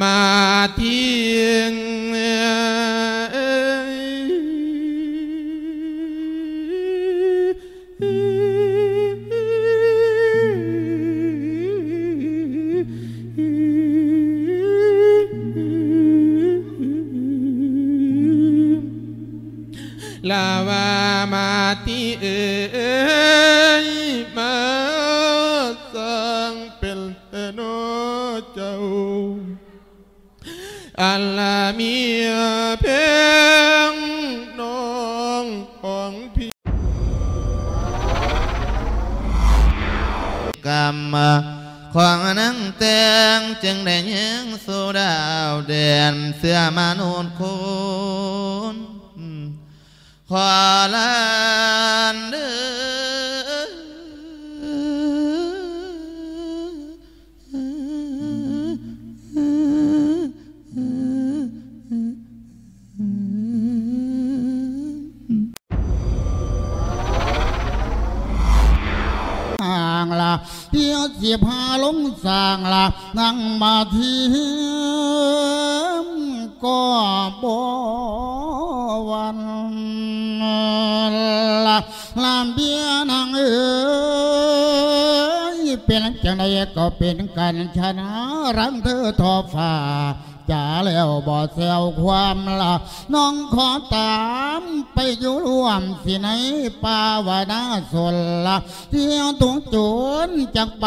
มาทิ้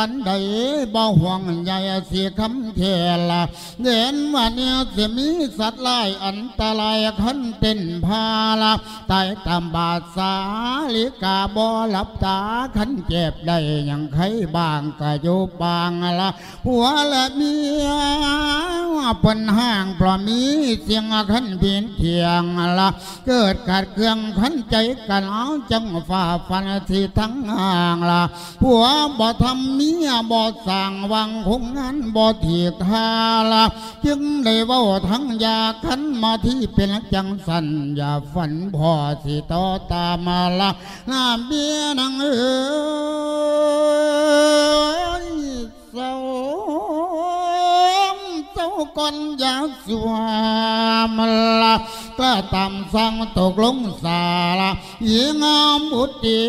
ากปันใดบ่ห่วงใยเสียคำเทละเด่นว่าเนี่ยสิมีสัตว์ลายอันตรายขันเต้นพาละตายตามบาดสาลิกาบ่หลับตาขันเจ็บได้ยังใครบางก็อยู่บางละหัวและเมียเปิ้นห้างเพราะมีเสียงขันเพียนเทียงละเกิดขาดเครื่องขันใจกันเอาจังฝ่าฟันที่ทั้งห่างละผัวบ่ทำเมียบ่สั่งวังคงันบ่ถีบทาละจึงได้ว้าทั้งยาขันมาที่เป็นจังสันอย่าฝันพอสิต่อตามาละน้าเบี้ยนังเอ้ยเศร้าเจ้าก่อนยาสวามละกล้าตามสั่งตกลงสาละยิงามบุตรี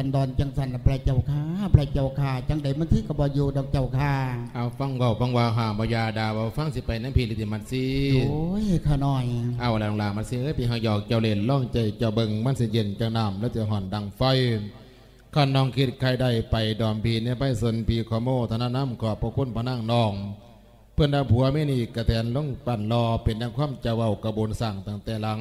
สันดอนจังสันพระเจ้าข้าพระเจ้าข้าจังใดมันที่กบอยู่ดอกเจ้าข้าเอาฟังเบาฟังว่าหาบยาดาเบฟังสิไปน้ำพีลิติมันซีโอ้ยข้าน้อย เอาแรงลามาซีเอ้ยพี่หอยอกเจ้าเล่นล่องใจเจ้าเบิงมันสิเย็นเจ้าน้ำแล้วจะห่อนดังไฟขันน้องคิดใครได้ไปดอมพีเนี่ยไปสนพีขอโมธนาน้ำขอบพระคุณพระนั่งนอง เพื่อนดาผัวไม่นี่กระแทนล่องปั่นรอเป็นดังความเจ้าเว้ากระบวนสั่งตั้งแต่หลัง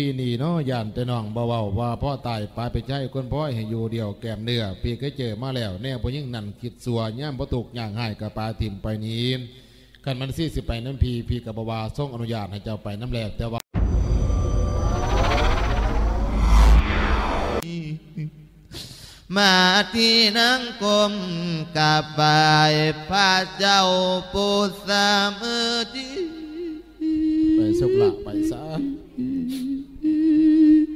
พี่นี่เนาะย่านแต่น้องบ่เว้าว่าพ่อตายปลายไปใช้คนพ่อให้อยู่เดียวแก้มเนื้อพี่ก็เจอมาแล้วแน่พอยิ่งนั่นคิดสัวย่ามบ่ตกอย่างหายกับปลาถิ่มไปนี้กันมันซี่สิไปน้ำพีพี่กับบวาส่งอนุญาตให้เจ้าไปน้ำแหลกแต่ว่ามาที่นังกลมกับไปพระเจ้าปุสามเอดีไปสุกละไปซะ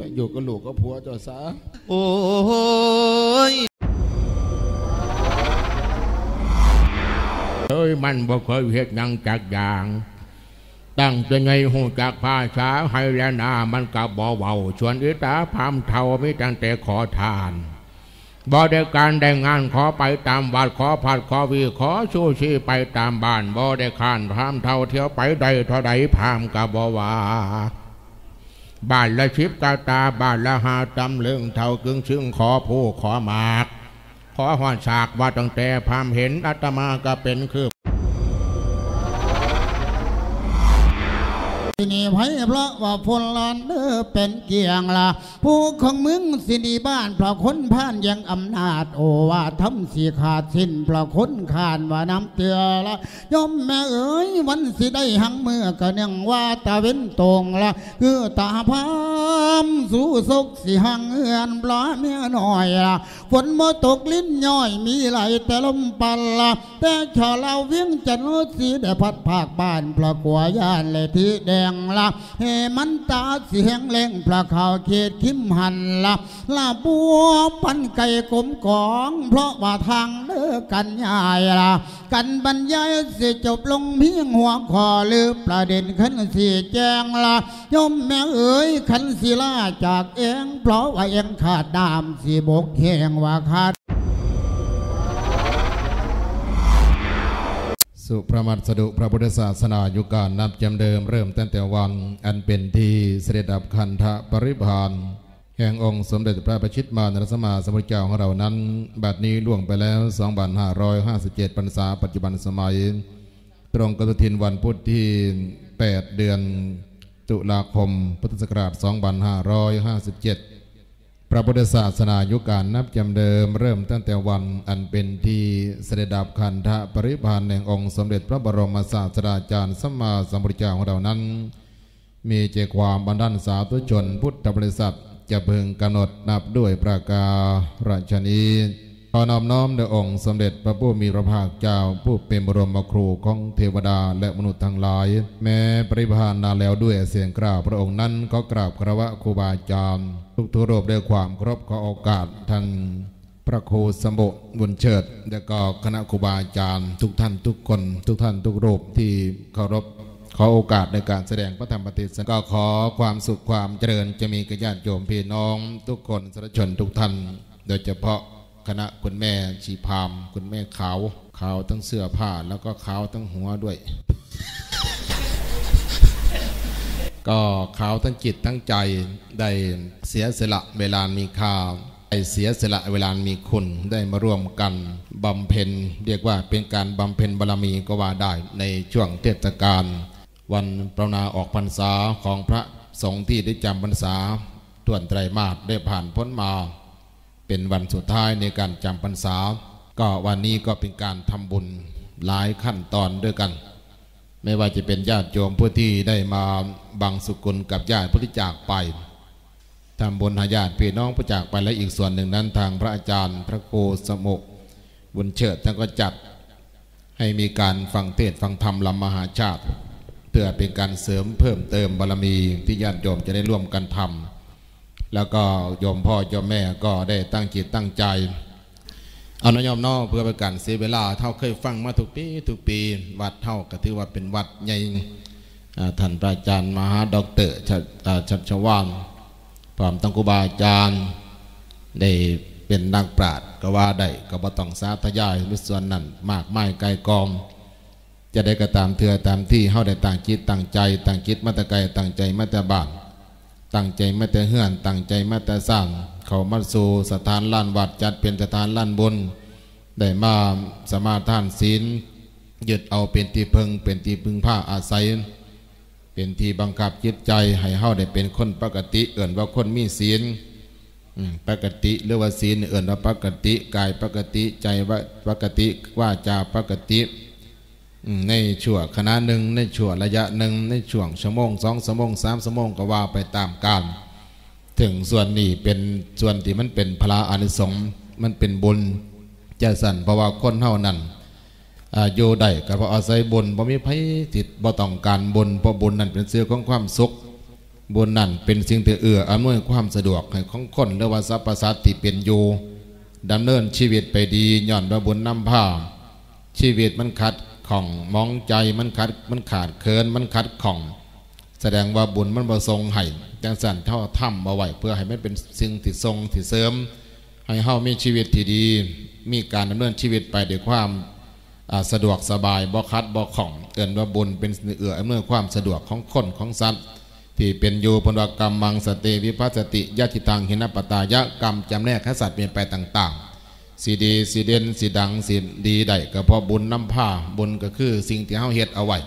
ไปอยู่กับลูกกับผัวเจ้าซะโอ้ยเอ้ยมันบ่เคยเฮ็ดหยังจักอย่าง ตั้งแต่ไงหูจักภาษาให้แลนามันก็บ่เว้าชวนอิตาพามเท่ามีตั้งแต่ขอทานบ่ได้การได้งานขอไปตามวัดขอผัดขอวีขอชูชีไปตามบ้านบ่ได้ข้านพามเท่าเที่ยวไปใดเท่าใดพามก็บ่ว่า บ้านละชิบกาตาบ้านละหาตำเลืองเท่ากึ่งชึ่งขอผู้ขอมาก ขอหอนฉากว่าตั้งแต่พามเห็นอาตมาก็เป็นคือ นี่ไว้เพราะว่าพลลานเด้อเป็นเกียงละผู้ของมึงสินีบ้านเพราะคนผ่านยังอำนาจโอว่าทำสีขาดสิ้นเพราะคนขานว่าน้ำเตือละย่อมแม่เอ๋ยวันสิได้หังเมื่อก็เนื่องว่าตาเว้นตรงละคือตาพามสู่สกสิหังเอือนปลาเมียหน่อยละฝนมาตกลิ้นย่อยมีไหลแต่ลมปันละแต่ชอเราเวียงจันทร์สีได้พัดภาคบ้านเพราะกลัวย่านเลยที่แดงงละเฮมันตาเสียงเล่งพระข่าวเขตคิมหันละลาบัวปันไก่กลมกอง เพราะว่าทางเลือกันยายละกันบรรยายสียจบลงเพียงหัวคอหรือประเด็นขันสีแจงละยมแม่เอ๋ยขันศิลาจากเองเพราะว่าเองขาดน้ำสีบกแหงว่าขาด สุประมัสดุพระพุทธศาสนาอยุการนับจำเดิมเริ่มตั้งแต่วัน อันเป็นที่เสด็จดับคันธปริพานแห่งองค์สมเด็จพระประชิตมานรสมาสมุทรเจ้าของเรานั้น บัดนี้ล่วงไปแล้ว 2557พรรษาปัจจุบันสมัย ตรงกตุทินวันพุธที่ 8 เดือนตุลาคมพุทธศักราช 2557 พระพุทธศาสนายุคการนับจำเดิมเริ่มตั้งแต่วันอันเป็นที่เสด็จดับคันธปริพานแห่งองค์สมเด็จพระบรมศาสดาจารย์สัมมาสัมพุทธเจ้าของเรานั้น มีเจความบรรดาสาธุชนพุทธบริษัทจะพึงกำหนดนับด้วยประการชนี ขอนอบน้อมในองค์สมเด็จพระผู้มีพระภาคเจ้าผู้เป็นบรมครูของเทวดาและมนุษย์ทั้งหลาย แม้ปริพานนานแล้วด้วยเสียงกล่าวพระองค์นั้นก็กราบคารวะครูบาอาจารย์ทุกทุรบด้วยความเคารพขอโอกาสทางพระครูสมบุบุญเชิดและก็คณะครูบาอาจารย์ ทุกท่านทุกคน ทุกท่านทุกรูปที่เคารพขอโอกาสในการแสดงพระธรรมปฏิสันก็ขอความสุขความเจริญจะมีกับญาติโยมพี่น้อง ทุกคนสารชนทุกท่าน โดยเฉพาะ คณะคุณแม่ชีพาม คุณแม่ขาวขาวทั้งเสื้อผ้าแล้วก็ขาวทั้งหัวด้วย ก็ขาวทั้งจิตทั้งใจได้เสียสละเวลามีค่าได้เสียสละเวลามีคุณได้มาร่วมกันบำเพ็ญเรียกว่าเป็นการบำเพ็ญบารมีก็ว่าได้ในช่วงเทศกาลวันประนาออกพรรษาของพระสงฆ์ที่ได้จำพรรษาทวนไตรมาสได้ผ่านพ้นมา เป็นวันสุดท้ายในการจำพรรษา ก็วันนี้ก็เป็นการทำบุญหลายขั้นตอนด้วยกัน ไม่ว่าจะเป็นญาติโยมผู้ที่ได้มาบังสุกุลกับญาติผู้ที่จากไปทำบุญหาญาติพี่น้องผู้จากไปและอีกส่วนหนึ่งนั้นทางพระอาจารย์พระโกสมุกบุญเชิดท่านก็จัดให้มีการฟังเทศน์ฟังธรรมลำมหาชาติ เพื่อเป็นการเสริมเพิ่มเติมบารมีที่ญาติโยมจะได้ร่วมกันทำ แล้วก็โยมพ่อโยมแม่ก็ได้ตั้งจิตตั้งใจเอานอยอมนอเพื่อป็นการเสียเวลาเท่าเคยฟังมาทุกปีทุกปีวัดเท่าก็ถือว่าเป็นวัดใหญ่อ่าท่านพระอาจารย์มหาดอกเตอร์ชัดอ่าชัดชวานพร้อมตั้งครูบาอาจารย์ได้เป็นนักปราชญ์ก็ว่าได้ก็บ่ต้องสาธยายในส่วนนั้นมากไม้ไกลกอง จะได้ก็ตามเถื่อตามที่เฮาได้ต่างจิตต่างใจต่างจิตมาต่ไกลต่างใจมาต่บ้าน ตั้งใจมาแต่เฮือนตั้งใจมาแต่สร้าง เขามาสู่สถานล้านวัดจัดเป็นสถานล้านบุญได้มาสมาทานศีลยึดเอาเป็นที่พึงเป็นที่พึงผ้าอาศัย เป็นที่บังคับจิตใจให้เฮาได้เป็นคนปกติ เอื่นว่าคนมีศีลปกติหรือว่าศีลเอื่นว่าปกติกายปกติใจว่าปกติว่าจาปกติ ในช่วงขณะหนึ่งในช่วงระยะหนึ่งในช่วงชั่วโมงสองชั่วโมงสามชั่วโมงก็ว่าไปตามกาลถึงส่วนนี้เป็นส่วนที่มันเป็นพระอนิสงส์มันเป็นบุญจะสั่นเพราะว่าคนเท่านั้นอยู่ได้ก็เพราะอาศัยบุญบ่มีไผติดบ่ต้องการบุญเพราะบุญนั้นเป็นเสื่อของความสุขบุญนั่นเป็นสิ่งที่เอื้ออำนวยความสะดวกให้ของคนหรือว่าสรรพสัตว์ที่เป็นอยู่ดำเนินชีวิตไปดีย้อนว่าบุญนำพาชีวิตมันขัด ของ มองใจมันขัดมันขาดเคินมันขัดของ แสดงว่าบุญมันประทรงให้จังสันเท่าถ้ำมาไหวเพื่อให้มันเป็นสิ่งที่ทรงที่เสริม ให้เฮามีชีวิตที่ดี มีการดำเนินชีวิตไปด้วยความสะดวกสบายบ่คัดบ่ของเกินว่าบุญเป็นเอื้ออำนวยความสะดวกของคนของสัตว์ที่เป็นอยู่พลวกรรมมังสติวิภัสติยะทิตังหินปตายะกรรมจำแนกขสัตว์เปลี่ยนไปต่าง ๆ สีดีสีเด่นสีดังสีดีได้ก็เพราะบุญน้ำผ้าบุญก็คือสิ่งที่เฮาเฮ็ดเอาไว้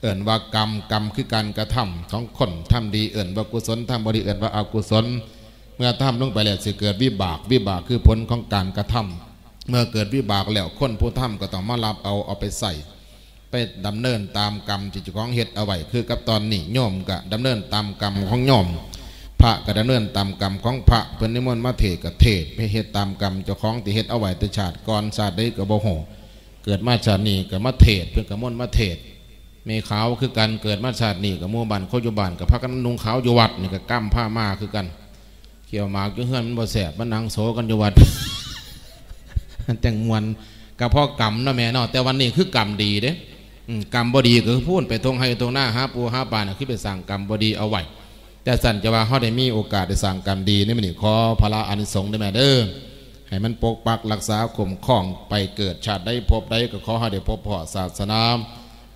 เอิ่นว่ากรรมกรรมคือการกระทำของคนทำดีเอิ่นว่ากุศลทำบดีเอิ่นว่าอกุศล เมื่อทำลงไปแล้วสิเกิดวิบาก วิบากคือผลของการกระทำเมื่อเกิดวิบากแล้วคนผู้ทำก็ต้องมารับเอาเอาไปใส่ไปดำเนินตามกรรมจ้าของเฮ็ดเอาไว้คือกับตอนนี้โยมก็ดำเนินตามกรรมของโยม พระก็ดเนินตามกรรมของพระเพิ่นนิมนต์มาเทศก็เทศไปเฮ็ดตามกรรมเจ้าของที่เฮ็ดเอาไว้แต่ชาติก่อนชาติใดก็บ่ฮู้เกิดมาชาตินี้ก็มาเทศเพิ่นก็มนต์มาเทศเมขาวคือกันเกิดมาชาตินี่กับมู่บ้านโคอยบ้านกับพักกันนุงขาวอยู่วัดนี่กับกั้มผ้ามาคือกันเกี่ยวหมากอยู่เฮือนมันบ่แสบมันนังโสกันอยู่วัดแต่งมวนกับพ่อกรรมนะแม่เนาะแต่วันนี้คือกรรมดีเด้กรรมบ่ดีก็คือพูดไปตรงให้ตรงหน้าหาปูหาปานะคือไปสั่งกรรมบ่ดีเอาไว้ แต่สั่นจะว่าเขาได้มีโอกาสได้สั่งกรรมดีนี่มันนี่ขอพระอานิสงส์ได้แม่เด้อให้มันปกปักรักษาข่มข้องไปเกิดชาติได้พบได้ก็ขอให้ได้พบพ่อศาสนา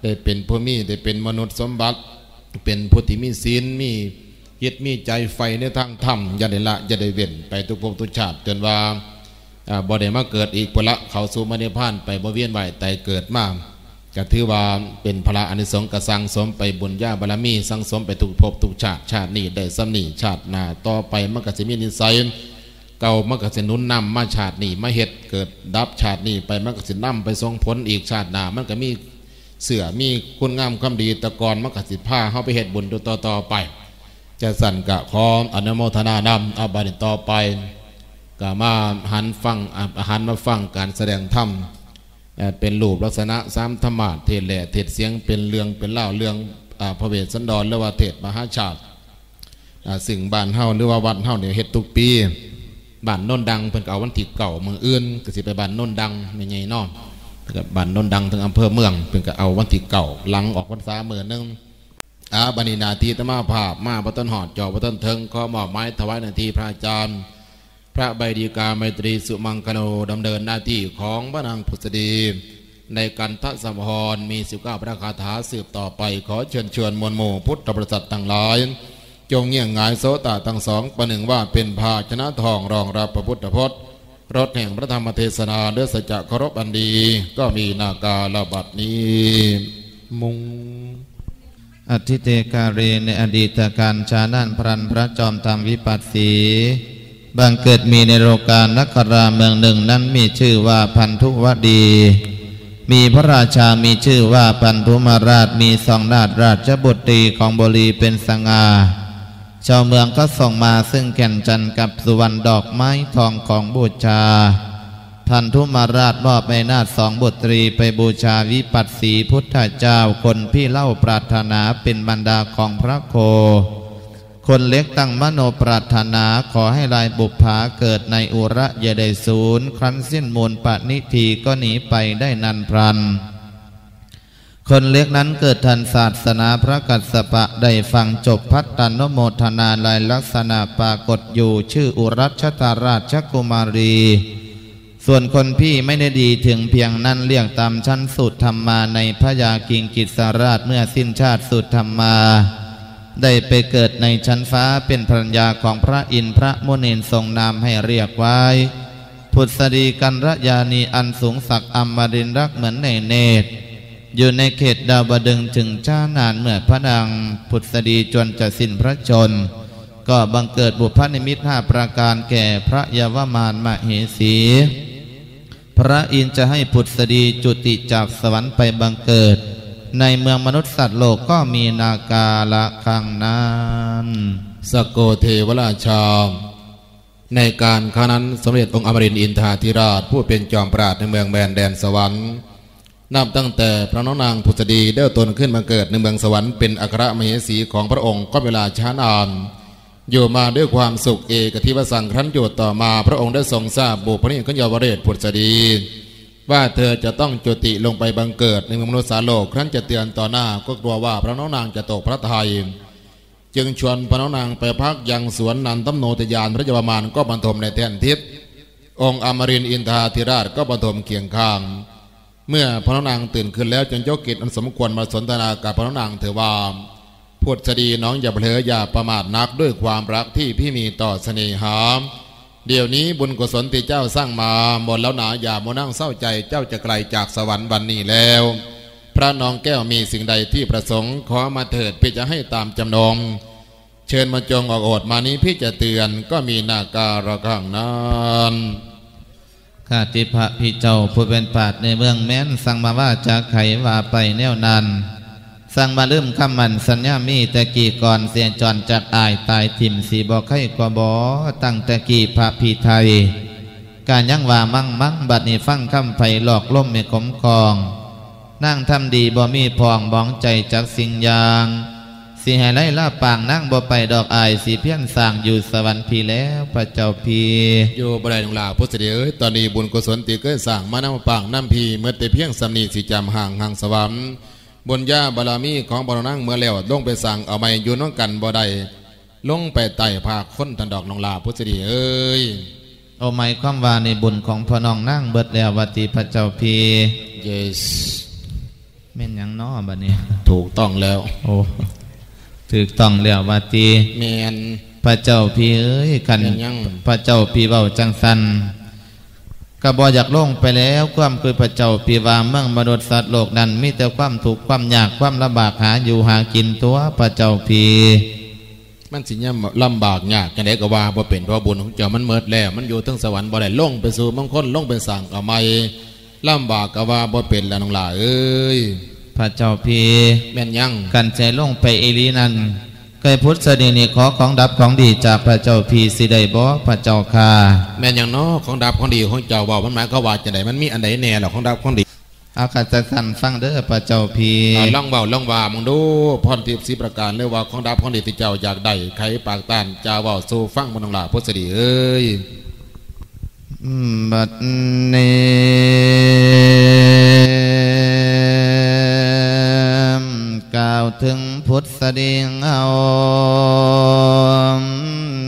ได้เป็นผู้มีได้เป็นมนุษย์สมบัติ เป็นผู้ที่มีศีลมียึดมีใจไฟในทางธรรมอย่าได้ละอย่าได้เว้นไปทุกภพทุกชาติจนว่าบ่ได้มาเกิดอีกพละเขาสู่มรรคพานไปบ่เวียนไหวแต่เกิดมา ก็ถือว่าเป็นพระอนิสงส์กสังสมไปบุญญาบารมี สังสมไปทุกภพทุกชาติชาตินี้ได้สำนีชาติหน้าต่อไปมันก็จะมีนิสัยเก่ามันก็สินุนนำมาชาตินี้มาเฮ็ดเกิดดับชาตินี้ไปมันก็สินำไปส่งผลอีกชาติหน้ามันก็มีเสือมีคุณงามความดีตะกอนมันก็สิพาเฮาไปเฮ็ดบุญต่อต่อไป จะสั่นกะขออนุโมทนานำอาบานิต่อไปก็มาหันฟังอาหันมาฟังการแสดงธรรม เป็นรูปลักษณะสามธรรมะเทศแหล่เทศเสียงเป็นเรื่องเป็นเล่าเรื่องอพระเวสสันดรหรือว่าเทศมหาชาติสิ่งบ้านเฮาหรือว่าวัดเฮาเนี่ยเฮ็ดทุกปีบ้านโน่นดังเพิ่นก็เอาวันที่เก่าเมืองอื่นก็สิไปบ้านโน่นดังไม่ใหญ่เนาะเพิ่นก็บ้านโน่นดังถึงอำเภอเมืองเพิ่นก็เอาวันที่เก่าหลังออกพรรษามื้อหนึงอาบันินาทีตมาภาพมาบ่ต้นหอดจอบ่ต้นเทิงขอมอบไม้ถวายนาทีพระอาจารย์ พระใบดีกาไมตรีสุมังคโนดำเนินหน้าที่ของพระนางพุทธดี ในกันทสมพรมีสิบเก้าพระคาถาสืบต่อไปขอเชิญชวนมวลหมู่พุทธบริษัทต่างหลาย จงเงี่ยงหงายโสตาทั้งสองประหนึ่งว่าเป็นภาชนะทองรองรับพระพุทธพจน์รถแห่งพระธรรมเทศนาเดือสจะเคารพอันดี ก็มีนากาลบัดนี้ มุงอธิเตกาเรในอดีตการชานันพรันพระจอมธรรมวิปัสสี บังเกิดมีในโลกาลนคราเมืองหนึ่งนั้นมีชื่อว่าพันธุวดี มีพระราชามีชื่อว่าพันธุมาราชมีสองนาถราชบุตรีของบรีเป็นสง่าชาวเมืองก็ส่งมาซึ่งแก่นจันทร์กับสุวรรณดอกไม้ทองของบูชา พันธุมาราชมอบไม้นาถสองบุตรีไปบูชาวิปัสสีพุทธเจ้าคนพี่เล่าปรารถนาเป็นบรรดาของพระโค คนเล็กตั้งมโนปรารถนาขอให้ลายบุปผาเกิดในอุระย่าได้ศูนย์ครั้นสิ้นมูลปณิทีก็หนีไปได้นันพรัน คนเล็กนั้นเกิดทันศาสนาพระกัสสปะได้ฟังจบพัตตานโมทนาลายลักษณะปรากฏอยู่ชื่ออุรัชตาราชกุมารี ส่วนคนพี่ไม่ได้ดีถึงเพียงนั้นเรียกตามชั้นสุดธรรมาในพระยากิงกิสราชเมื่อสิ้นชาติสุดธรรมา ได้ไปเกิดในชั้นฟ้าเป็นภรรยาของพระอินทร์พระมุนีนทรงนามให้เรียกไว้พุทธดีกันรยานีอันสูงศักดิ์อมรินรักเหมือนในเนตร อยู่ในเขตดาวดึงถึงช้านานเมื่อพระนางพุทธดีจนจะสิ้นพระชน ก็บังเกิดบุพนิมิตห้าประการแก่พระยาวมานมเหสี พระอินทร์จะให้พุทธดีจุติจากสวรรค์ไปบังเกิด ในเมืองมนุษย์สัตว์โลกก็มีนากาละครั้งนานสกโกเทวราชาในการครั้งนั้นสมเด็จองค์อมรินอินทาธิราช ผู้เป็นจอมปราดในเมืองแบนแดนสวรรค์นับตั้งแต่พระน้องนางพุทธดีได้ตนขึ้นมาเกิดในเมืองสวรรค์เป็นอัครมเหสีของพระองค์ก็เวลาช้านาน อยู่มาด้วยความสุขเอกทิวสังครั้นอยู่ต่อมา พระองค์ได้ทรงทราบบุพนิขันยาวเรศพุทธดี ว่าเธอจะต้องจุติลงไปบังเกิดในมนุษย์สาโลก ครั้นจะเตือนต่อหน้าก็กลัวว่าพระน้องนางจะตกพระทัยจึงชวนพระน้องนางไปพักยังสวนนันตมโนทยานพระยาวมานก็บรรทมในแท่นทิพย์องค์อมรินอินทาธิราชก็บรรทมเคียงข้าง เมื่อพระน้องนางตื่นขึ้นแล้วจึงยกกิจอันสมควรมาสนทนากับพระน้องนางเถอว่าพูดดีน้องอย่าเผลออย่าประมาทนักด้วยความรักที่พี่มีต่อเสน่หา เดี๋ยวนี้บุญกุศลที่เจ้าสร้างมาหมดแล้วหนาอย่ามัวนั่งเศร้าใจเจ้าจะไกลจากสวรรค์วันนี้แล้ว พระนองแก้วมีสิ่งใดที่ประสงค์ขอมาเถิดพี่จะให้ตามจำนงเชิญมาจงออกโอดมานี้พี่จะเตือนก็มีนาการะข้างนั้นข้าติพระพี่เจ้าผู้เป็นปาดในเมืองแม้นสั่งมาว่าจะไขว่าไปแนวนัน สั่งมาลืมคำมันสัญญามีต่กี่ก่อนเสียจรจากอายตายถิ่มสีบอกให้กว่าบอตั้งต่กี่พระพีไทย การยังว่ามั่งมั่งบัดนี้ฟังคำไผ่หลอกล่มไม่ขมคอง นั่งทำดีบ่มีพองบ้องใจจากสิ่งยางสิให้ไล่ล่าปางนั่งบ่ไปดอกอายสีเพี้ยนสร้างอยู่สวรรค์พีแล้วพระเจ้าพีอยู่บ่ได้หลวงลาพุทธเด็จเอ้ยตอนนี้บุญกุศลติเกิดสร้างมานำปางน้ำพีเมื่อแต่เพียงสำนีสิจำห่างห่างสวรรค์ บุญญาบารมีของบรนั่งเมื่อแล้วลงไปสั่งเอาไม่อยู่น้องกันบ่ได้ลงไปไต่ภาคคนทันดอกหลวงลาพุทธเสด็จเอ้ยเอาไม้ความว่าในบุญของพ่อน้องนั่งเบิดแล้ววัติพระเจ้าพี yes แม่นหยังน้อบัดนี้ ถูกต้องแล้ว โอ้ถูกต้องแล้ววัติแมนพระเจ้าพี่เอ้ยกันแม่นยังพระเจ้าพี่เบาจังสัน กระบออยากลงไปแล้วความคือพระเจ้าพี่ว่าเมืองมนุษย์สัตว์โลกนั้นมีแต่ความถูกข์ความยากความลำบากหาอยู่หากินตัวพระเจ้าพี่มันสิย่ำลำบากยากจังไดก็ว่าบ่เป็นเพราะบุญของเจ้ามันเมิดแล้ว มันอยู่ทั้งสวรรค์บ่ได้ลงไปสู่มงคลลงไปสั่งเอาไม่ลำบากก็ว่าบ่เป็นแล้วน้องหลาเอ้ยพระเจ้าพี่แม่นยังกันใจลงไปเอลีนั้น เคยพุทธสดีนี่ขอของดับของดีจากพระเจ้าพี่สิได้บ่พระเจ้าค่ะแม่นยังเนาะของดับของดีของเจ้าเว้ามันหมายก็ว่าจังไดมันมีอันใดแน่หรอของดับของดีเอากัจัสันฟังเด้อพระเจ้าพี่อ่าลองเว้าลองว่ามึงดูพรทิพย์สิประการเลยว่าของดับของดีที่เจ้าอยากได้ไขปากต้านเจ้าเว้าสู่ฟังบ่น้องหลาพุทธดีเอ้ยอืมบัดนี้กล่าวถึง พุทธสดีงเอา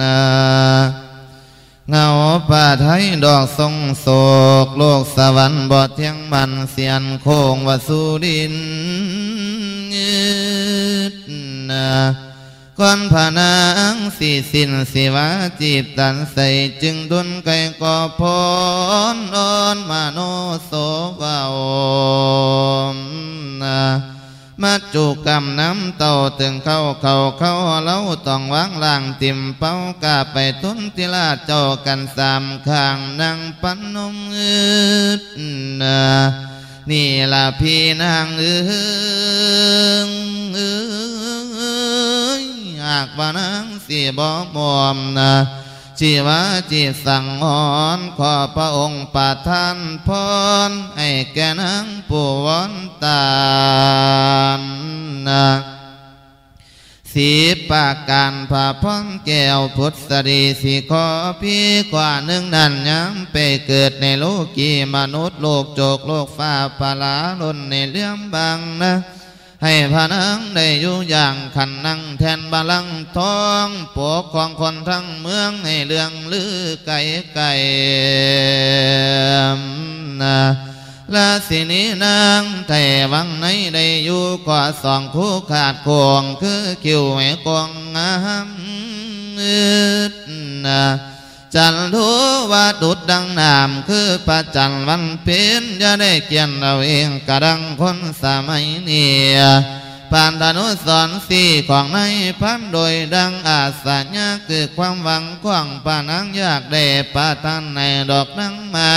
นาเงาป่าไทยดอกทรงโศก โลกสวรรค์บ่เที่ยงมันเสียนโค้งวสุดินนาก่อนผานังสีสินสิวาจีบตันใสจึงดุนไก่ก่อพรอ่อนมาโนโสวาอมนา มาจูกำน้ำเต่าถึงเข้าเข้าเข้าเล้าต้องวางล่างติ่มเป้ากาไปทุนทิลาเจ้ากันสามข้างนั่งปันนมอืดนานี่ละพี่นางเอ้งเอ้ยหากว่านางสีบ่มอมนะ ชีวาจิตสั่งหอนขอพระองค์ประทานพรให้แก่นางผู้วันตานนะสีปากการผ่าพ้องแก้วพุทธดีสีขอพี่กว่าหนึ่งนั้นย้ำไปเกิดในโลกีมนุษย์โลกโจกโลกฟ้าปลาล้นในเลื่อมบางนะ ให้พระนังได้อยู่อย่างขันนั่งแทนบาลังทองปกของคนทั้งเมืองให้เรื่องลือไก่ไก่นะและสินีนางไทยวังในได้อยู่กว่าสองคู่ขาดโคงคือคิวแม่กองงามอึดนะ จันทุว่าดุดดังนามคือพระจันทร์วันเพ็ญจะได้เขียนเราเองกระดังคนสมัยนี้ผ่านธนุสรณ์สี่ของในพันโดยดังอาสาญาคือความหวังกว้างปานังอยากได้ปาทานในดอกนังไม้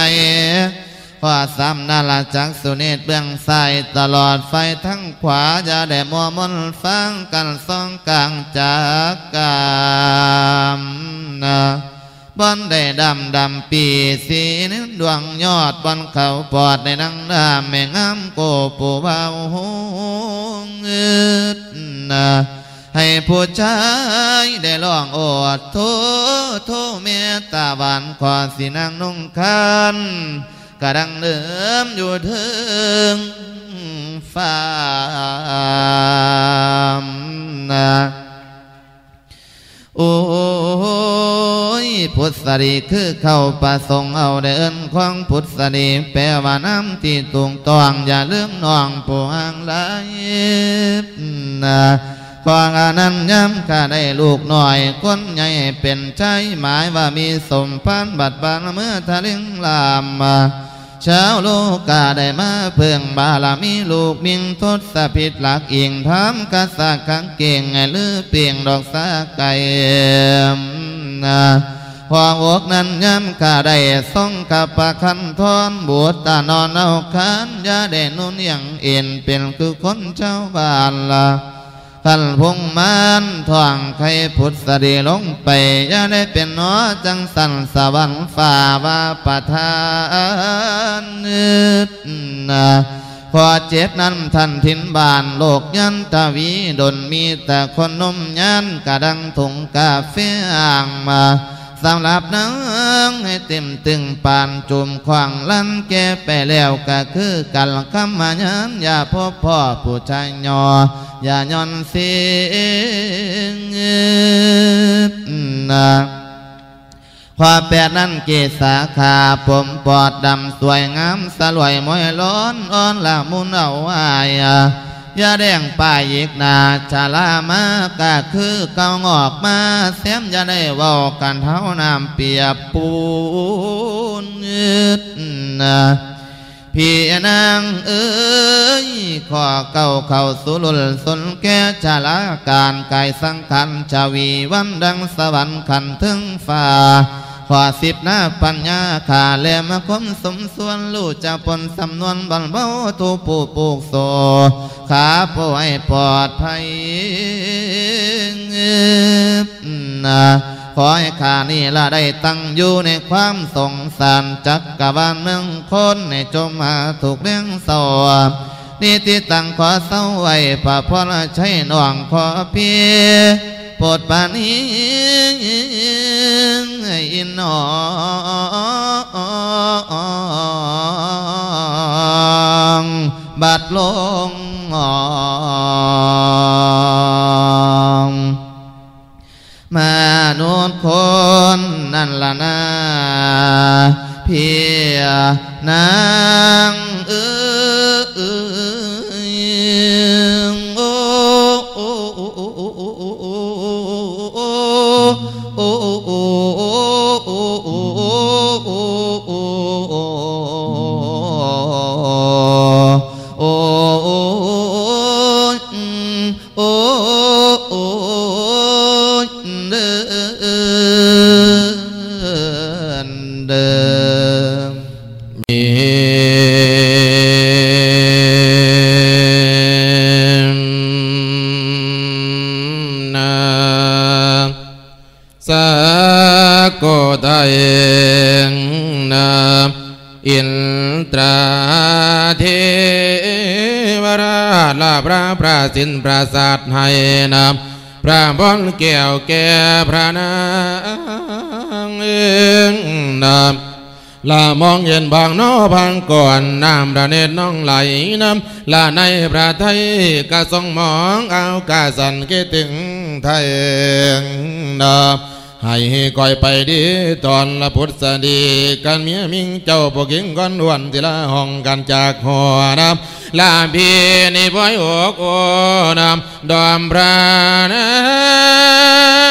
ขอสามนาลาจักสุเนตเบื้องซ้ายตลอดไฟทั้งขวาจะได้มัวมนฟังกันสองกลางจากกามนะ บอนได้ดำดำปีสีนิ้ดวงยอดบอนเขาปอดในนังดามแม่งามโกปูเบาหูงืดนะให้ผู้ชายได้ลองโอดโทโทเมตตาบานขอสินางนุ่งคันกระดังเดิมอยู่ถึงฟ้านะ โอ้ยพุทธดีคือเข้าประสงค์เอาเดินของพุทธดีแปลว่าน้ำที่ตุงตองอย่าลืมน้องผู้ห่างไหลนะความอานั้นย้ำข้าได้ลูกหน่อย คนใหญ่เป็นใจหมายว่ามีสมพันบัดบานเมื่อทะลึงลามมา ชาวโลกาได้มาเพิ่งบาลามีลูกมิงทศพิษหลักอิงทำกษัตริย์ขังเก่งลือเปียงดอกสาไก่นะพออกนั้นย้ำข้าได้ส่งขับประคันทอนบวชตานอนเอาคันยาได้นุ่นยังเอ็นเป็นคือคนเจ้าบ้านละ ฟันพุงมานท่องไขพุทธสดีลงไปย่าได้เป็นนอจังสันสวรรค์ฝ่าวาปะทานนึดนพอเจ็บนั้นท่านทินบานโลกยันตะวีดนมีแต่คนนมยันกระดังถุงกาเฟอ่างมาสำหรับนังให้เต็มตึงปานจุ่มขวางลันแก่ไปแล้วก็คือกันคำมายันอย่าพบพ่อผู้ชายยอ อย่าย่อนเสียงความแปดนั้นเกศาขาผมปอดดำสวยงามสลวยมวยล้นอ่อนละมุนเอาไายยาแดงป่ายอีกนาชาลามากะคือเกางอกมาเสียมจาได้เว้ากันเท้าน้ำเปียบปูนนะ พี่นางเอ้ยขอเก่าเข่าสุลลสนแก่ชะลาการกายสังขันชาวีวันดังสวรรค์ขันถึงฟ้าขอสิบหน้าปัญญาขาแลมคมสมส่วนลู่จะปนสำนวนบันเบาทูปูปลูกโซขาป่วยปลอดภัยนะ ขอให้ข้านี่ละได้ตั้งอยู่ในความสงสารจักกะาลเมืองคนในจมหาถูกเรื่องสอบนี่ที่ตั้งขอเศร้าไว้พระพรชัยหน่วงขอเพียปรดปานี้อินนองบัดลงอ๋ันละนาเพียนาง สินประสาทให้นามพระบอลแก้วแก่พระนางเองนำลามองเห็นบางนอบางก่อนน้ำระเนตรน้องไหลน้ำลาในพระไทยกะทรงมองเอากะสันคิดถึงไทยนำ ให้ก่อยไปดีตอนละพุทธดีกันเมียมิงเจ้าปกิงก้อนวนทีละห้องกันจากหัวน้ำลาพีนี่บ่อยอกโอน้ำดอมพระนา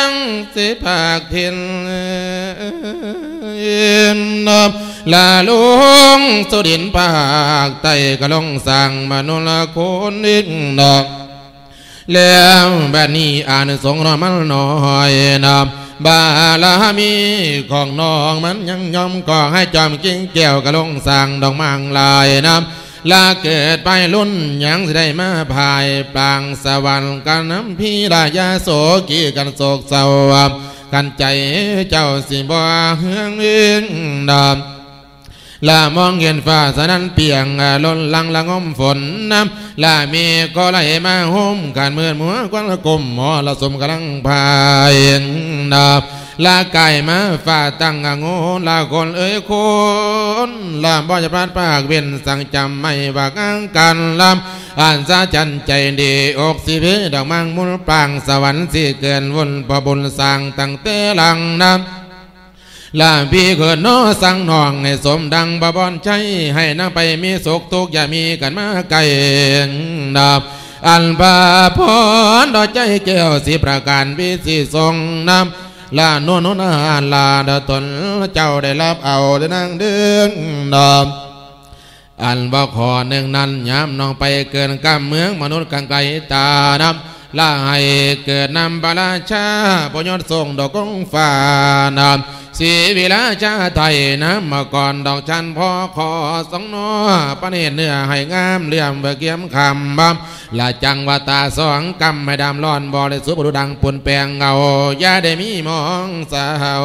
งสิภาคทินอินนลาลุงสุดินภาคใต้กะลงสั่งมนุลคนนินดอกแล้วแบบนี้อ่านสงฆ์นอมันน้อยนำ บาลามีของน้องมันยังยอมก่อให้จอมกิ้งแก้วกระลงสั่งดอกมังลายน้ำลาเกิดไปลุ่นยังสิได้มาภายปลางสวรรค์กันน้ำพี่ลายาโสกีกันโศกเศร้ากันใจเจ้าสิบ่เฮืองเอิงดำ ลามองเห็นฟ้าสนั้นเปียงล้นลังละงมฝนน้ำลามีก็ไหลมาห่มการเมื่อนมัวกวนละกลมหมอละสมกำลังพายดำลาไก่มาฟ้าตั้งงงลาคนเอ้ยคนลาบ่จะพลาดปากเวียนสั่งจำไม่ว่ากังกันลำอ่านซาจันใจดีอกสิเพดอกมังมุลปางสวรรค์สิเกินวนพระบุญสร้างตั้งเตลังน้ำ ลาพี่เกิดน้อสั่งนองให้สมดังบะบอนใจให้นางไปมีสุขทุกอย่ามีกันมาไกลนับอันบาพรดอใจแก้วสิประการพิสิทรงนำลาโนนนอาลาดตนเจ้าได้รับเอาได้นางเดือนนำอันบ่ขอหนึ่งนั้นยามน้องไปเกินกำเมืองมนุษย์กังไกลตานำลาให้เกิดนำบาลาชาปยศส่งดอกกงฟ้านำ สีวิลาชาไทยน้ำมาก่อนดอกชันพ่อขอสองนอปะเนตรเนื้อให้งามเลี่ยมเบเกียมคำบำละจังวาตาสองกำไม่ดำร้อนบริสุทธิ์บุดังปุ่นแปลงเงายาได้มีมองสาว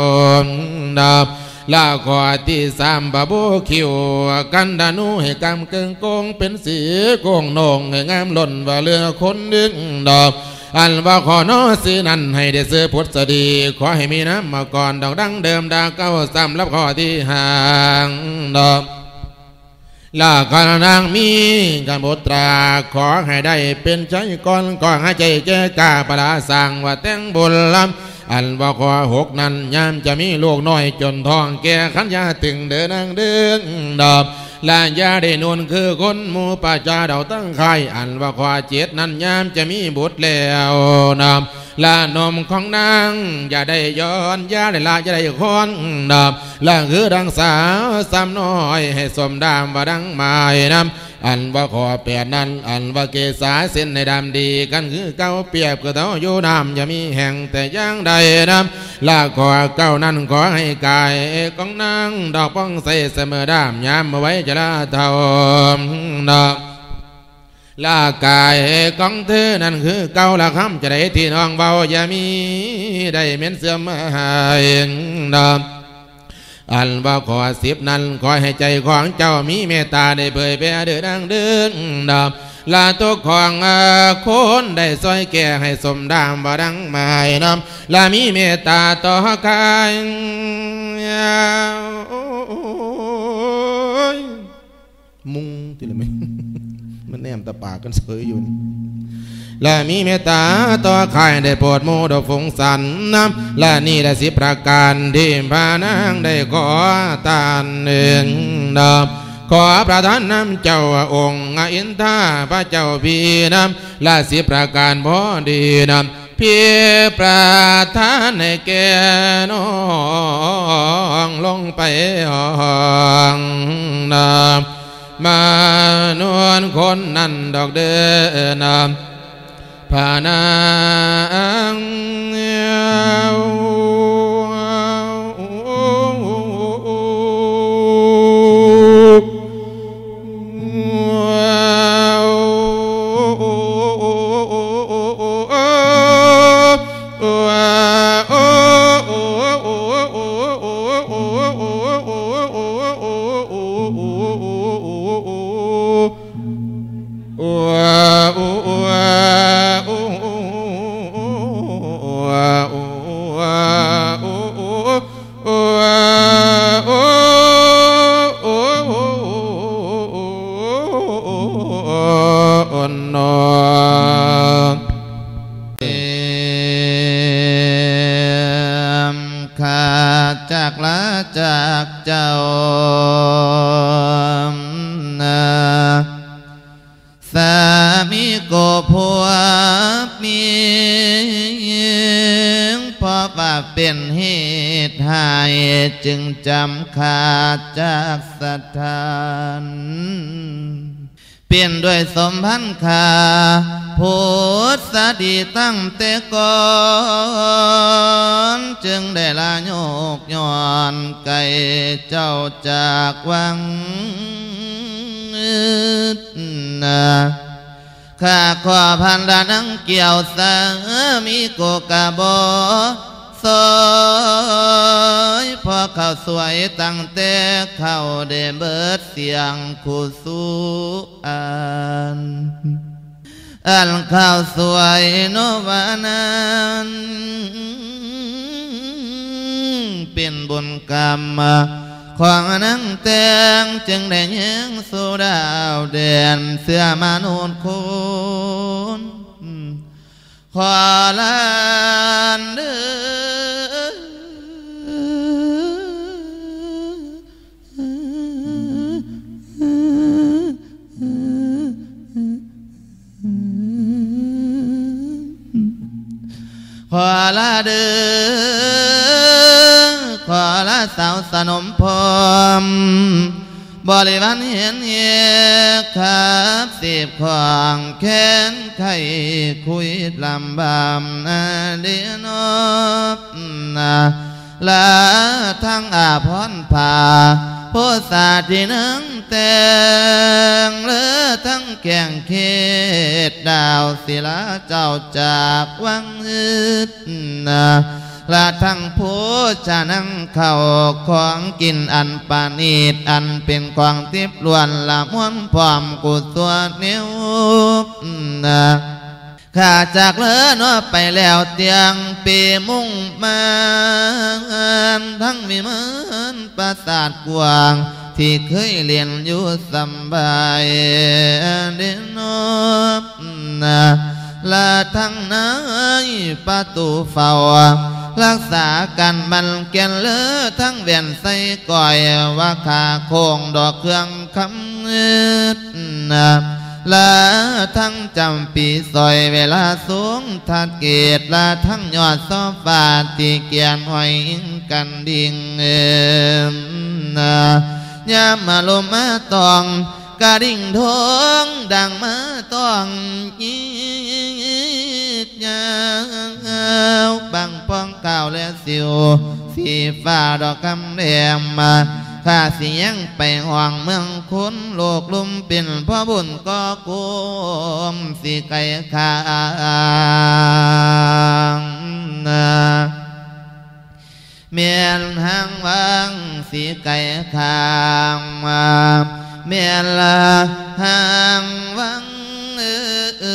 ดำลาขอที่สามบาบูคิว กันดานุให้กำเกิงโกงเป็นสีโกงนงให้งามหล่นว่าเรือคนดึงดอก อันว่าขอนอสีนั้นให้ได้ซื้อพุทธดี ขอให้มีน้ำมาก่อนดอกดังเดิมดาเก้าสามรับขอที่ห่างดอกลาการนางมีการบตราขอให้ได้เป็นใจก่อนก่อนให้ใจแก่กาปลาสั่งว่าแต่งบุญลำอันว่าขอหกนั้นยามจะมีลูกน้อยจนท้องแก่ขันยาตึงเดินนางเดินดอบ และยาได้นวลคือคนมูปาจาเดาตั้งไข่อันว่าควาเจ็ดนั้นยามจะมีบุตรแล้วนำ ลานมของนาง อย่าได้ย้อนอย่าได้ลาอย่าได้คอนดอบลาคือดังสาวซ้ำน้อย ให้สมดามว่าดังไม้นำอันว่าขอแปดนั้น อันว่าเกษาเส้นในดำดีกันคือเก้าเปียบก็เท่าอยู่น้ำอย่ามีแห่งแต่ย่างใดนำลาขอเก้านั้นขอให้กายของนางดอกป้องใสเสมอดามยามมาไว้จะลาเท่าดอก ลากายของเธอนั่นคือเก้าละคำจะได้ที่น้องเบาอย่ามีได้เม้นเสื่อมหายดอกอันว่าขอสิบนั้นขอให้ใจของเจ้ามีเมตตาได้เผยแผ่เดือดังเดินดาบลาตัวของคนได้ซอยแก่ให้สมดามบ่ดังหมายนำลามีเมตตาต่อกายมุงที่ละไม่มัน แนมตะปากกันเสยอยู่นี่และมีเมตตาต่อใครได้โปรดโมดฟงสันนำและนี่ได้สิประการที่พานางได้ขอตานหนึ่งดอกขอประทานน้ำเจ้าองค์อินทาพระเจ้าพีนำและสิประการพอดีนำเพียประทานให้แก่น้องลงไปห้องนำ มานวลคนนั้นดอกเดินนำพานางอ สามีกผัวเมียเพราะว่าเป็นเหตุให้จึงจำขาดจากสถาน เปลี่ยนด้วยสมพันธ์คา พุทธดีตั้งแต่ก่อนจึงได้ลาโยกย้อนไก่เจ้าจากวังนาข้าขอพันดานังเกี่ยวสามีโกกาบอสอยพอเข้าสวยตั้งแต่เข้าได้เบิดเสียงคู่สู้อัน อันข้าวสวยโนวานันเป็นบุญกรรมของนังแตงจึงได้ยังสู่ดาวเด่นเสื้อมานุนคนขอลานเด้อ ขอลาเดือขอลาสาวสนมพรมบริวารเห็นเอียครับสิบของแค้นไข่คุยลำบามนาเดียนบนา ลาทั้งอาพรผ่าผู้สาที่นึ่งแต่งเลือทั้งแก่งเขตดาวศิลาเจ้าจากวังอึดนาละทั้งผู้จะนั่งเข่าของกินอันปานีตอันเป็นของทิพล้วนละม้วนพร้อมกุศลนิ้วนะ ข้าจากเลินว่าไปแล้วเตียงปีมุ่งมาทั้งมีเหมือนปราสาทกวางที่เคยเรียนอยู่สำบายเดินนบนะละทั้งนายประตูเฝ้ารักษากันมันเกียนเลือทั้งเวียนใส่ก่อยว่าขาโคงดอกเครื่องคำเงิดนะ ละทั้งจำปีซอยเวลาสูงทัดเกตละทั้งยอดซอฟาที่เกียนหอยกันดิ่งเอิมยามมาลมมาตองกระดิ่งทองดังมาตองยีดยาวบังปองก่าวและสิวสีฟ้าดอกคำแดงมา ข้าเสียงไปห่วงเมืองคุณโลกลุ่มเป็นพ่อบุญก็กุมสีไก่ขางเมียนหางวังสีไก่ขางมาเมียนละหางวังเออเอ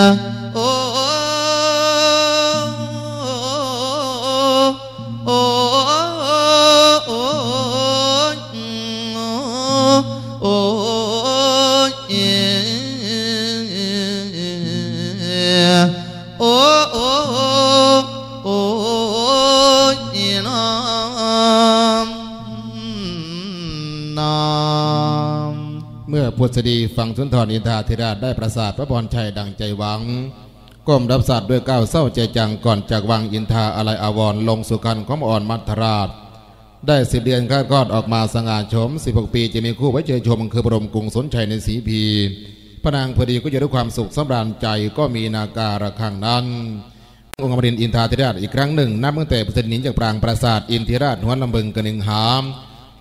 อโอ้โอ้ พุทธดีฟังสุนทรอินทาธิราชได้ประสาทพระพรชัยดังใจหวังก้มรับศาสตร์ด้วยก้าวเศร้าใจจังก่อนจากวังอินทาอะไรอาวรลงสู่กันของอ่อนมัทราช ได้สิบเดือนข้าคลอดออกมาสง่าโฉม16ปีจะมีคู่ไว้เจอชมคือบรมกรุงสนชัยในสีพีพระนางพอดีก็อยู่ด้วยความสุขสำราญใจก็มีนาการะข้างนั้น องค์อมรินอินทาธิราชอีกครั้งหนึ่งนับตั้งแต่พุทธนินจากปรางปราสาทอินทิราชหวนลำบึงกระหนึ่งหาม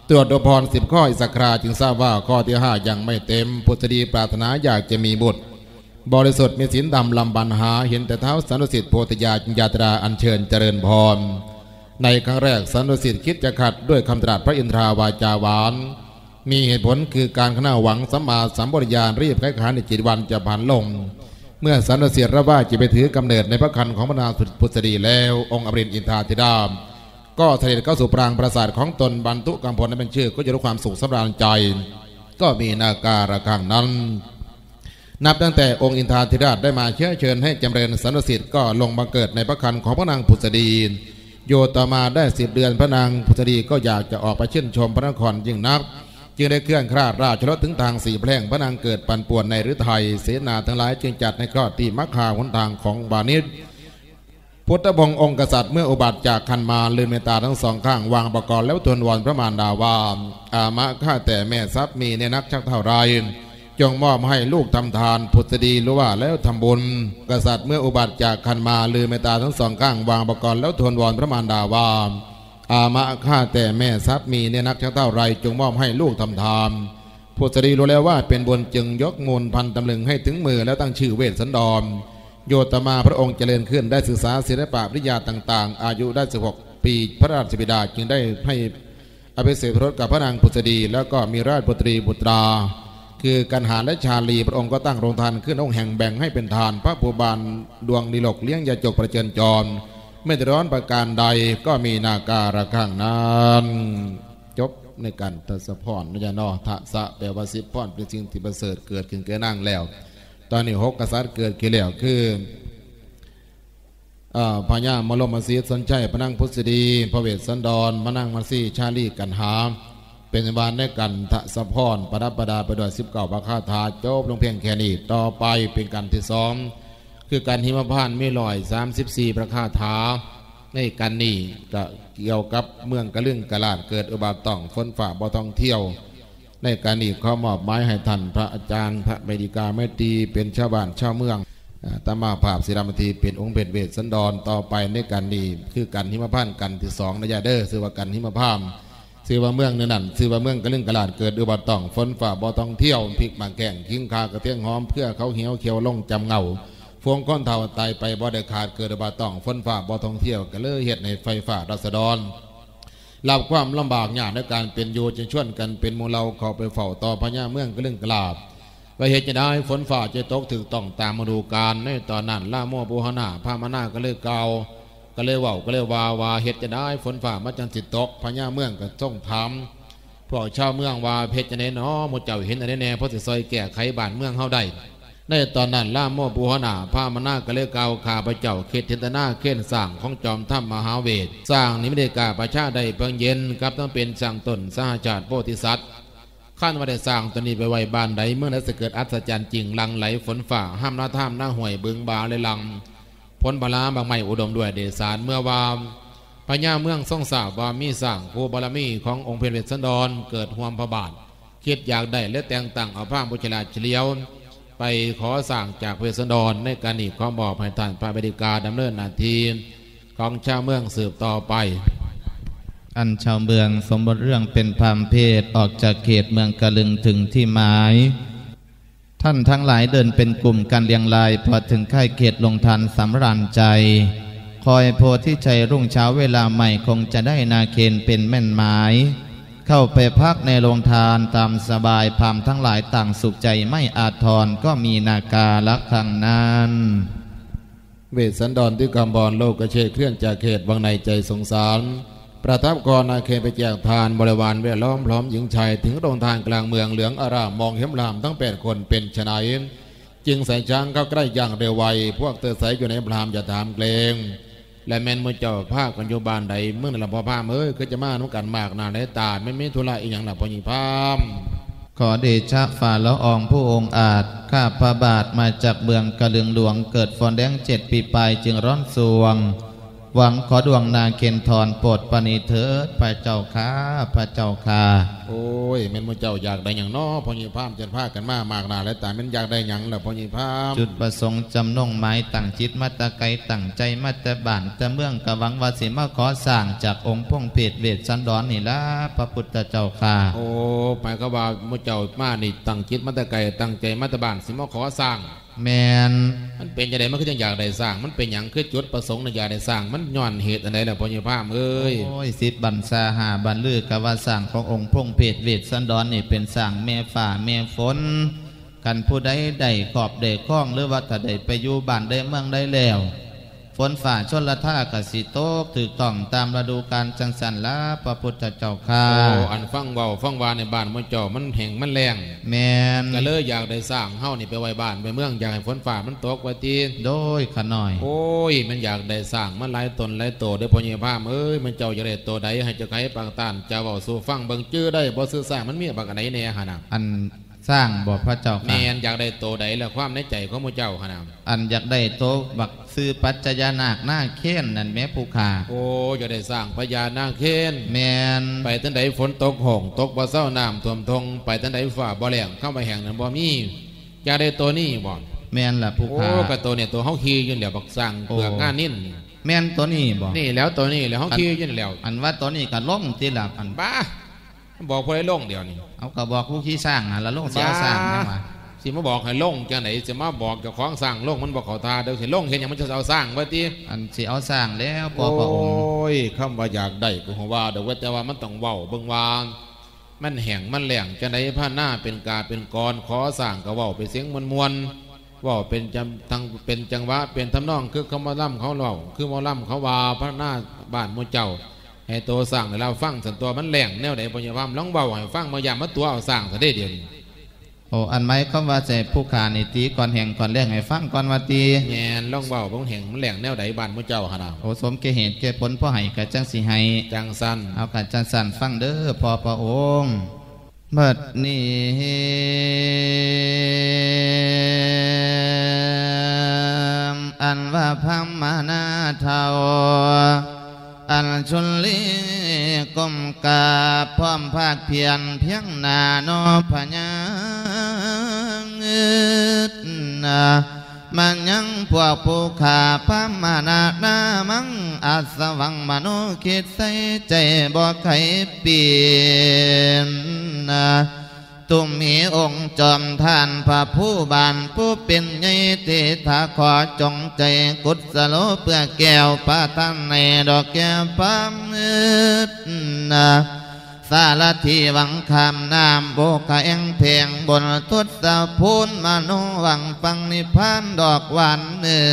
ตรวจอุปพรสิบข้ออิสคราจึงทราบว่าข้อที่ห้ายังไม่เต็มพุทธดีปรารถนาอยากจะมีบุตร บริสุทธิ์มีศีลดำลำบันหา เห็นแต่เท้าสันตุสิทธิ์โพธิยาจิญญาตราอัญเชิญเจริญพร ในครั้งแรกสันตุสิทธิ์คิดจะขัดด้วยคำตรัสพระอินทราวาจาหวาน มีเหตุผลคือการขณะหวังสัมมาสัมปวิญญาณรีบคล้ายขานในจิตวันจะผ่านลง เมื่อสันตุสิทธิ์รับว่าจะไปถือกำเนิดในพระคันของพระนางพุทธดีแล้วองค์อรินอินทราธิดาม ก็เสด็จเข้าสู่ปรางปราสาทของตนบรรทุกำพลนั้นเป็นชื่อ ก็จะรู้ความสุขสำราญใจ ก็มีนาการะข้างนั้น นับตั้งแต่องค์อินทราธิราชได้มาเชื้อเชิญให้จำเริญสันสิทธิ์ก็ลงมาเกิดในพระคันของพระนางพุทธดีโยต่อมาได้สิบเดือนพระนางพุทธดีก็อยากจะออกไปเช่นชมพระนครยิ่งนัก จึงได้เคลื่อนคลาดราชรถถึงทางสี่แพร่งพระนางเกิดปันป่วนในฤทัยเสนาทั้งหลายจึงจัดในคลอดที่มักคาหนทางของบานิช พุทธบงศ์องค์กษัตริย์เมื่ออุบัติจากคันมาลืมเมตตาทั้งสองข้างวางประกอบแล้วทูลวอนพระมารดาว่าอามะข้าแต่แม่ทรัพย์มีในนักชักเท่าไรจงมอบให้ลูกทำทานพุทธดีรู้ว่าแล้วทำบุญ กษัตริย์เมื่ออุบัติจากคันมาลืมเมตตาทั้งสองข้างวางประกอบแล้วทูลวอนพระมารดาว่าอามะข้าแต่แม่ทรัพย์มีในนักชักเท่าไรจงมอบให้ลูกทำทานพุทธดีรู้แล้วว่าเป็นบุญจึงยกมูลพันตำลึงให้ถึงมือแล้วตั้งชื่อเวสสันดร โยตมาพระองค์เจริญขึ้นได้ศึกษาศิลปะวิทยาต่าง ๆ อายุได้ 16 ปีพระราชบิดาจึงได้ให้อภิเษกพระรถกับพระนางพุทธดี แล้วก็มีราชบุตรีบุตรา คือกันหาและชาลีพระองค์ก็ตั้งโรงทานขึ้นองค์แห่งแบ่งให้เป็นทาน พระภูบาลดวงดิลกเลี้ยงยาจกประเจิญจร ไม่เดือร้อนประการใดก็มีนาการะข้างนั้นจบในการทศพรนะจ๊ะเนอทะสะแปลว่าสิบพรเป็นสิ่งที่ประเสริฐเกิดขึ้นแก่นั่งแล้ว ตอนนี้หกกษัตริย์เกิดขึ้นแล้วคือพญามรมสีสนใจพระนังพุทธดีพระเวสสันดรพระนังมัสีชาลีกันหา เป็นวานได้กันทะสะพรประดับประดาไปด้วยสิบเก้าพระคาถาจบลงเพียงแค่นี้ต่อไปเป็นการที่สองคือการหิมพานไม่ลอยสามสิบสี่พระคาถาในกันนี้ก็เกี่ยวกับเมืองกระลึงกระลาดเกิดอุบาทต้องฝนฝ่าบ่ต้องเที่ยว ในการนี้ขอมอบไม้ให้ท่านพระอาจารย์พระเมดิกาเมตีเป็นชาวบ้านชาวเมืองตามาภาพศิรามทีเป็นองค์เพชรเวทสันดรต่อไปในการนี้คือกันหิมพานต์กันที่สองนะยาเด้อซื้อว่ากันหิมพานต์ซื้อว่าเมืองเนื้อนั่นซื้อว่าเมืองกระลึงกระลาดเกิดอุบัติต้องฝนฝ่าบ่ต้องเที่ยวพริกหมากแก่งขิงคากระเทียงหอมเพื่อเขาเหี่ยวเขียวลงจำเงาฟวงก้อนเท่าตายไปบ่ได้ขาดเกิดบาต้องฝนฟ้าบ่ท่องเที่ยวก็เลยเหตุในไฟฟ้ารัศดร รับความลำบากยากในการเป็นอยู่จะชวนกันเป็นหมูเราเข้าไปเฝ้าต่อพญาเมืองก็เรื่องกลาบไปเหตุจะได้ฝนฟ้าจะตกถึงต้องตามมาดูการในตอนนั้นล่ามั่วบูหนาพามานาก็เลยเกาก็เลยว่าก็เลยวาวาเหตุจะได้ฝนฝ่ามาจันสิตกพญาเมืองก็ต้องทำพวกชาวเมืองว่าเพชรจะเนเนาะหมดเจ้าเห็นอะไรแน่เพราะสิซอยแก้ไขบ้านเมืองเฮาได้ ในตอนนั้นล่าโมบูหนาพามานาก็เลยเกาขาพระเจ้าเขตเทนตนาเขตสร้างของจอมถ้ำมหาเวทสร้างนิมิตกาประชาได้เพิงเย็นกับต้องเป็นสร้างตนสหจาติโพธิสัตว์ขั้นว่าได้สร้างตัวนี้ไปไว้บ้านใดเมื่อนั้นจะเกิดอัศจรรย์จริงลังไหลฝนฝ่าห้ามหน้าถ้ำหน้าห่วยบึงบาเลยลังพ้นบาลาบางไม่อุดมด้วยเดชานเมื่อวามพญาเมืองซ่องสาวว่ามีสร้างภูบารมีขององค์เพนเวสันดรเกิดห่วมพระบาทคิดอยากได้และแต่งตั้งเอาพระบุชลาเฉลียว ไปขอสั่งจากเพสันดรในการหนีความบอกให้ท่านพระบดิกาดำเนินนาทีของชาวเมืองสืบต่อไป อันชาวเมืองสมบทเรื่องเป็นพามเพศออกจากเขตเมืองกะลึงถึงที่หมาย ท่านทั้งหลายเดินเป็นกลุ่มกันเรียงรายพอถึงค่ายเขตลงทันสำราญใจ คอยโพธิชัยรุ่งเช้าเวลาใหม่คงจะได้นาเคนเป็นแม่นหมาย เข้าไปพักในโรงทานตามสบายพามทั้งหลายต่างสุขใจไม่อาทรก็มีนาคาลักขังนั้นเวสสันดรที่กำบอลโลกกระเชษเคลื่อนจากเขตวังในใจสงสาร ประทับกรนาเคไปแจกทานบริวารแวดล้อมพร้อมหญิงชายถึงโรงทานกลางเมืองเหลืองอารามมองเห็มรามทั้งแปดคนเป็นชนายจึงใส่ช้างเข้าใกล้อย่างเร็วไวพวกเตอใสอยู่ในพรามจะถามเกรง และแม่นมือเจ้าภาคกันโยบานใดเมื่อในลำพอพามเอ้ยก็จะมานุกันมากนานในตาไม่มีธุระอีกอย่างหลับพอยิงพามขอเดชะฝ่าละอองผู้องค์อาจ ข้าพระบาทมาจากเมืองกระลึงหลวงเกิดฟอนแดงเจ็ดปีปลายจึงร้อนสวง หวังขอดวงนาเคนทรโปรดปณีเถิดพระเจ้าข้าพระเจ้าข้าโอ้ยแม่นมือเจ้าอยากได้อย่างน้อพอยิงพามจะพากันมามากนานและตาแม่นอยากได้อย่างหลับพอยิงพามจุดประสงค์จำนงหมายตั้งจิตมัตตะไกตั้งใจมัตตะบานตะเมืองกะหวังวาสิมาขอสร้างจากองค์พงเพศเวทสันดรนี่ละพระพุทธเจ้าข้าโอ้หมายก็ว่ามือเจ้ามานี่ตั้งจิตมัตตะไกตั้งใจมัตตะบานสิมาขอสร้าง แมนมันเป็นยังไงมันคือจังอยากได้สร้าง มันเป็นอย่างคือจุดประสงค์ในอยากได้สร้าง มันย้อนเหตุอะไรล่ะพอยิงพามเอ้ยโอ้ยสิทธิ์บันซาหาบันลือกะว่าสร้างขององค์พงเพศเวทสันดรนี่เป็นสร้างแม่ฝ่าแม่ฝนกันผู้ใดได้ขอบได้คล้องหรือว่าถ้าได้ไปอยู่บ้านได้เมืองได้แล้ว ฝนฝ่าชนละท่ากสิโตกถือต้องตามฤดูกาลจังสันละพระพุทธเจ้าข้าโอ้อันฟังเบาฟังวาในบ้านมือเจ้ามันแห่งมันแรงแมนก็เลยอยากได้สร้างเฮานี่ไปไว้บ้านไปเมืองอยากให้ฝนฟ้ามันตกไว้ตีนโดยขะหน่อย โอ้ยมันอยากได้สร้างมันหลายตนหลายโตเด้อพ่อใหญ่พามเอ้ยมันเจ้าอยากได้โตใดให้เจ้าไข่ปางตานเจ้าเว้าสู่ฟังเบิ่งจื้อได้บ่ซื้อสร้างมันมีบักอันไหนแน่หั่นน่ะอัน สร้างบอกพระเจ้าแม่ค่ะนอยากได้โตใดแล้วความในใจของหมู่เจ้าหั่นน่ะอันอยากได้โตะบักซื้อปัจจยานาคหน้าเค้นนั่นแม่ผู้ขาโอ้อยากได้สร้างพญานาคเคนแมนไปทันใดฝนตกหงตกบ่เศร้าน้ำท่วมทงไปทันใดฟ้าบ่แรงเข้าไปแห่งนั้นบ่มีอยากได้ตัวนี้บ่แมนล่ะผู้โอ้ขาก็ตัวเนี่ยตัวเฮาขี่อยู่แล้วบักสร้างเปลือกโอ้งานนิ่นแมนตัวนี้บอกนี่แล้วตัวนี้แล้วเฮาขี่อยู่แล้ว อันว่าตัวนี้ก็ล่งที่ละอันบ้า บอกผู้ใดลงเดี๋ยวนี้เอาก็บอกผู้ขี้สร้างอะแล้วล่งเสียสร้างยังไงสิมาบอกให้ลงจังไหนสิมาบอกเจ้าของสร้างลงมันบอกเขาทาเดี๋ยวสิลงเห็นอย่างมันจะเอาสร้างไว้ติอันสิเอาสร้างแล้วพอโอ้พระองค์ยคำว่าอยากได้ก็ว่าเดี๋ยวว่าแต่ว่ามันต้องเว้าเบิ่งว่ามันแห้งมันแหลงจังไหนผ้าหน้าเป็นกาเป็นกรขอสร้างก็เว้าไปเสียงมวลๆเว้าเป็นจำทางเป็นจังหวะเป็นทำนองคือคำว่าล่ำเขาเล่าคือหมอล่ำเขาว่าพระหน้าบ้านหมูเจ้า ให้ตัวสร้างให้เราฟังสันตัวมันแหลงแนวไหนปัญญาพามลองเบาให้ฟังมาอย่ามาตัวเอาสร้างซะได้เดียวนี้โอ้อันไหมเขาว่าจะผู้ขานี่ตีก่อนแห่งก่อนแรงให้ฟังก่อนว่าตีแงนลองเบาบงแห่งมันแหลงแนวไหนบ้านหมูเจ้าหนนาโอ้สมเกเหตุเกผลพ่อให้กะจังสิให้จังสันเอากะจังสันฟังเด้อพอพระองค์บัดนี้อันว่าพัมมานาเทา อันชนลีกลมกาพร้อมภาคเพียรเพียงนาโนพญางืดนามันยังพวกผู้ขาพระมานานามังอาสวังมโนคิดใส่ใจบ่ไขเปลี่ยนนา ตุมีองค์จอมท่านพระผู้บานผู้เป็นใหญ่เตถาขอจงใจกุศโลเพื่อแก้วพระท่านในดอกแก้วพระมืดนะสารทีหวังคำนามโบกเองเพียงบนทุตสะพูนมโนหวังฟังนิพพานดอกหวานเนื้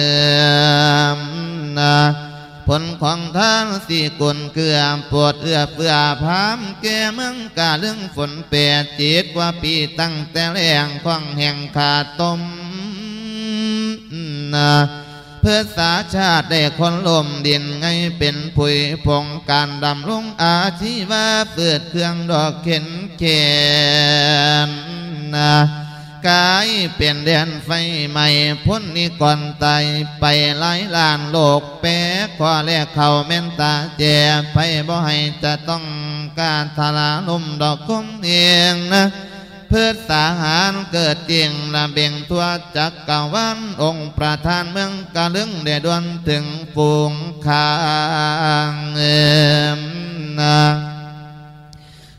อ ผลของท่านสี่กุลเกลือปวดเอื้อเฟือพามแก่เมืองกาเรื่องฝนเปียจิตว่าปีตั้งแต่แรงควงแห่งขาดตมนะเพื่อสาชาติได้คนลมดินไงเป็นผุยพงการดำลงอาชีวะเปิดเครื่องดอกเข็นเขนนะ กายเป็นเดือนไฟใหม่พ้นนิก่อนตายไปหลายล้านโลกแปะขอแลกเขาเม่นตาแจไปบ่ให้จะต้องการทาราลุ่มดอกคมเองนะเพื่อสาหารเกิดจริงระเบียงทั่วจักกรวันองค์ประธานเมืองกาลึงเดดวนถึงฝูงคางเอิมนะ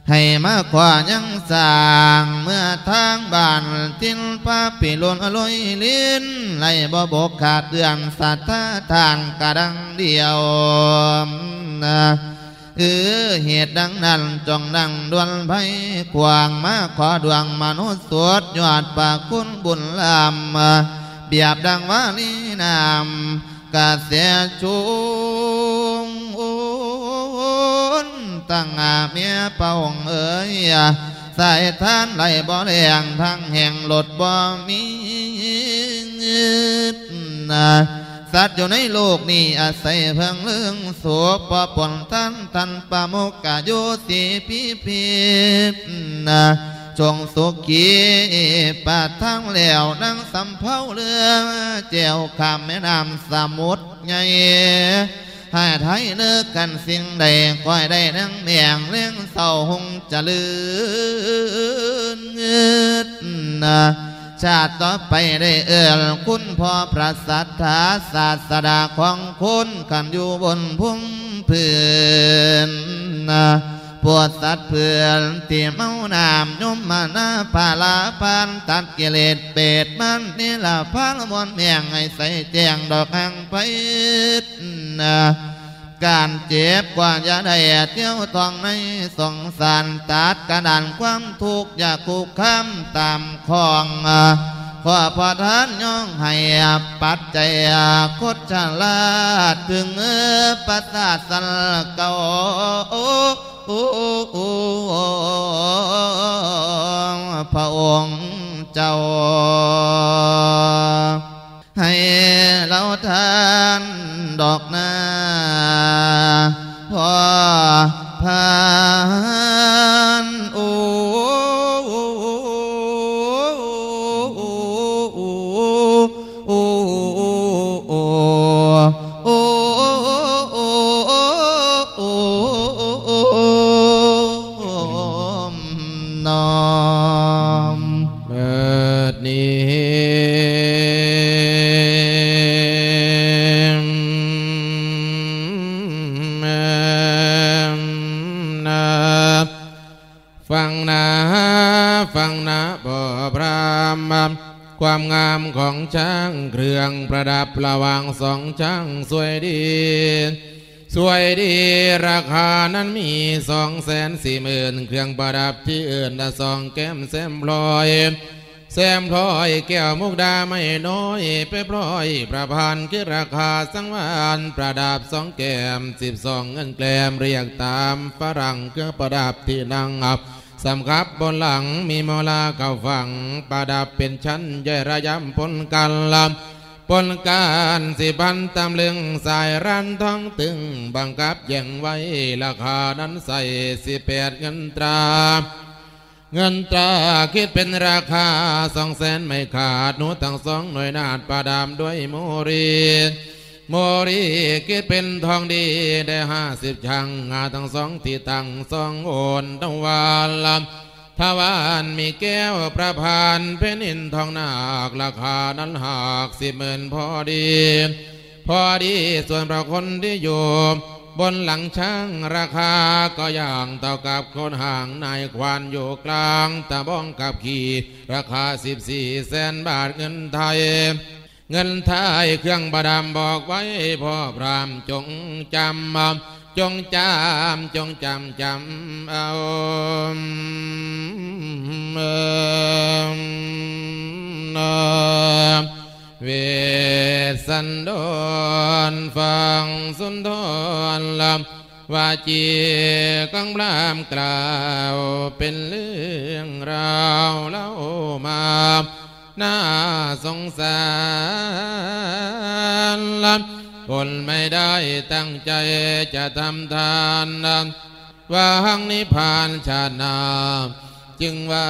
ให้มาขวายังสางเมื่อทางบ้านทินพาปีลนอลอยลิ้นไล่บ่บกขาดเดือนสัตว์ทานกระดังเดียวนะเออเหตุดังนั้นจงดังดวนไผ่ขวางมาขอดวงมนุษย์สวดยอดปากคุณบุญลำเบียบดังว่าลีนามกาเสียชุงโอน ตั้งอาเมียเป่าเอ๋ยใส่ท่านไหลบ่แรงทั้งแห่งหลดบ่มีนะสัตว์อยู่ในโลกนี้อาศัยเพิ่งเรื่องสัวปะปนท่านทันปะโมกกะโยสีพิพิธนะจงสุขีปาทางแล้วนั่งสำเภาเรือเจียวคำแม่น้ำสมุทรให ญ่ให้ไทยเนื้อกันสิ่งใดก้อยได้นั่งเมียงเลี้ยงเศร้าหงจะลืนเงืดนะชาติต่อไปได้เอื้อคุณพ่อพระสัทธาศาสดาของคุณกันอยู่บนพุ่งพื้นนะปวดสัตว์เพื่อนที่เมานามยมมานาปาลาปานตัดกิเลสเปดมันนี่ละพาลมวนเมียงให้ใส่แจงดอกหางไปน การเจ็บกว่าจะได้เที่ยวทองในสงสารตัดกระดานความทุกข์อย่าคุกคำตามของขอพอทานย่องให้ปัจจัยคดชลาดถึงปัสสาสันเก่าพระองค์เจ้า ให้เราทานดอกนาพอพานโอ้ รื่องประดับระว่างสองช้างสวยดี สวยดีราคานั้นมีสองแสนสี่หมื่นเครื่องประดับที่อื่นละสองแก้มแซมพลอยแซมพลอยแก้วมุกดาไม่น้อยไปพลอยประพันธ์คิดราคาสังวานประดับสองแก้มสิบสองเงินแกลมเรียกตามฝรั่งเครื่องประดับที่นั่งอับสำครับบนหลังมีมอลาเก่าฝั่งประดับเป็นชั้นย่อยระยำปนกันลำ ปนการสิบันตำลึงสายรันท้องตึง บังคับแย่งไว้ราคานั้นใส่สิแปดเงินตรา เงินตราคิดเป็นราคาสองแสนไม่ขาดหนูทั้งสองหน่วยนาดประดามด้วยโมรีโมรีคิดเป็นทองดีได้ห้าสิบชังงาทั้งสองที่ตั้งสองโอนตะวันลำ ทวานมีแก้วประพานเพนินทองนาคราคานั้นหากสิบหมื่นพอดี พอดีส่วนประคนที่อยู่ บนหลังช้างราคาก็อย่างเท่ากับคนห่างนายควานอยู่กลางตะบ้องกับขี่ราคาสิบสี่แสนบาทเงินไทย เงินไทยเครื่องประดามบอกไว้พ่อพรามจงจำ จงจำจงจำจำเอาเวสันดอนฟังสุนทรลำว่าจีกังพรามกล่าวเป็นเรื่องราวเล่ามาน่าสงสารลำ คนไม่ได้ตั้งใจจะทำทานว่าหังนิพพานชาตินาจึงว่า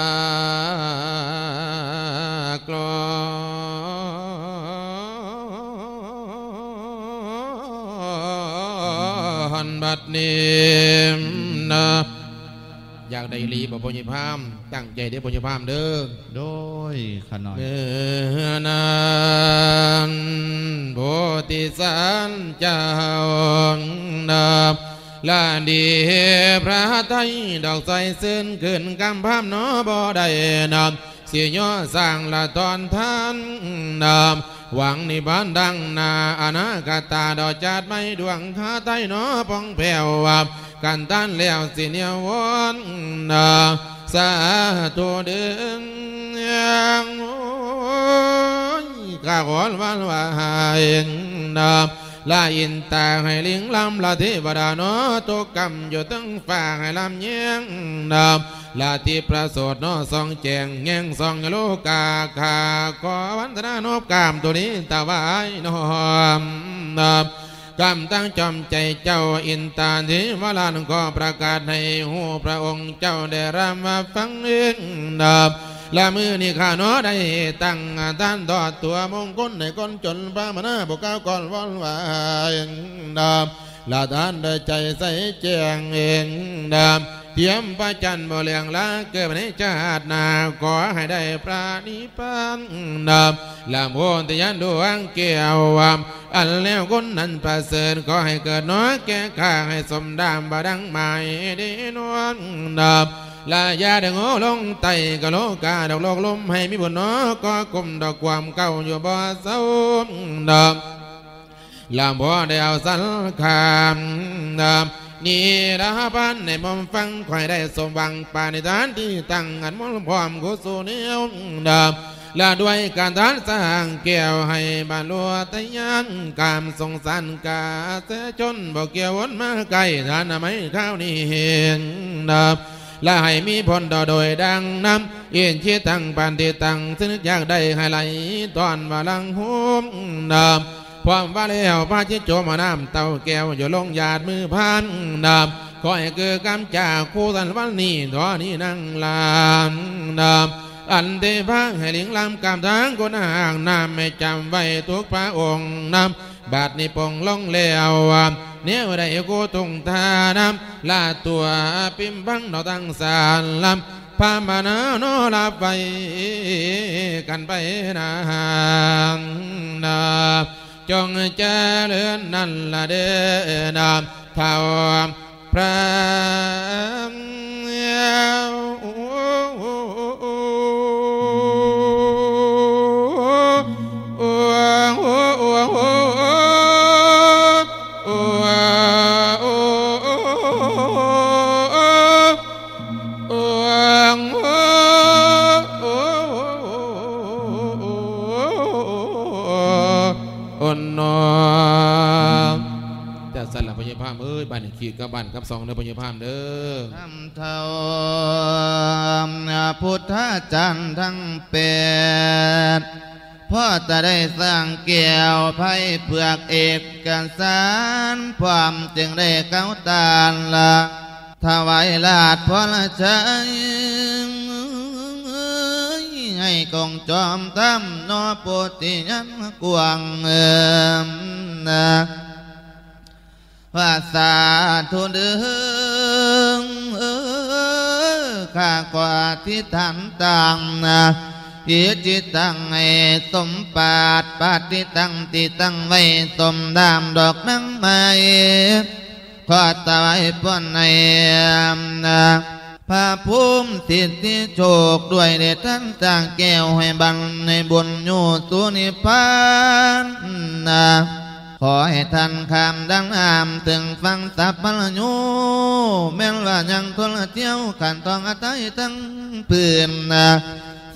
กลอนบัดนี้นะ อยากได้รีบปุญญพามตั้งใจได้ปุญญพามเด้อโดยขนอยเมื่อนานโพธิสันเจ้านาลาดีพระไทยดอกใสซึ้นขึ้นกำพามนอบ่ได้นำเสียย่อสร้างละตอนท่านนำ หวังนิพานดังนาอนาคตาดอกจัดไม่ดวงคาไตนอปองแผ่ววับกันต้านแล้วสิเนียววนนาสาธุดึงยังโอ้ยข้าขอวันว่าหายนา ลาอินตาให้ลิงลำลาเทวดาโนตุกรรมอยู่ตั้งฝ่าให้ลำเยียงนาลาที่ประโสดโนสองแจงแงงสองโลกาคาขอวันธนานบกามตัวนี้ตาวายนอมนากำตั้งจอมใจเจ้าอินตาทิวลานก็ประกาศให้หูพระองค์เจ้าได้รำมาฟังเองดับ ละมือนี่ข้าน้อได้ตั้งท่านดอดตัวมงคลในก้นจนพระมนาบุก้าก่อนวันวายดับละท่านได้ใจใส่แจงเองดับเทียมพระจันทร์บ่เลียงละเกิดในชาตินาขอให้ได้พระนิพพานดับละโมทยันดวงเกี่ยววามอันแล้วคนนั้นประเสริฐขอให้เกิดน้อยแก่ข้าให้สมดามบาดังหมายดีนวลดับ ลายาดงโอลงไตกะโลกาดอกโลกลมให้มีบุญน้อก็กลมดอกความเก่าอยู่บ่เศร้าดับลำพ่ได้เอาสันคามดำนี่ราพันในมอมฟังคอยได้สมหวังปานิทานที่ตั้งอันมลพร้อมกุศลเนียวดำและด้วยการทานสร้างแก้วให้บานลัวตะยันกามสงสารกาเสจนบอกเกี่ยววนมาไกลทานไม่ข้าวนี้เห็นดำ และให้มีผลต่อโดยดังน้ำเอ็นเชี่ยตั้งปานที่ตั้งซึ่งอยากได้ให้ไหลตอนวาลังหุมดำความว่าแล้วพระชิตโจมาน้ำเต้าแก้วอยู่ลงหยาดมือพันนำขอให้เกิดกำจากคู่สันวันนี้ตอนี้นั่งลานนำอันเทพังให้เลิงลำกำทางคนห่างน้ำไม่จำไว้ทุกพระองค์นำบาดนี้ปงลงแล้ว เนี่ยได้กูตุงทานำลาตัวปิมบังนอตั้งสารลำพามานาโนลาไปกันไปนานนาจงเจริญนั่นละเด้อนามเท่าพระอนนอแต่สันหลับพญาพามเอ้ยบ้านหนึ่ง ขีดกับบ้านกับสองเด้อพญาพามเด้อทำเท่าพุทธจันทร์ทั้งเป็ด พ่อจะได้สร้างแก้วไพ่เผือกเอกกันสารความจึงได้เก้าตาลละถวายลาดพอละใจให้กองจอมทำนอโปติยันกวงเอิมนะว่าสาธุเดืองเออข้ากว่าที่ฐานต่างนะ ยิจิตตังให้สมปาดปาติตังติตังไว้สมดามดอกนังไม้ขอตะไว้ป้อนในพระภูมิสิทธิโชคด้วยเดชท่านต่างแก้วให้บันในบุญอยู่สุนิพพานนะขอให้ท่านคำดังอามถึงฟังสัพพลญูแม้ว่ายังทนเที่ยวขันตองอาศัยทั้งปืนนะ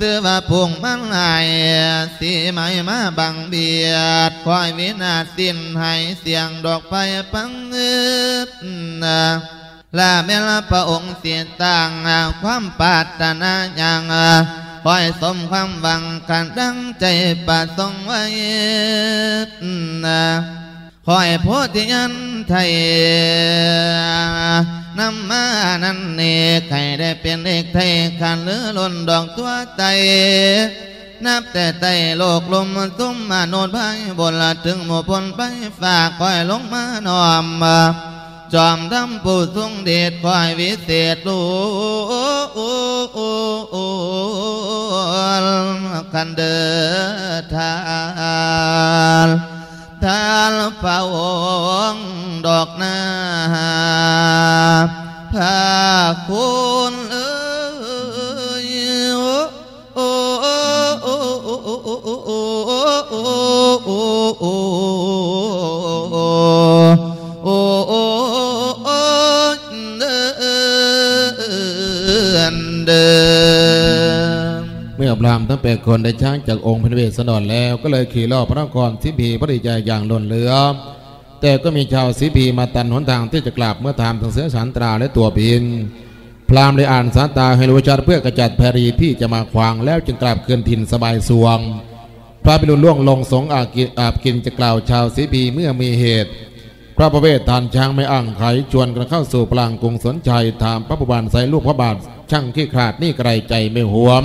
เสื้อว่าพวงมันหายสีไม้มาบังเบียดคอยวินาศสิ้นให้เสียงดอกไฟปังเอิบนะลาเมลพระองค์เสียต่างความปารถนาอย่างคอยสมความหวังกันดังใจประสงไว้นะ คอยโพธิยันไทยนำมานั้นเนกให้ได้เป็นเอกไทยขันหรือล้นดอกตัวไตนับแต่ไตโลกลมตุ้มมาโนดไปบนละถึงหมู่พลไปฝากคอยลงมานอมจอมทำผู้ทรงเดชคอยวิเศษลูกันเดินทาง ทานเฝ้าองดอกนาพาคุณเอ้ยโอ้โอ้โอ้โอ้โอ้โอ้โอ้โอ้โอ้โอ้โอ้โอ้โอ้เดินเดินเมื่ อพรามทั้งแปดคนได้ช้างจากองค์พระเวสสันดรแล้วก็เลยขี่ล่อพระนครสิพีพระดิจายอย่างล้นเหลือ แต่ก็มีชาวสิพีมาตันหนทางที่จะกลับเมื่อถามถึงเสือสันตราและตัวพินพรามได้อ่านสาตาให้รู้ชัดเพื่อกระจัดแพรีที่จะมาขวางแล้วจึงกลับคืนถิ่นสบายสวง พระพิรุณล่วงลงสงอากิอาบกินจะกล่าวชาวสิพีเมื่อมีเหตุ พระประเวททานช้างไม่อ่างไขชวนกันเข้าสู่พลางกรุงสนชัยถามพระผู้บานใส่ลูกพระบาทช่างขี้ขาดนี่ไกรใจไม่หวม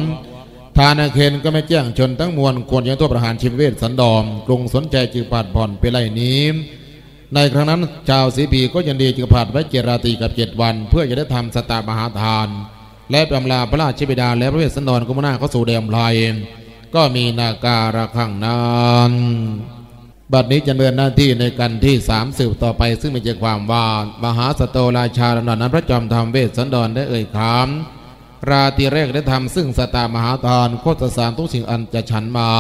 ทานาเคนก็ไม่แจ้งชนทั้งมวลควรยังโทษประหารชีวิตเวสันดอมกรุงสนใจจึงผัดผ่อนไปไล่นี้ ในครั้งนั้นชาวสีพีก็ยันดีจึงผัดไว้เจราตีกับเจ็ดวัน เพื่อจะได้ทำสตามหาทาน และบำลาพระราชบิดาและพระเวสสันดรก็มาหน้าเขาสู่แดมไพรก็มีนาการะขังนานบัดนี้จะเดินหน้าที่ในกันที่สามสืบต่อไป ซึ่งมีใจความว่ามหาสโตราชาลำดับนั้นพระจอมธรรมเวสสันดรได้เอ่ยขาม ราตรีแรกได้ทำซึ่งสตามหาทานโคตรสารทุกสิ่งอันจะฉันมา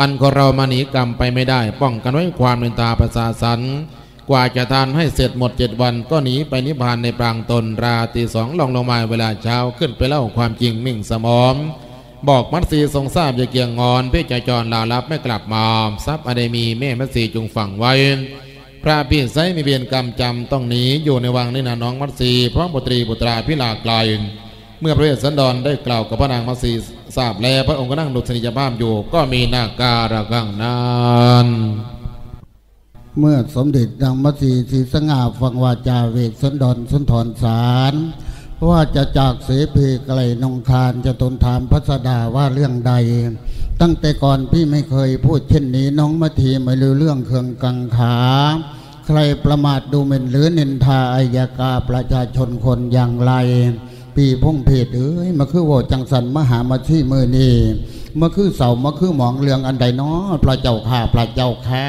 อันของเรามาหนีกรรมไปไม่ได้ ป้องกันไว้ความเป็นตาประสาสัน กว่าจะทานให้เสร็จหมดเจ็ดวันก็หนีไปนิพพานในปรางตนราตรีสองลองลงมาเวลาเช้าขึ้นไปเล่าความจริงมิ่งสมอม บอกมัตสีทรงทราบอย่าเกียงงอนเพื่อจะจรลาลับไม่กลับมาทรัพย์อไดมีแม่มัตสีจุงฝังไว้พระพี่ไซมีเบียนกรรมจำต้องหนีอยู่ในวังนี่นะน้องมัตสีพร้อมบุตรีบุตราพิลาไกล เมื่อพระเวสสันดรได้กล่าวกับพระนางมัสีทราบแล้วพระองค์ก็นั่งดุษณียภาพอยู่ ก็มีนาการะกังนานเมื่อสมเด็จดังมัสีสีสง่าฟังวาจาเวทสันดรสุนทรสารว่าจะจากเสเพไกลนงคารจะตนถามพัสดาว่าเรื่องใด ตั้งแต่ก่อนพี่ไม่เคยพูดเช่นนี้น้องมัทีไม่รู้เรื่องเครื่องกังขา ใครประมาทดูหมิ่นหรือนินทาอายกาประชาชนคนอย่างไร ปีพงเพศเอ้ยมาคือโวจังสันมหามาที่มือนี้มื่อคือเสามาคือหมองเรืองอันใดน้อพระเจ้าข้าพระเจ้าข้า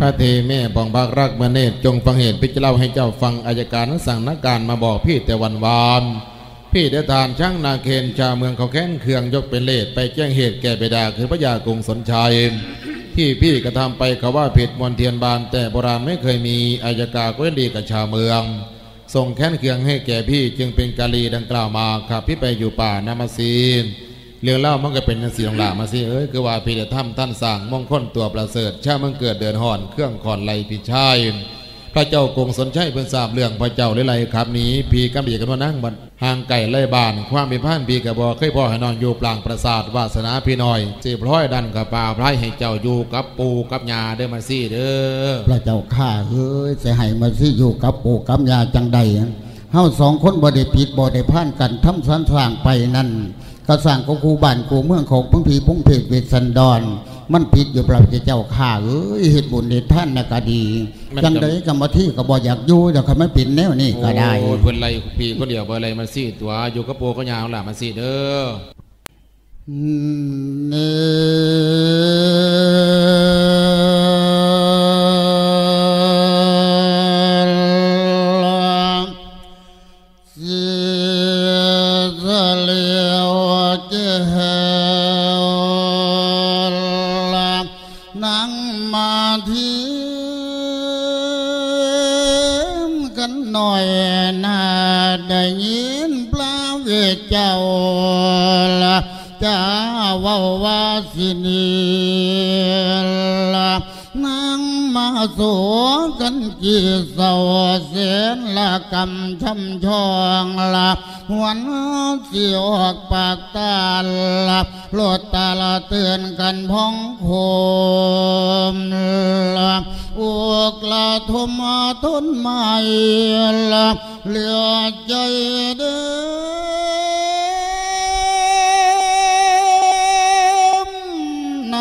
พระเทแม่ปองพักรักเมเนตจงฟังเหตุพิจารณาให้เจ้าฟังอายการนั้นสั่งนักการมาบอกพี่แต่วันวานพี่ได้ทานช่างนาเคนชาวเมืองเขาแค้นเคืองยกเป็นเลสไปแจ้งเหตุแก่เบดาคือพระยากรุงสนชัยที่พี่กระทำไปเขาว่าผิดมนเทียนบานแต่โบราณไม่เคยมีอายการก็ดีกับชาวเมือง ส่งแค้นเคืองให้แก่พี่จึงเป็นกาลีดังกล่าวมาขับพี่ไปอยู่ป่านามาซีนเรื่องเล่ามันก็เป็นสีหลงหลามาสิเอ้ยคือว่าพี่จะทำท่านสั่งมงคลตัวประเสริฐชามันเกิดเดินห่อนเครื่องขอนไหลพี่ชาย พระเจ้ากงสนชัยเพิ่นทราบเรื่องพระเจ้าเลยไรครับนี้พีกำบีกันว่านั่งบันห่างไก่ไล่บ้าน ความมีพันพีกระบอกเคยพ่อให้นอนอยู่ปลางประสาทวาสนาพี่น้อยสิพร้อยดันกับป่าพรายให้เจ้าอยู่กับปูกับยาเด้อมาสิเด้อพระเจ้าข้าเฮ้ยจะให้มาสิอยู่กับปูกับยาจังใดเฮาสองคนบ่ได้ผิดบ่ได้พลาดกันทำสันสร้างไปนั่นก็สร้างกูกูบ้านกูเมืองของพังพีพุ่งเพกเวสสันดร มันผิดอยู่พระเจ้าข้าเอ้ยเหตุบุญในท่านน่ะก็ดีมันจังใดกรรมาที่ก็บ่อยากอยู่แต่คันไม่ปิดแนวนี่ก็ได้โอ้ยเพิ่นไรพี่ก็เดียวเบอร์ไรมาสิตัวอยู่กับปูกับยาหล่ะมาสิเด้อเนาวาสินีละนั่งมาสวกันกี่เสาเสนละกำชำชองละหวนเสียออกปากตาละโลดตาละเตือนกันพ้องโคมละอวกละทมมาต้นไม้ละเหลือใจเด้อ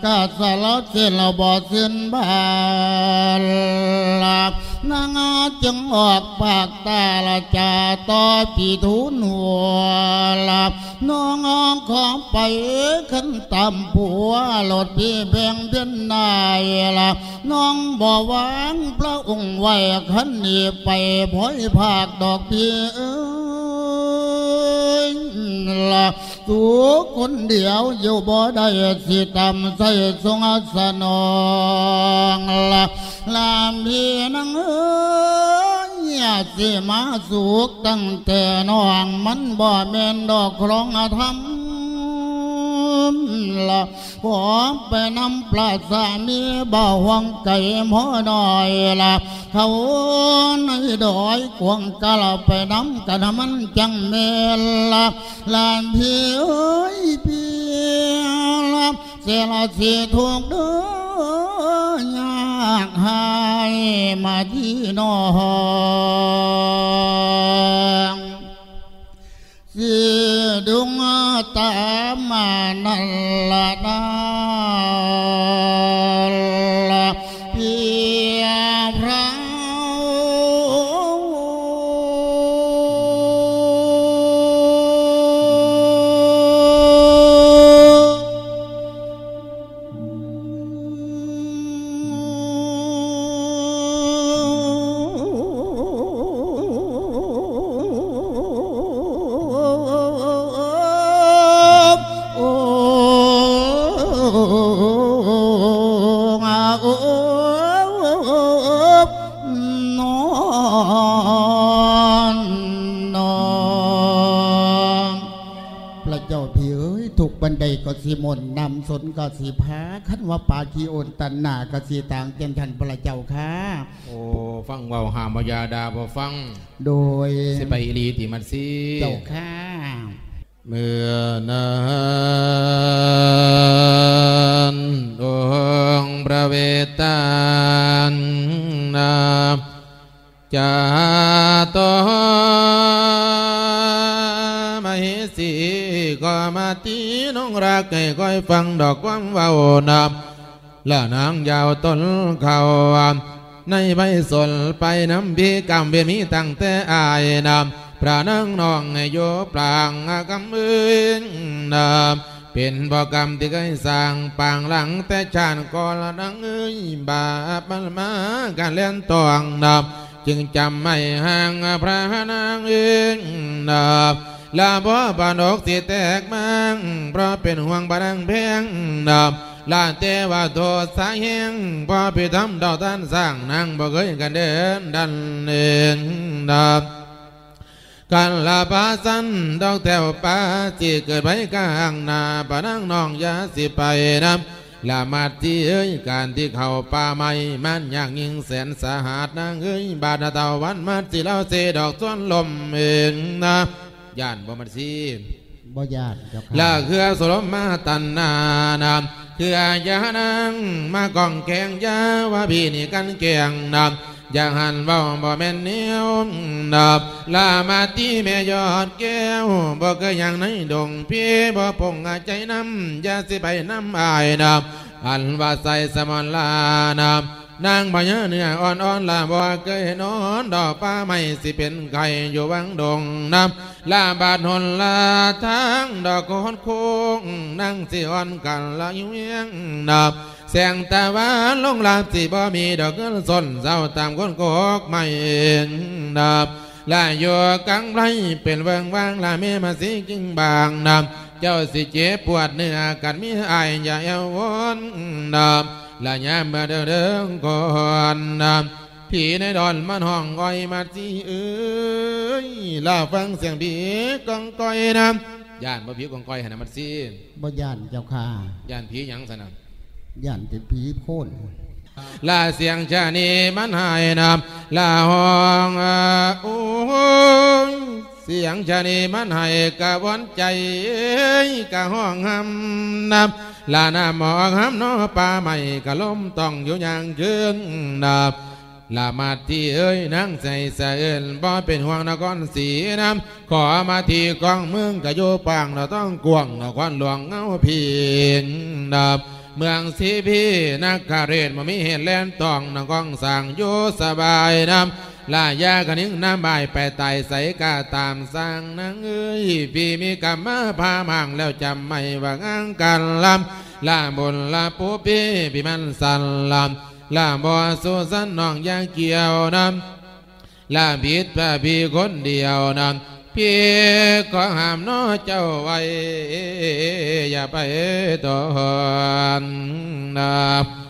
งละได้ยินคำปลาเปียสังนางมาที่โศกาลาสลดเส้นบอดเส้นบาลนางจึงออกปากตาละจาต่อปีทุนหัวลับน้องงของไปขึ้นตำผัวหลดพี่เพียงเดือนนายละน้องบ่วางพระองค์ไว้ขันนี้ไปพ้อยภาคดอกพี่เอ้ งละตัวคนเดียวอยู่บ่ได้สิตำใส่สงสนองละลามพี่นังเอ้ยอยาสิมาสุกตั้งแต่น้องมันบ่แม่นดอกครองธรรม ละขอไปนำปลาสามีบ่าววังไก่หมอหน่อยละเขาในดอยกวงกะละไปนำกันมันจังเมลละลานพี่เอ้ยพี่ละเสียละเสียถูกเด้อยากหายมาที่นอง สิดวงตามานั่ นไดก็สิมนต์นำสนก็สิพาคันว่าปากีโอนตันหนาก็สิต่างเจนทันพระเจ้าค่ะ โอ้ฟังว่าหามายาดาบ่ฟัง โดยสิไปอีหลีติมันสิเจ้าค่ะ เมื่อนานองพระเวตานนาจาโตม มาตีน้องรักให้คอยฟังดอกความเว้านำและนางยาวต้นเขาในใบสนไปน้ำพีกรรมเบียมีตั้งแต่อายนำพระนางนองให้โยปรางกำมือนนำเป็นบ่กรรมที่เคยสร้างปางหลังแต่ชาติก่อนละนังเอ้ยบาปมันมาการเล่นตองนำจึงจำไม่ห่างพระนางเองนำ ลาบ่ปานอกสิแตกมังเพราะเป็นห่วงบานังเพียงนำลาเทวาโทสาเหงพอพิธรรมดาวท่านสร้างนางบ่เคยกันเดินดันเองดับกันลาปาสันดอกแถวปาจีเกิดไปกลางนาปะนังน้องยาสิไปนำลามาที่เอ้ยการที่เข้าป่าใหม่มันยากยิ่งแสนสาหัสนางเอ้ยบาดเตาวันมาสิเล่าเสดอกส่วนลมเองนะ ย่านบ่มันสิบ่ญาติเจ้าค่ะลาเครือสลมมาตันนานามเครือยานังมากองแกงยาว่าพี่นี่กันแกงนำอย่าหันเบาบ่แม่นเหนียวนับลามาตีแม่ยอดแก้วบ่เคยอย่างในดงพี่บ่ปงใจนำอย่าสิไปนำอายนำอันว่าใส่สมอนลานำ นางพญาเนื้ออ่อนอ่อนลาบ่เคยนอนดอกป้าไม่สิเป็นไก่อยู่วังดงน้ำลาบาดหนลาทางดอกโคนโค้งนั่งสิอ่อนกันละยู่ยงนับแสงตะวันลงลาบสิบ่มีดอกเงินสนเศร้าตามคนโกกไม่เองดับลาอยู่กังไรเป็นเวิงว่างลาเมมาสิกิงบางนำเจ้าสิเจ็บปวดเนื้อกันมีอายอย่าเอววนนำ ลายามมาเดินเดินก่อนนำผีในดอนมันห้องอ้อยมาสิเอ้ยลาฟังเสียงผีกองก้อยนำย่านบ่ผีกองก้อยหันนะมันสิบ่ย่านเจ้าค่ะย่านผีหยังสนะย่านเป็นผีโพ่นลาเสียงชานีมันหายนำลาห้องอ่าโอ้ยเสียงชานีมันหายกะวันใจเอ้ยกะห้องหำนำลาหน้าหมอกหำนอป่าใหม่กะ ลานะหมอห้ามน้องป่าไม่กะล้มต้องอยู่อย่างคืนนำลามาที่เอ้ยนั่งใส่สะเอินบ่เป็นห่วงนครสีน้ำขอมาที่กองเมืองกะโยปางเราต้องกวงนครหลวงเงาพียงนำเมืองสีพี่นักการเรศมามีเหตุแลนต้องนกองสั่งอยู่สบายน้ำ ลายากนนิ่งน้ำใบายไปไตใสกาตามสั่งนางเอ้ยพี่มีกรรมพามังแล้วจำไม่ว่างางกันลำลาบนลาปูพี่พี่มันสันลำลาบอสุสันน้องยางเกี่ยวนำลาบิดพระพี่คนเดียวนำพี่ขอห้ามน้อเจ้าไว้ อย่าไปตอนนำ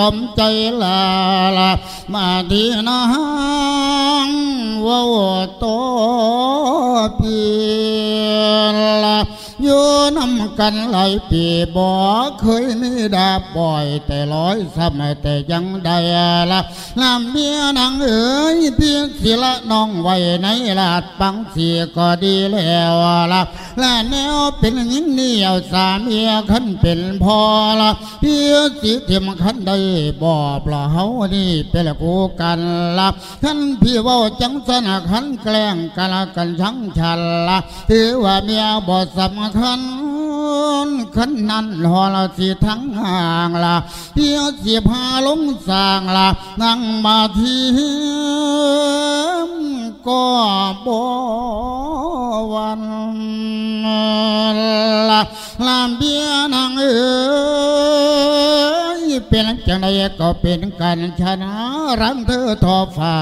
จอมใจลาลามาดีนะฮังว่าวโต กันหลายปีบ่เคยมีดาบบ่อยแต่ร้อยสมัยแต่ยังได้ละลำเมียนางเอ๋ยเพียงศิละน้องไว้ในลาดปังเสียก็ดีแล้วละและแนวเป็นหญิงเนียวสามีขันเป็นพอละเพียงสิเทียมขันได้บ่ปลาเฮานี่เป็นกูกันละขันพี่ว่าจังสนะขันแกล้งกันละกันชังชันละถือว่าเมียบ่สำคัญขันนั้นหอละสิทั้งห่างละเพียงสิพาลงสร้างละนั่งมาทีก็บ่วันละลามเบียนางเอ๋ยเป็นจังใดก็เป็นการชนะรังเธอทอฟ้า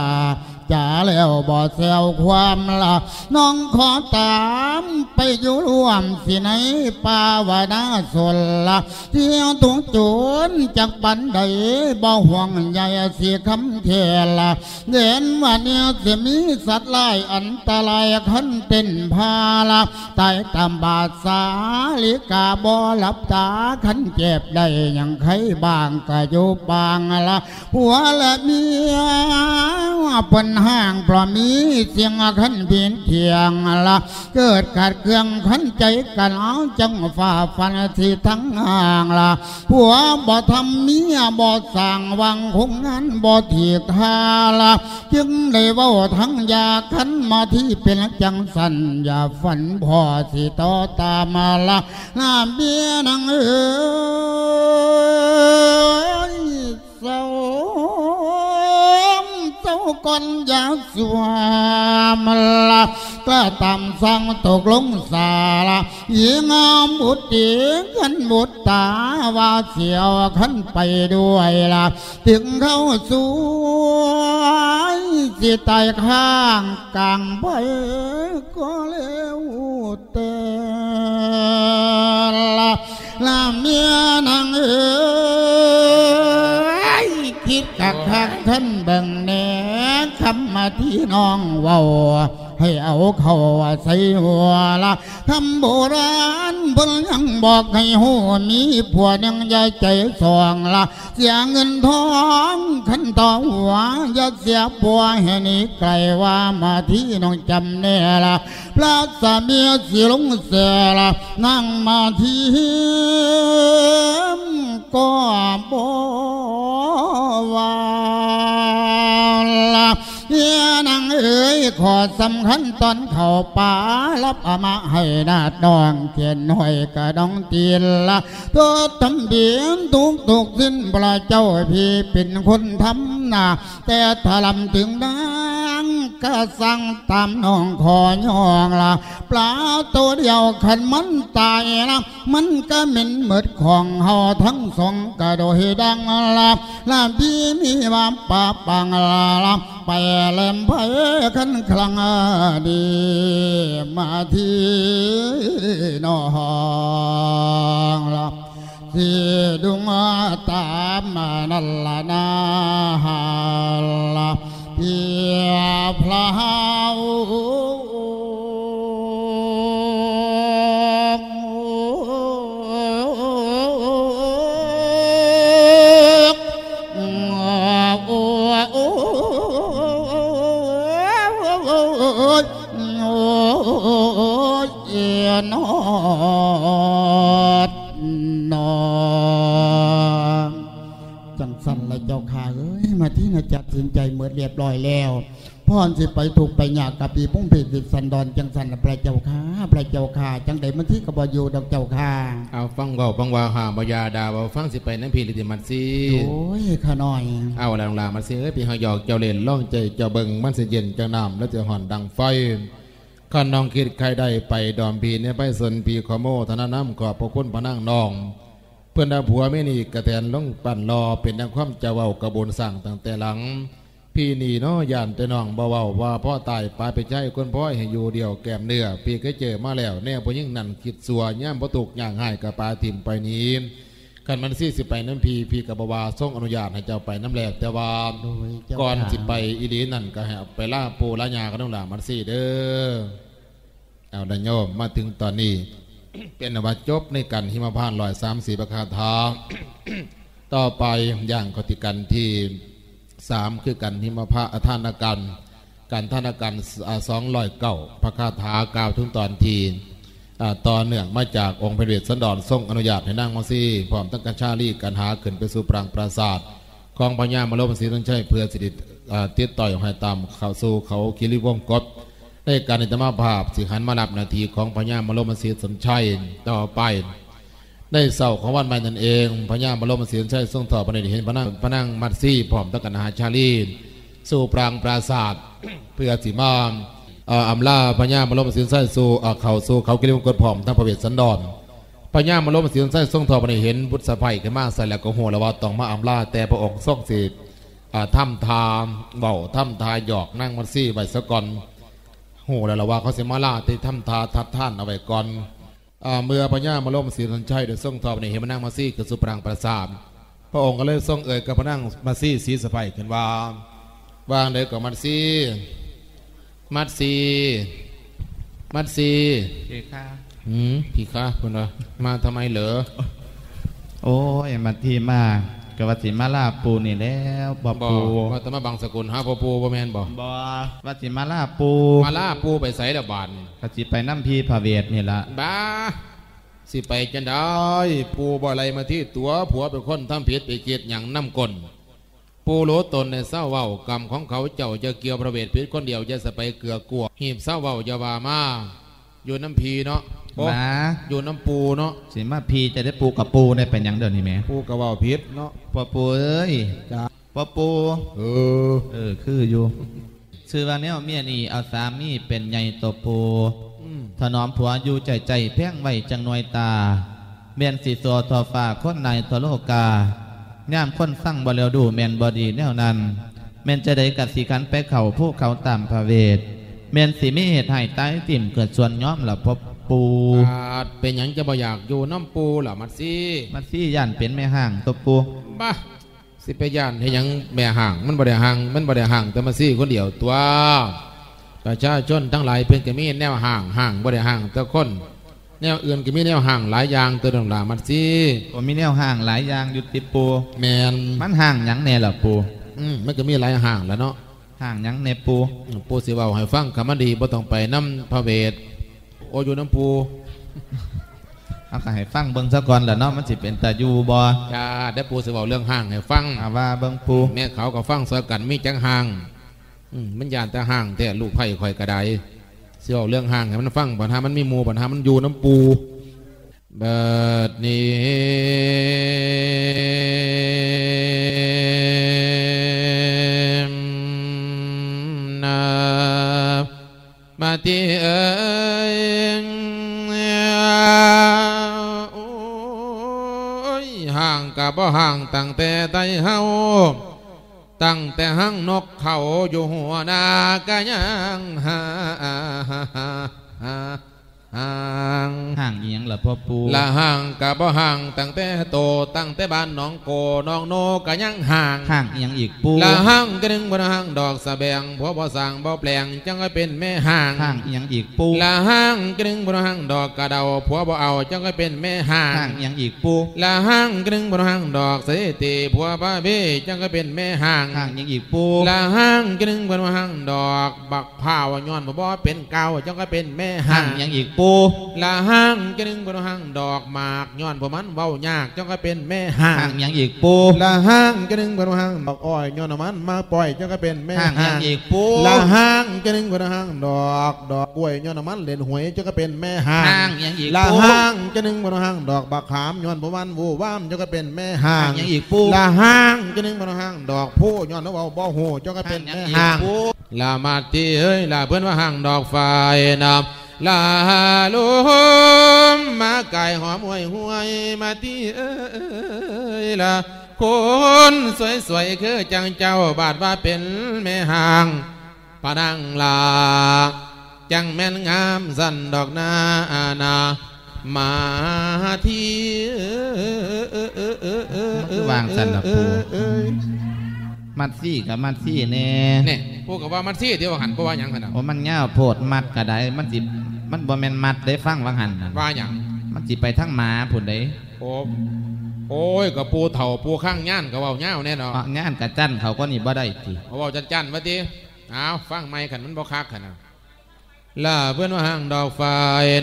จ๋าแล้วบ่แซวความละน้องขอตามไปอยู่ร่วมสิในป่าวนาสนละเที่ยวตุงจุนจากปันใดบ่ห่วงใยเสียคำเทละเห็นว่าเนี่ยสิมีสัตว์ลายอันตรายขันเต้นพาละตายตามบาดสาลิกาบ่หลับตาขันเจ็บได้ยังใครบางก็อยู่บางละหัวและเมียปนห้างปลอมีเสียงขันเพียนเทียงละเกิดขาดเครื่องขันใจกันเอาจังฝ่าฟันที่ทั้งห่างละผัวบ่ทำเมียบ่สั่งวังคงงั้นบ่ถีกทาละจึงได้ว่าทั้งยาขันมาที่เป็นจังสันอย่าฝันพอสิต่อตามาละน้ำเบี้ยนังเอ้ยเศร้า เจ้าก่อนยาสวามละกล้าตามสั่งตกลงสาละยิงอมบุตรดีขันบุตรตาว่าเสียวขันไปด้วยละถึงเข้าสู่สิตายข้างกลางไปก็เร็วแต่ละละเมียนางเอ๋ คิดกักทักท่านเบิ่งแหน่คำมาที่น้องเว้า ให้เอาเข้าใส่หัวละคำโบราณเพิ่นยังบอกให้หูมีผัวยังย่าใจสองละเสียเงินทองขันต่อหัวอย่าเสียปัวให้นี้ไกลว่ามาที่น้องจำแน่ละพระสามีสิลงเสียละนั่งมาที่ก็บ่ว่าละเฮียนางเอ๋ยขอสำคัญตอนเข้าป่ารับอามาให้นาดองเขียนห้อยกระดองตีนละตัวทำเบียนทุกทุกสิ้นพระเจ้าพี่เป็นคนทำนาแต่ถ้าลำถึงดังก็สั่งตามน้องขอยองละปลาตัวเดียวขันมันตายละมันก็เหม็นเหมือดของเฮาทั้งสองกระโดดดังละลาพี่มีว่าป่าปังละละไปแลมไปขันคลังดีมาที่นองลับที่ดุงตามมานัลลนาละเพียพลาวเอีย นอดนอจังสันละเจ้าข้าเอ้ยมาที่นาจัดสินใจเหมือนเรียบร้อยแล้วพ่อนสิไปถูกไปยากกับปีพุ่งเพศสิสันดอนจังสันละพระเจ้าข้าพระเจ้าข้าจังใดมันที่กบอยู่ดอกเจ้าข้าเอาฟังเบาฟังว่าหาบยาดาเบาฟังสิไปน้ำพีลิติมันซีโอ้ยข้าน้อย เอาแรงลามาซีเอ้ยพี่หอยอกเจ้าเล่นล่องใจเจ้าเบิงมันสิเย็นเจ้าน้ำแล้วจะห่อนดังไฟ ขันน้องคิดใครได้ไปดอมพีเนี่ยไปสนพีขอโมธนาน้ำขอบพระคุณพระนั่งนอง เพื่อนดาผัวไม่นี่กระแตนลงปั่นรอเป็นดังความเจ้าเว้ากระบวนสั่งตั้งแต่หลัง พี่นี่เนาะย่านแต่น้องเบ่เว้าว่าพ่อตายปลายไปใช้คนพ่อให้อยู่เดียวแก้มเนื้อพี่ก็เจอมาแล้วแน่พอยิ่งนั่นคิดสัวย่ามบ่ตกอย่างหายกับปลาถิ่มไปนี้ กันมันซี่สิไปน้ำพีพี่กับบวาส่งอนุญาตให้เจ้าไปน้ำแหลกแต่ว่าโดยเจ้าก่อนข้าสิไปอีดีนั่นก็ให้เอาไปล่าปูล่ายากันต้องหลามันซี่เด้อเอาดันโยมมาถึงตอนนี้ เป็นอวัจบในกันหิมพานต์ลอยสามสี่ประคาทาต่อไปอย่างกติกันที่สามคือกันหิมพาทานกันการทานกันสองร้อยเก้าพระคาถากล่าวถึงตอนทีอ่า ต่อเนื่องมาจากองค์พระเดชสันดอนทรงอนุญาตให้นั่งมังซี่พร้อมตั้งกันชาลีกันหาขึ้นไปสู่ปรางปราศาสตร์ของพญามโลมศรีต้นชัยเพื่อสิริติดต่อยให้ตามเข้าสู่เขาคิริวงกฎได้การในธรรมภาพสิหันมารับนาทีของพญามโลมศรีสนชัยต่อไปได้เศร้าของวันใหม่นั่นเองพญามารมเสียนใช่ทรงถอดพระเนตรเห็นพระนั่งพระนั่งมัดซี่พร้อมตั้งกันหาชาลีสู่ปรางปราศาสตร์เพื่อสีมาม อ่ออำลาพญามารมสียนใช่สู่เอ่อเขาสู่เขากิริมงกฎพร้อมทั้งพระเวทสันดรพญามารมสียนใช่ทรงถอดพระเนเห็นบุตรสะใภ้ขึ้นมาใส่แล้วก็หัวล้วว่าต้องมาอำลาแต่พระองค์ทรงสิอ่าถ้ำทาเบาถ้ำทาหยอกนั่งมัดซี่ไว้สะก่อนโหแล้วละว่าเขาเสมาลาที่ถ้ำทาทัดท่านเอาไว้ก่อนอ่าเมื่อพญามารมสันชัยได้ทรงทอบในเฮมานั่งมาซี่คือสุปรางประสามพระองค์ก็เลยทรงเอ่ยกับพระนั่งมาซี่สีสะไพขึ้นว่าวางเลยกับมัดซี่ มัดซี่มัดซี่เจ้าข้าหืมพี่คะคุณว่ามาทำไมเหรอโอ้ยมาที่มากวัสิมาลาปูนี่แล้วบ่บอปูกว่าแตมาบางสกุลฮะพ่อปูพ่อแมนบอกบ่วัสิมาลาปู มาล่าปูไปใส่ละบานกสิไปน้ำพีพระเวทนี่ละบ้าสิไปจันได้ปูบ่อะไรมาที่ตัวผัวเป็นคนทำผิดไปเกียดอย่างน้ำกล ปูโลตนในเศร้าเว้ากรรมของเขาเจ้าจะเกี่ยวประเวทพิษคนเดียวจะสไปเกลือกลัวหีบเศร้าเว้าจะว่ามาอยู่น้ำพีเนาะโอ้มาอยู่น้ำปูเนาะสิมาพีจะได้ปูกับปูได้เป็นหยังเดินนี่แหม่ปูกระว่าพิษเนาะพ่อปูเอ้ยจ้าพ่อปูเออเออคืออยู่ชื่อว่าแนวเมียนี่เอาสามีเป็นใหญ่โตปูอืมถนอมผัวอยู่ใจใจแพ่งไว้จังหน่วยตาเมียนสีสัวทอฟ้าคนในทอโลกา ย่ามคนสั่งบ่เร็วดูแมนบอดีแนวนั้นแมนจะได้กัดสีขันไปเข่าผู้เขาตามพระเวทแมนสีมีเหตุให้ตายติ่มเกิดส่วนย้อมละพบปูอาจเป็นหยังจะบ่อยากอยู่น้ำปูล่ะมัดซี่มันซี่ย่านเป็นแม่ห่างตบปูบ้าสสิไปย่านให้หยังแม่ห่าง มันบ่ได้ห่าง มันบ่ได้ห่างแต่มาซี่คนเดียวตัวประชาชนทั้งหลายเพิ่นก็มีแนวห่างห่างบ่ได้ห่างแต่คน แนวอื่นก็มีแนวห่างหลายอย่างตัวต่างๆมันซี่ผมมีแนวห่างหลายอย่างอยู่ติปู แมนมันห่างหยังแน่ล่ะปูอืมมันก็มีหลายห่างแหล้วเนาะห่างหยังแน่ปู ปูสิเว้าให้ฟังคำมันดีบ่ต้องไปน้ำพระเวทโออยู่น้ำปูเอาก็ให้ฟังเบิ่งซะก่อนล่ะเนาะมันสิเป็นตาอยู่บ่จ้าได้ปูสิเว้าเรื่องห่างให้ฟังอาว่าเบิ่งปูแม่เขาก็ฟังซอยกันมีจังห่างอืมมันยานแต่ห่างแต่ลูกไผ่ข่อยกระได สิเว้าเรื่องห่างให้มันฟังปัญหามันมีมูปัญหามันอยู่น้ำปูเบิดนี้นามาที่เอ้ยโอ้ยห่างกับบ่ห่างตั้งแต่ใดเฮา ตั้งแต่หังนกเขาอยู่หัวนากะยังห่าง ห่างห่างอีหยังล่ะพ่อปูละห่างกับบ่ห่างตั้งแต่โตตั้งแต่บ้านหน้องโกน้องโนกะยังห่างห่างอีหยังอีกปูละห่างกระดึงบ่ห่างดอกสะแบงพอบ่สร้างบ่แปลงจังก็เป็นแม่ห่างห่างอีหยังอีกปูละห่างกระดึงบ่ห่างดอกกระเดาผัวบ่เอาจังก็เป็นแม่ห่าห่างงอีหยังอีกปูละห่างกระดึงบ่ห่างดอกเสติผัวบ้าเบ้จังก็เป็นแม่ห่างห่างอีหยังอีกปูละห้างกระดึงบนห้างดอกบักพร้าวย้อนบ่บ่เป็นเก่าจังก็เป็นแม่ห่าห้างงอีหยังอีกปูละห้างกระดึงบนห้างดอกหมากย้อนบ่มันเว้ายากจังก็เป็นแม่ห้าห่างงอีหยังอีกปูละห้างกระดึงบนห้างดอกอ้อยย้อนเอามันมาปล่อยจังก็เป็นแม่ห่างอีหยังอีกปูละห้างกระดึงบนห้างดอกดอกกล้วยย้อนเอามันเล่นหวยจังก็เป็นแม่ห้าห่างงอีหยังอีกละปูห้างกระดึงบนห้างดอกบักขามย้อนบ่มันวูว่ามจังก็เป็นแม่ห้าห่างงอีหยังอีกปูละห้างกระดึงบนห้างดอกผู้ย้อนเอาเว้าบ่ฮู้จังก็เป็นแม่ห้าง ลามาตีเอ้ยลาเพื่อนว่าห่างดอกไฟนำ ลาลุมมาไก่หอมห่วยห่วยมาตีเอ้ยลาคนสวยๆคือจังเจ้าบาดว่าเป็นแม่ห่างปานังลา จังแม่นงามสันดอกนานามาที่มันคือวางสันดอกปู มัดซี่กับมัดซี่แน่เนี่ยพูดกับว่ามันซี่เดียวหันเพราะว่าหยังขนาดโอ้มันเงาวโพดมัดก็ได้มันสิมันบ่แม่นมัดได้ฟังว่าหันนั่นว่าหยังมันสิไปทั้งหมาพุ่นได้โอ้โอ้ยกับปูเถ่าปูข้างย่านกับว่าเง่าแน่นอนอะงานกะจันเขาก็นี่บ่ได้ติเอาเว่าจันจันๆมาทีเอาฟังไม่ขันมันบ่คักขันนะ ลาเพื่อนว่าห่างดอกไฟ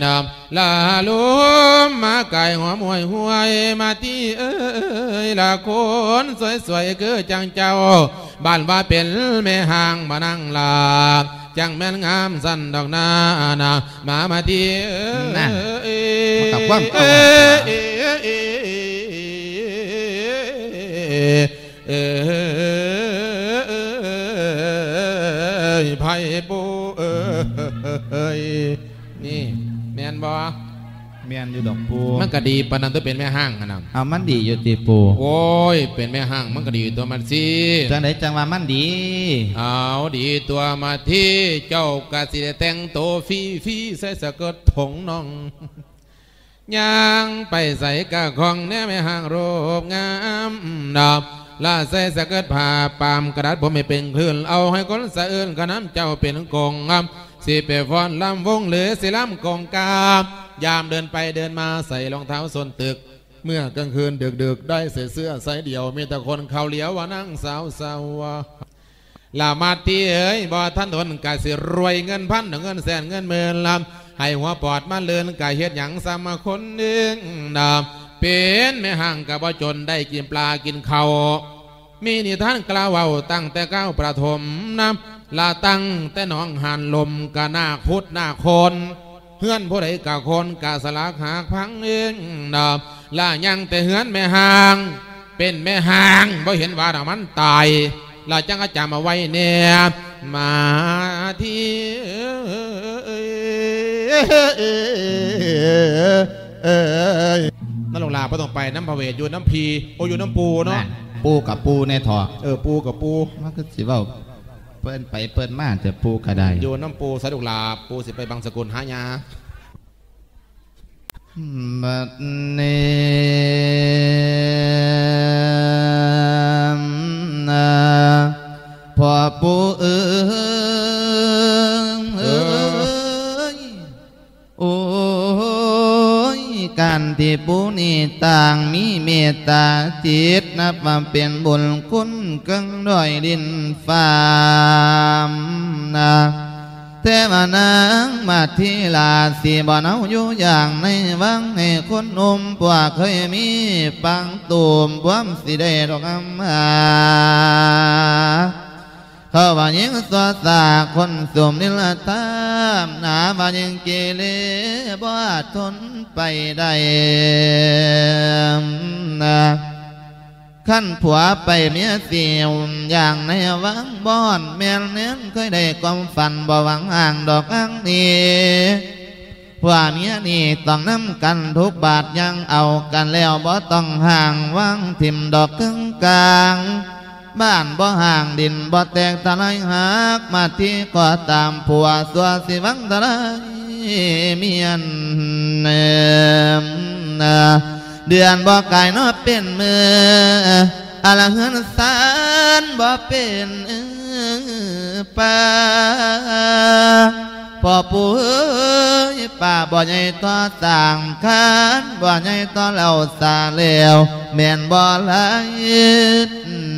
นำลาลุมมาไก่หอมหวยหวยมาที่เอ้ยลาคนสวยๆคือจังเจ้า บ้านว่าเป็นแม่ห่างมานั่งลาจังแม่นงามสันดอกนานามามาที่เอ้ยนั่นเอ้ยมันกับความเอ้ยเอ้ยเอ้ยเอ้ยไผ่ปูเอ้ ยนี่ แม่นบ่แม่นอยู่ดอกปูมันก็ดีปานนั้นตัวเป็นแม่ห้างอะนะเอามันดีอยู่ติปูโอ้ย เป็นแม่ห้างมันก็ดีตัวมันสิจังไดจังว่ามันดี เอาดีตัวมาที่เจ้ากะสิได้แต่งโตวฟีฟีใส่สะกดถงน้องย่างไปใส่กะของแน่ไม่ห่างโรบงามดอก ลาใส่สะเกิดผ้าปามกระดาษผมไม่เป็นคลื่นเอาให้คนสะเอื้นกะน้ำเจ้าเป็นกงงามสิไปฟ้อนลำวงหรือสิลำกงกามยามเดินไปเดินมาใส่รองเท้าส้นตึก เมื่อกลางคืนดึกๆได้ใส่เสื้อใส่เดี่ยวมีแต่คนเขาเหลียวว่านั่งสาวสาวลามาตีเอ้ยบ่ท่านทนกะสิรวยเงินพันเงินแสนเงินหมื่นลำให้หัวปอดมาเลือนกะเฮ็ดหยังสามาคนหนึ่งดา เป็นแม่ห่างกับบ่จนได้กินปลากินเขามีนิทานกล่าวเว้าตั้งแต่ก้าวประถมน้ำลาตั้งแต่หนองหันลมกะนาคพุทธนาคนเฮือนผู้ใดกะคนกะสลักหากพังเองดาลายังแต่เฮือนแม่ห่าง เป็นแม่ห่างบ่เห็นว่าดมันตายลาจังก็จำเอาไว้เนี่ยมาที่ นั่ลงลาไ่ต้องไปน้ำพระเวทอยู่น้ำพีโออยู่น้ำปูเนาะปูกับปูในถอเออปูกับปูมันก็สิว่าเปิ้นไปเปิ้นมาจะปูกระได้อยู่น้ำปูสะดุกลาปูสิไปบางสกุลหายาบัดนี้พอปูเออเออ นี่ต่างมีเมตตาจิตนับมาเป็นบุญคุณกังด้อยดินฟ้ามนาเทวานางมาที่ลาสีบ่อนเอาอยู่อย่างในวังให้คนหนุ่มปวกเคยมีปังตูมบวมสีได้ดอกอำมา เขาว่ายิงสวสาคนสวมนิลตามหนาว่ายิงเกเรบ่ทนไปได้นะขั้นผัวไปเมียเสียวอย่างในวังบอนแม่นเน้นเคยได้ความฝันบ่หวังห่างดอกอังนี้ว่าเมียนี่ต้องน้ำกันทุกบาทยังเอากันแล้วบ่ต้องห่างวังทิมดอกกึ่งกลาง บ้านบ่ห่างดินบ่แตกตะไลหักมาที่ก็ตามผัวสัวสิวังตะไลเมียนเนมเดือนบ่กายนอเป็นมืออะไรเฮือนสารบ่เป็นป่า พอปู่เอ้ยป่าบ่ใหญ่ต่อต่างคันบ่ใหญ่ต่อเราสาแล้วแม่นบ่หลาย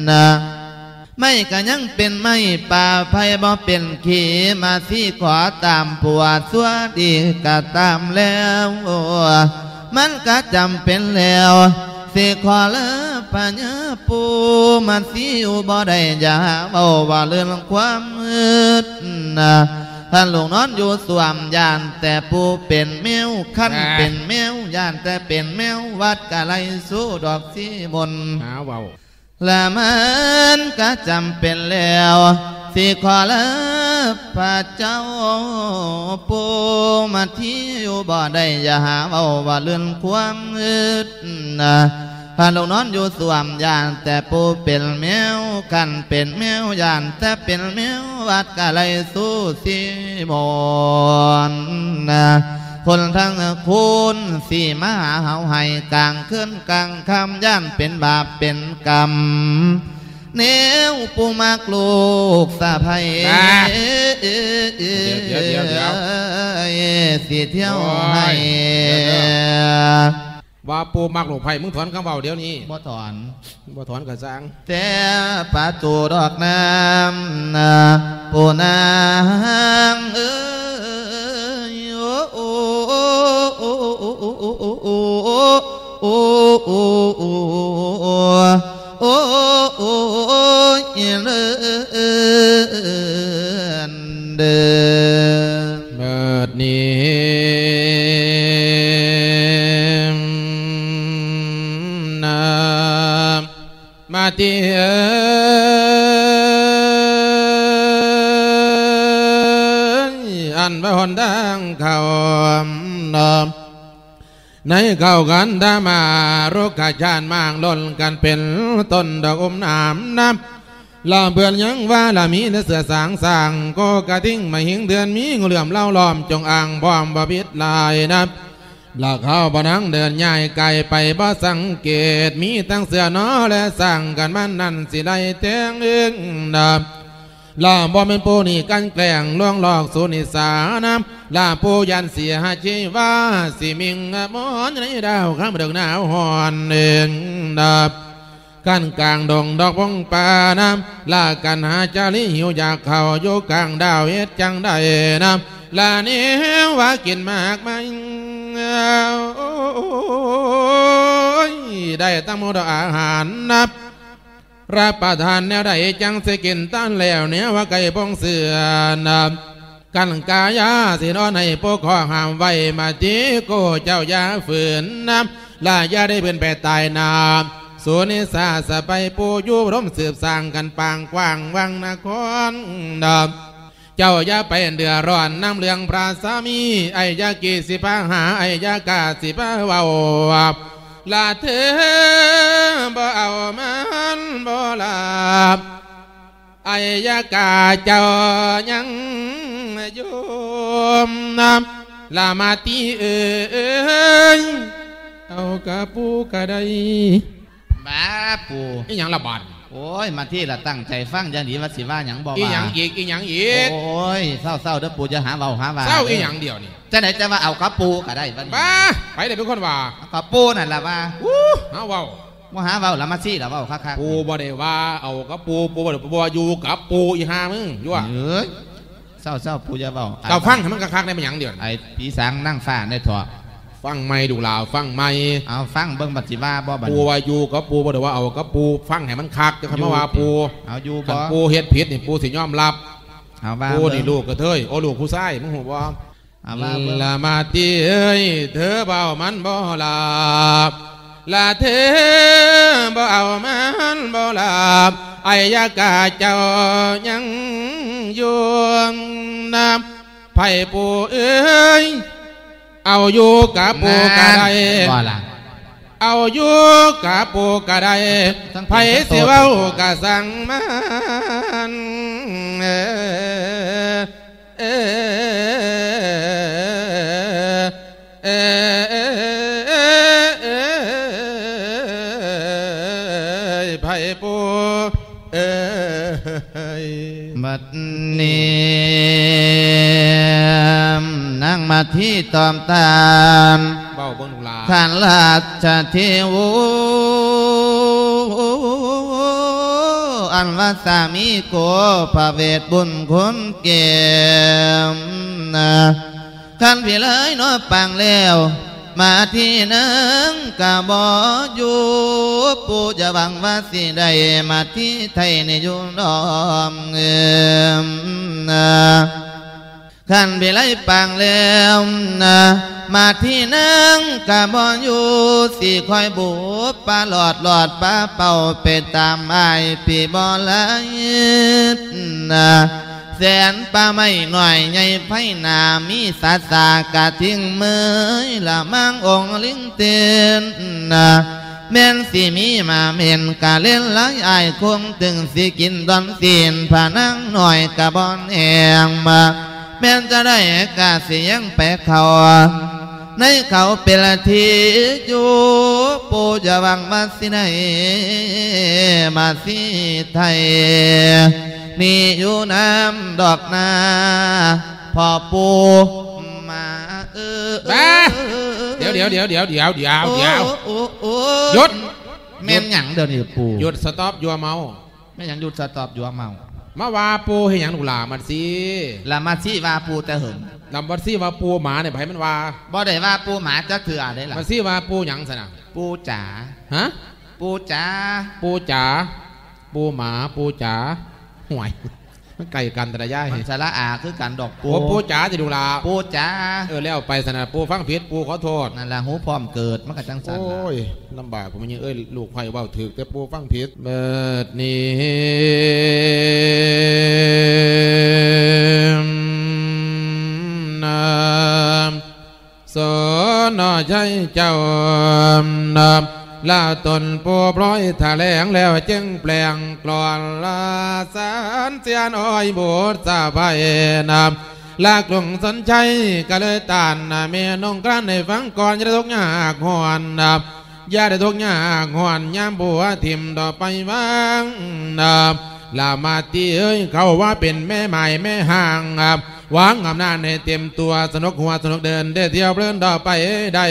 นะไม่ก็ยังเป็นไม่ป่าไผบ่เป็นขี่มาที่ขอตามผัวสัวดีก็ตามแล้วมันก็จำเป็นแล้วสิขอเลิกปัญญาปูมันสิอยู่บ่ได้ยาเบาว่าเรื่องความมืดนะ ท่านหลวงนอนอยู่สวมยานแต่ปูเป็นแมวขั้นเป็นแมวยานแต่เป็นแมววัดกะไรสู้ดอกสีมนหาเว้าและมันก็จำเป็นแล้วสิขอเลิกพระเจ้าปูมาที่อยู่บ่ได้อย่าหาเอาว่าเรื่องความอึดนะ พาลงนอนอยู่สวมยานแต่ปูเป็นแมวกันเป็นแมวยานแต่เป็นแมววัดกะไรสู้สิมนนะคนทั้งคุณสี่มาหาเฮาให้กลางขึ้นกลางคำย่านเป็นบาปเป็นกรรมเนวปูมากลูกสะพายอ่าเอ้ยเดี๋ยวเดี๋ยวเดี๋ยวสีเที่ยวให้โอ้ยเดี๋ย วเดี๋ยวว่าปูมักลูกไผ่มึงถอนคำเบาเดี๋ยวนี้บ่ถอนบ่ถอนกระซังแต่ประตูดอกน้ำนาปูนางเอ้ยโอ้โอ้โอ้โอ้โอ้โอ้โอ้โอ้โอ้โอ้โอ้โอ้โอ้โอ้เลื่อนเดินเบิดนี้ อันพระหนดังเขานอมในเข้ากันดามารุกขจานมางล้นกันเป็นต้นดอกอมน้ำน้ำลาเบื่อนยังว่าละมีเนื้อเสือสางสางก็กระทิ้งมาหิงเดือนมีงูเหลื่อมเล่าล้อมจงอ่างพร้อมบบิดลายนับ ลาเข้าบนังเดินย่ายไกลไปบ่สังเกต มีตั้งเสือนอและสั่งกันมันนั่นสิได้แตงเองนับลาบ่เป็นปูนี่กันแกล้งลวงหลอกสุนิสานำลาปูยันเสียหาชีวาสิมิงมอนในดาวข้ามเดือกหนาวหอนเองดับกันกลางดงดอกพงป่าน้ำลากันหาจาริหิวอยากเขาอยู่กลางดาวเฮ็ดจังได้น้ำลาเนี้ว่ากินมากไหม ได้ตั้งหมดอาหารนับรับประทานแนวใดจังสิกินต้านแล้วเนี่ยว่าไก่พองเสือนำกันกายาสินอนให้ปกครองห้ามไว้มาจีโกเจ้ายาฝืนน้ำลายาได้เป็นไปตายน้ำสุนิสาสไปปูยูร่มสืบสร้างกันปางกว้างวังนครดำ เจ้าอย่าไปเดือดร้อนน้ำเลืองพระสามี ไอ้ยากีสิพาหาไอ้ยากาสิพาเว้าลาเธอบ่เอามันบ่ลาบไอ้ยากาเจ้ายังโยมนำลามาตีเอ้ยเอากระปูกระไดบ้าปูนี่ยังละบาดโอ้อ้ยมาที่ละตั้งใจฟังอย่างดีว่าสิว่าหยังบ่อีว่าหยังอีกอีหยังอีกโอ้ยเศร้าเศร้าๆเด้อปู่จะหาเว้าหาว่าเศร้าอีหยังเดียวนี่จะไหนจะว่าเอากระปูก็ได้บัดนี้บ้าไปได้เป็นคนว่าเอากระปูนั่นล่ะว่าอู้หาเว้าบ่หาเว้าละมาซี่ละเว้าคักๆปูบ่ได้ว่าเอากับปูปูบ่ได้บ่ว่าอยู่กับปูอีหามึงอยู่ว่าเอ้ยเศร้าเศร้าๆปู่จะเว้าเราฟังให้มันคักๆได้เป็นหยังเดียวนี่ไอ้ผีสางนั่งฟ้าได้ถอด ฟังไม่ดูลาวฟังไม่เอาฟังเบิ่งบัดสิว่าบ่บัดปูว่าอยู่กับปูบ่ได้ว่าเอากับปูฟังให้มันคักจะคำว่าปูเอาอยู่คับ่นปูเฮ็ดผิดนี่ปูสิยอมรับเอาว่าปูนี่เบิ่งลูกกระเทยโอ้ลูกผู้ชายมึงหูบ่เอาว่าเบิ่งละมาตีเอ้ยเธอเบามันบ่หลับละเธอบ่เอามันบ่หลับไอ้ยากาเจ้ายังอยู่น้ำไผ่ปูเอ้ย เอาอยู่กับปูกะไดว่าล่ะเอาอยู่กับปูกะไดทั้งไผ่ทั้งโตสิเว้ากะสั่งมันเออเออเออเออเออไผ่ปูเออบัดนี้นั่ง มาที่ตอมตามเบาเบิ่งลูกหลาท่านราชเทวูอันว่าสามีโกพระเวทบุญคุณเกมนะท่านพี่เลยเน้อปังแล้ว มาที่นึงกะบออยู่ปู่จะหวังว่าสิได้มาที่ไทยในอยุดอมเงิมนะ ขันไปไล่ปังแล้วนะมาที่นึงกะบออยู่สิคอยบูปลาหลอดหลอดปลาเป่าไปตามไอายปีบอละนะแสนปลาไม่หน่อยใหญ่ไพนามีสาสากะทิ้งมือละมังองลิงเตียนนะแม่นสิมีมาเม่นกะเล่นลายอายคงตึงสิกินดอนตีนผานังหน่อยกะบอนแหงมา แม่นจะได้กาเสียงแปะเขา ในเขาเป็นละทีอยู่ปูจะวังมาสิไหนมาสิไทย นี่อยู่น้ำดอกนาพอปูมาเออแม่เดี๋ยวเดี๋ยวเดี๋ยวเดี๋ยวเดี๋ยวเดี๋ยวเดี๋ยวโอ้โอ้หยุดแม่นหยังเดี๋ยวนี้ปูหยุดสต็อปยัวเมาแม่นหยังหยุดสตอบอยู่ว่าเมา มาว่าปูให้หยังลูกหลามันสิละมาสิว่าปูแต่เหิงลำบัดซี่ว่าปูหมาเนี่ยไผมันว่าบ่ได้ว่าปูหมาจะเถื่อได้ล่ะมันซี่ว่าปูหยังสนะปูจ๋าฮะปูจ๋าปูจ๋าปูหมาปูจ๋าห่วย มันไก่กันแต่ละย่ายมันสาระอาคือกันดอกปูโอ้ปูจ๋าจะดูลาปูจ๋าเออแล้วไปสนะปูฟังผิดปูขอโทษนั่นละหูพร้อมเกิดมันก็จังสันโอ้ล่ะยลำบากผมยังเอ้ยลูกไผ่เบาถือแต่ปูฟังผิดเบิดนี้นามสนอใจเจ้านาม ลาตนปูพร้อยถแหลงแล้วจึงแปลงกลอนลาสารเสียนอ้อยบูดสาไปนามลากลงสนใจก็เลยตานนะเมียนงกรันในฟังก่อนอย่าได้ทุกยากหอนนับยาได้ทุกยากหอนยามบัวทิมต่อไปบ้างนับลามาตีเอ้ยเขาว่าเป็นแม่ใหม่แม่ห่างนับหวังอำนาจในเต็มตัวสนุกหัวสนุกเดินได้เที่ยวเพลินต่อไปได้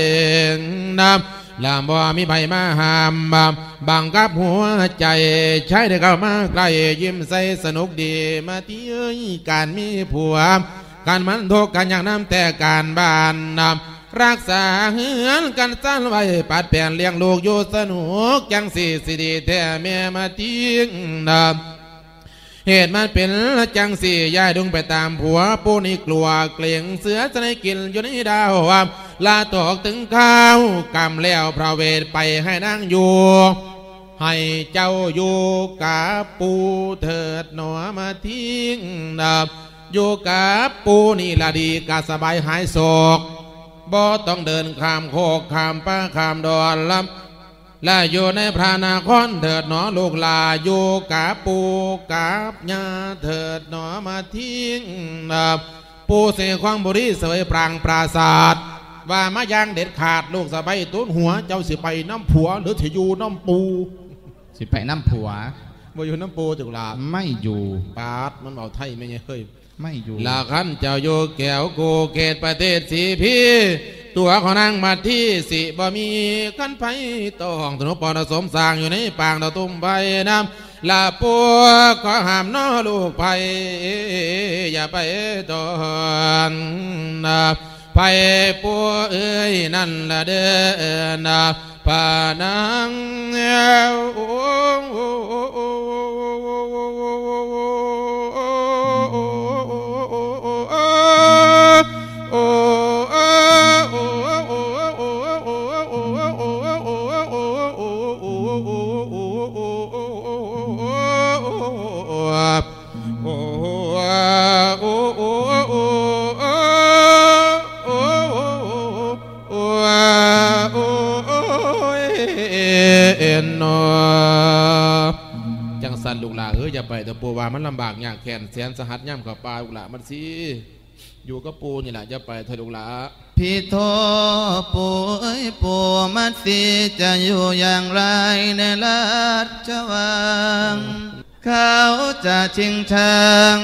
นับ ลามบ่มีใบมาหามบังบังกับหัวใจใช้ได้เข้ามาใกล้ยิ้มใส่สนุกดีมาเที่ยการมีผัว การมันโทกกันอย่างน้ำแต่การบ้านนำรักษาเฮือนกันสั้นไว้ปัดแผ่นเลี้ยงลูกอยู่สนุกจังสี่สิดีแท้แม่มาทิ้งนำเหตุมันเป็นจังสี่ยายดุงไปตามผัวปูนี่กลัวเกลียงเสือจะได้กินอยู่ในดาวว่า ลาตกถึงข้าวกำแล้วพระเวทไปให้นั่งอยู่ ให้เจ้าอยู่กับปูเถิดหนอมาทิ้งดับอยู่กับปูนี่ละดีกะสบายหายโศกบ่ต้องเดินข้ามโคกข้ามป้าข้ามดอนลำและอยู่ในพระนครเถิดหนอลูกลาอยู่กับปูกับยาเถิดหนอมาทิ้งนับปูเสกควางบุรีเสวยปรางปราศาสตร์ ว่ามายังเด็ดขาดลูกสะใบายตุ้นหัว เจ้าสิไปน้ำผัว หรือสิอยู่น้ำปู สิไปน้ำผัวบ่อยู่น้ำปูจุกลาไม่อยู่ปาดมันเอาไทยไม่ไงเฮ้ยไม่อยู่ลาคันเจ้าโยแก้วโกเกตประเทศสีพี่ ตัวของนางมาที่สิบ่มีกันไผต้องถนนปอนสมสร้างอยู่ในปางดาวตุ้มใบน้ำลาปัวขอห้ามน้อลูกไผอย่าไปตอนนะ ไผปัวเอ้ยนั่นละเด้อนะพานังเอวโอ้โอ้โอ้ นนอจังสันลูกหลาเอ้ยอย่าไปแต่ปูว่ามันลำบากยากแค้นแสนสหัสย่ำกับปลาลูกหลามันสิอยู่กับปูนี่แหละอย่าไปเถอะลูกหลาพี่โทปู่เอ้ยปูมัดสีจะอยู่อย่างไรในราชวังเขาจะชิงชัง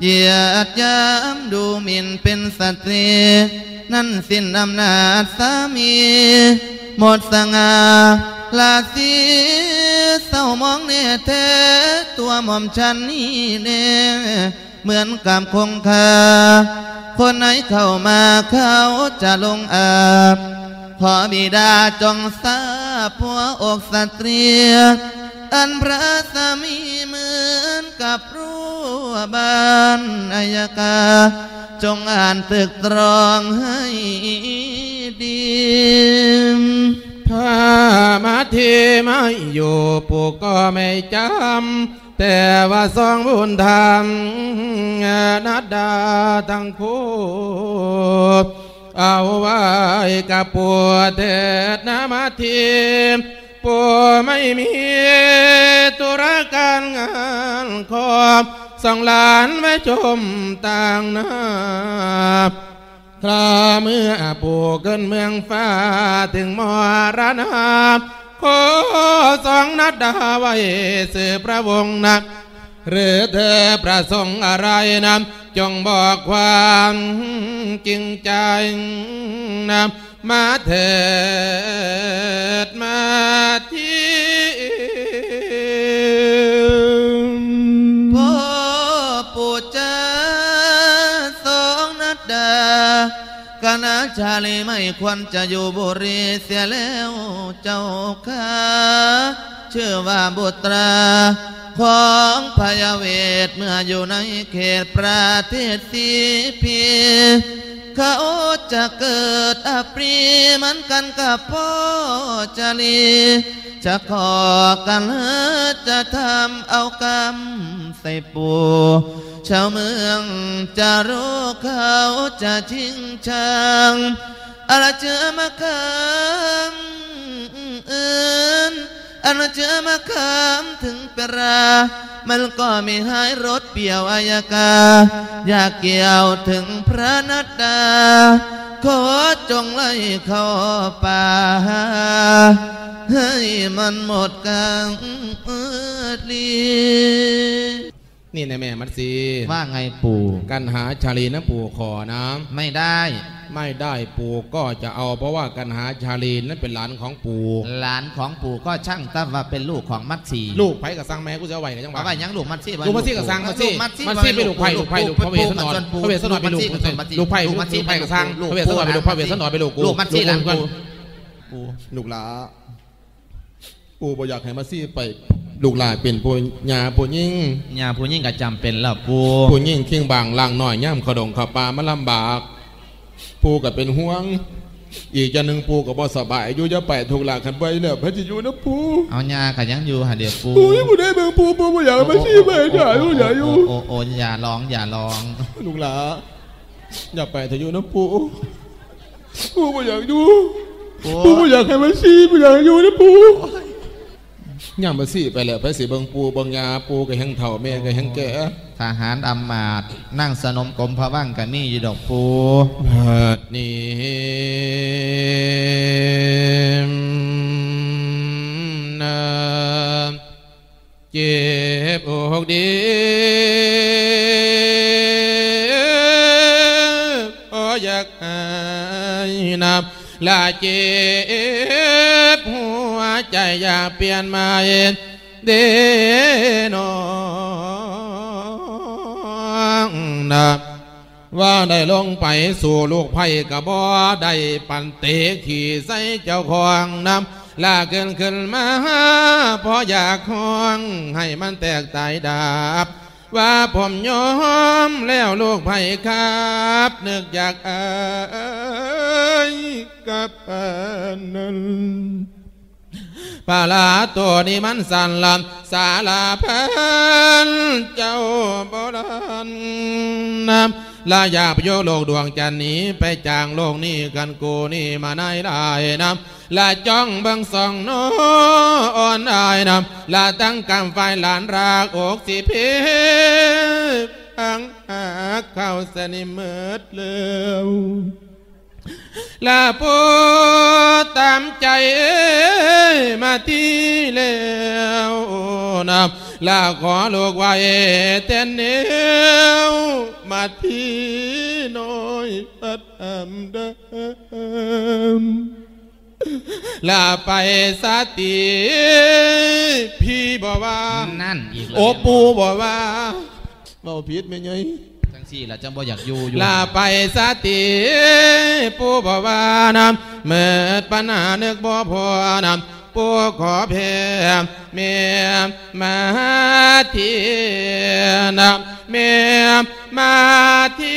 เหยียดยามดูหมิ่นเป็นสตรีนั่นสิ้นอำนาจสามี หมดสง่า ลาสีเศร้ามองเนี่ยเทตัวหม่อมฉันนี่เนี่ยเหมือนกับคงคา คนไหนเข้ามาเขาจะลงอาบขอบิดาจงทราบผัวอกสตรีอันพระสามีเหมือนกับรั้วบ้านอายกา จงอ่านตึกตรองให้ดี ที่ไม่อยู่ปู่ก็ไม่จำ แต่ว่าสองบุญธรรมนัดดาทั้งคู่เอาไว้กับปู่เถิดนะมาทีปู่ไม่มีตุรการงานขอบสองหลานไว้ชมต่างนาคราเมื่อปู่ขึ้นเมืองฟ้าถึงมรณะ ขอสองนัดดาไว้สือพระวงศ์นะหรือเธอประสงค์อะไรนำจงบอกความจริงใจนำมาเถิดมาที่ กนาชาลีไม่ควรจะอยู่บุรีเสียแล้วเจ้าข้าเชื่อว่าบุตราของพยาเวทเมื่ออยู่ในเขตประเทศสีพี เขาจะเกิดอปรีเหมือนกันกับพ่อจาลีจะขอกันจะทำเอากรรมใส่ปูชาวเมืองจะรู้เขาจะชิงชังอะไรเจอมาคังอื่น อันเจอมาคำถึงเปรามันก็ไม่หายรถเปี่ยวอายกาอยากเกี่ยวถึงพระนัดดาขอจงไล่เข้าป่าให้มันหมดกลางเออลี นี่นะแม่มัดสีว่าไงปู่กันหาชาลีนะปู่ขอนะ ไม่ได้ ไม่ได้ปู่ก็จะเอาเพราะว่ากันหาชาลีนั้นเป็นหลานของปู่หลานของปู่ก็ช่างตั้ว่าเป็นลูกของมัดสีลูกไผ่กับสังแม่กูจะเอาไว้กันจังหเอาวะไว้ยังลูกมัดสีลูกมัดซี่กับสังมัดซี่ลูกมัดซี่มัดซี่เป็นลูกไผ่ลูกไผ่ลูกพระเวสสันดรพระเวสสันดรเป็นลูกลูกไผ่ลูกไผ่กับสังพระเวสสันดรเป็นลูกพระเวสสันดรเป็นลูกกูลูกมัดซี่หลานกูปู่ลูกหลา ปู่บ่อยากให้มัดซี่ไปลูกหลาเป็นปู่ยาปู่ยิ่งยาผู้ยิ่งก็จำเป็นแล้วปู่ปู่ยิ่งเคียงบางล่างหน่อยย่ำขดงขปลามันลำบาก ปู่ก็เป็นห่วง อีกจะหนึ่งปู่ก็บ่สบายอยู่จะไปถูกหลักขันไปเนี่ยพระจิอยู่นะปู่เอายาก็ยังอยู่หาเดี๋ยวปู่ปู่ยังบ่ได้เบิ่งปู่ปู่บ่อยากให้มาชี้ไปจ้าอยู่อย่าอยู่โอ้โอ้อย่าร้องอย่าร้องลูกหลาอย่าไปเถอะอยู่นะปู่ปู่บ่อยากอยู่ปู่ปู่บ่อยากให้มาชี้บ่อยากให้อยู่นะปู่ ย่ำมาสิไปแล้วไปสิเบิ่งปู่เบิ่งยาปู่ก็แห้งเฒ่าแม่ก็แห้งแก่ทหารอำมาตย์นั่งสนมกรมพระว่างกันนี่อยู่ดอกปูบัดนี้นะเจคดีโอ้อยากหายนับ ลาเจ็บหัวใจอยากเปลี่ยนมาเองเดนองนับว่าได้ลงไปสู่ลูกไผ่กระบอได้ปันเตะขี่ใส่เจ้าของนำลาเกินขึ้นมาเพออยากห้องให้มันแตกตายดาบ ว่าผมยอมแล้วลูกไผ่ครับนึกอยากอ้ยกับนนั้นปาลาตัวนี้มันสั่นลำสาลาพันเจ้าโบราณนำลาอยากโยโลกดวงจันนี้ไปจางโลกนี้กันกูนี่มาในได้นำ ลาจ้องเบังส่องโนอ่อนอายนำลาตั้งกำไฟหลานรากอกสิเพพังหาเข้าสนิมเมิดเร็วลาปูตามใจมาที่แล้วนะลาขอลูกไว้เต้นเนียวมาที่น้อยปัดอำเดิม ลาไปสาติพี่บอกว่า นั่นอีกแล้วโอปูบอกว่าเบาผิดไหมยัยจังสี่ละจังบ่อยากอยู่อยู่ลาไปสาติผู้บ่ว่านำเมื่อปัญหานึกบ่พอนำผู้ขอเพมเมียมาทีนำเมียมาที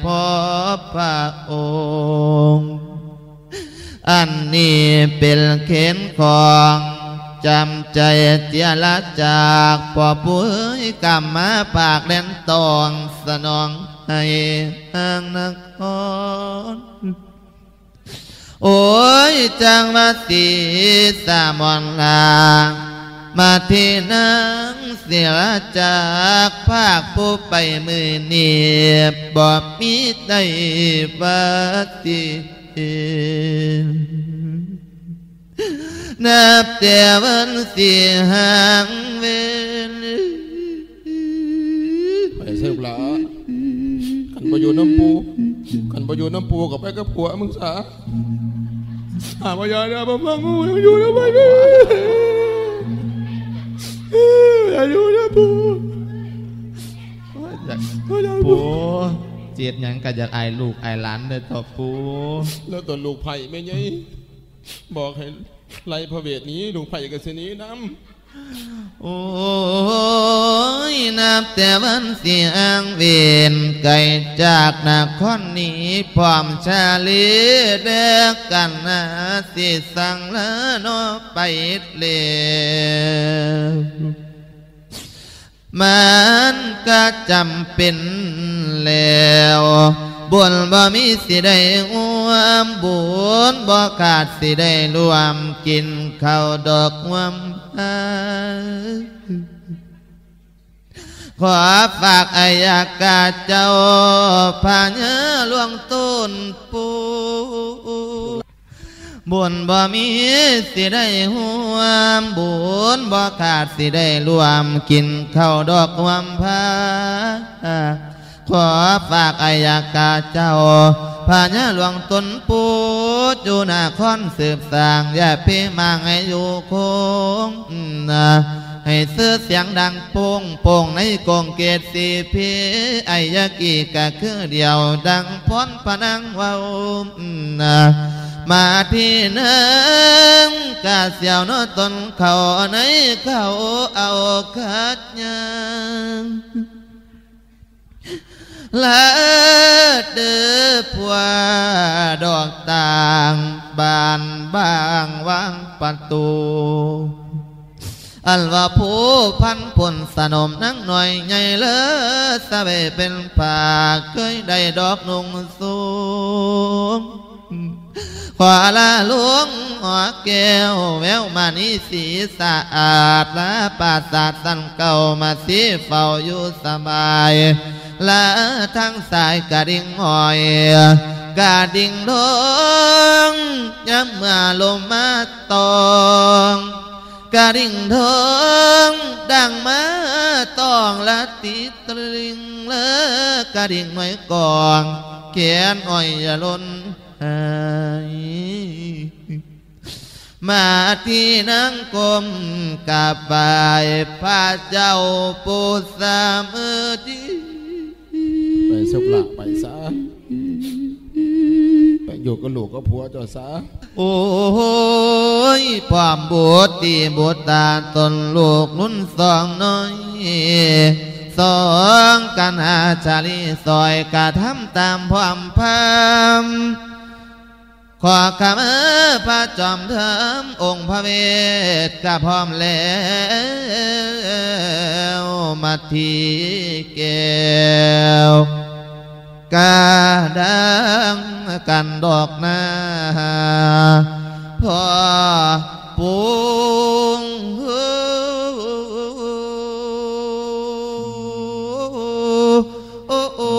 พอพระองค์ อันนี้เป็นเข็นของจำใจเจียละจากปอปุ้ยกรรมมาปากเล่นตองสนองให้ห่างนครโอ้ยจังมาสีสามอนลา มาที่นังเสียจากภาคผู้ไปมือเนียบอบมีได้ปฏินับแต่วันเสียห่างเวนไปเสิร์ฟละกันบ่อยู่น้ำปูกันบ่อยู่น้ำปูกับไปกับผัวมึงสาสาบยาเนี่ยบ่ฟังกูยังอยู่นะไป อย่าอยู่นะปูอย่าอยู่ปูเจียดหยังก็อยากอายลูกอายหลานเด้อต่อปูแล้วตัวลูกไผ่ไม่ยัยบอกให้ไล่พระเวทหนี้ลูกไผ่กับเสนีน้ โอ้ยนับแต่วันเสียงเวียนไกลจากนาครนี้พร้อมชาลีเด็กกันนะสิสั่งละโนไปเลวมันก็จำเป็นแล้วบุญบ่มีสิได้อ้วมบุญบ่ขาดสิได้รวมกินข้าวดอกวม ขอฝากอายากาเจ้าพาเนื้อลวงต้นปูบุญบ่มีสิได้ห่วมบุญบ่ขาดสิได้รวมกินข้าวดอกวมพา ขอฝากอายากาเจ้าพาญาหลวงตนปูจูนาคอนสืบสร้างอย่าเพ่มางให้อยู่คงนะให้เสื้อเสียงดังโป่งโป่งในกองเกตสีพีไอยากีกะคือเดียวดังพ้นพนังว้านะมาที่นั่งกาเสียวนอตนเขาในเขาเอาคัดยัง ละเดือผัวดอกต่างบานบางวางประตู อันว่าผู้พันผลสนมนั่งหน่อยใหญ่เลอสะเบเป็นผาเคยได้ดอกนุ่งสูงขวาลาหลวงหัวแก้วแววมานีสีสะอาดและปราสาทสันเก่ามาสีเฝ้าอยู่สบาย ละทั้งสายกระดิ่งหอยกระดิ่งดงย้ำเมื่อลมมาตองกระดิ่งทองดังมาตองละติตริงเลกระดิ่งไม่กองเขียนอ้อยอย่าล้นหายมาที่นังกมกับบายพระเจ้าปูสามเออดี ไปสุกละไปซะไปอยู่กับลูกกับผัวเจ้าซะโอ้ยความบุตรดีบุตรตาตนลูกนุ่นสองน้อยสองกันอาชาลีซอยกระทำตามความพาม ขอขมาพระจอมเทิมองค์พระเวทกะพร้อมแล้วมาทีแก้วกาดังกันดอกนาพอปุงโอ้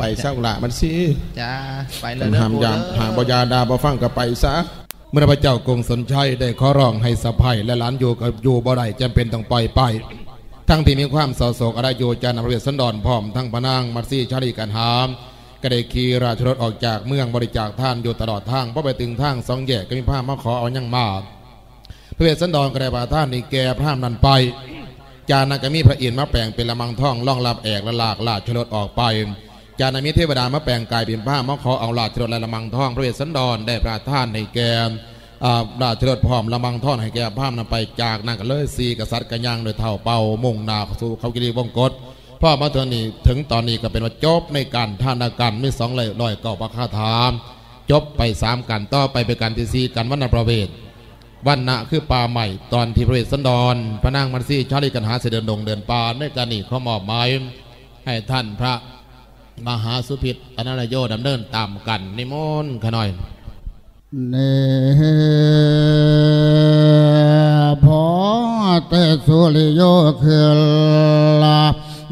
ไปซะลูกหลามันสิจ้าไปเลมัยนเด้อหามปู่ยามเด้อหาบยาดาบ่ฟังก็ไปซะเมื่อพระเจ้ากรุงสนชัยได้ขอร้องให้สะพายและหลานอยู่กับอยู่บ่ได้จำเป็นต้องปล่อยไปทั้งที่มีความเศร้าโศกอะไรอยู่จานำเรียสันดอนพร้อมทั้งพระนางมัตซี่ชาลีกันหามก็ได้ขี่ราชรถออกจากเมืองบริจาคท่านอยู่ตลอดทางเพราะไปถึงทางสองแยกก็มีผ้ามาขอเอายังมาพระเวสสันดรก็ได้พาท่านนี่แก่พระนั้นไป จานาก็มีพระอินทร์มาแปลงเป็นละมังท่องล่องลับแอกและลากลาชรถออกไป จานามีเทวดามาแปลงกายเป็นผ้ามาขอเอาลาชรถและละมังท่องพระเวสสันดรได้ประทานให้แก่อ่าราชรถพร้อมละมังท่อนให้แก่พามนำไปจากนั่นก็เลยสีกษัตริย์กันย่างโดยเท่าเป่ามุ่งนาสู่เขากิริวงกฏพ่อมาถึงนี้ถึงตอนนี้ก็เป็นว่าจบในการท่านการมีสองเลยลอยเก่าประคาถามจบไปสามกันต่อไปเป็นการที่สี่กันวันนประเวทวันนะคือป่าใหม่ตอนที่พระเวสสันดร พระนางมันซีชาลีกันหาเสด็จดงเดินป่าในการนี่เขามอบหมายให้ท่านพระ มหาสุพิตอนันตโยดำเนินตามกันนิมนต์ขน่อยเนพอเตสุริโยคือลา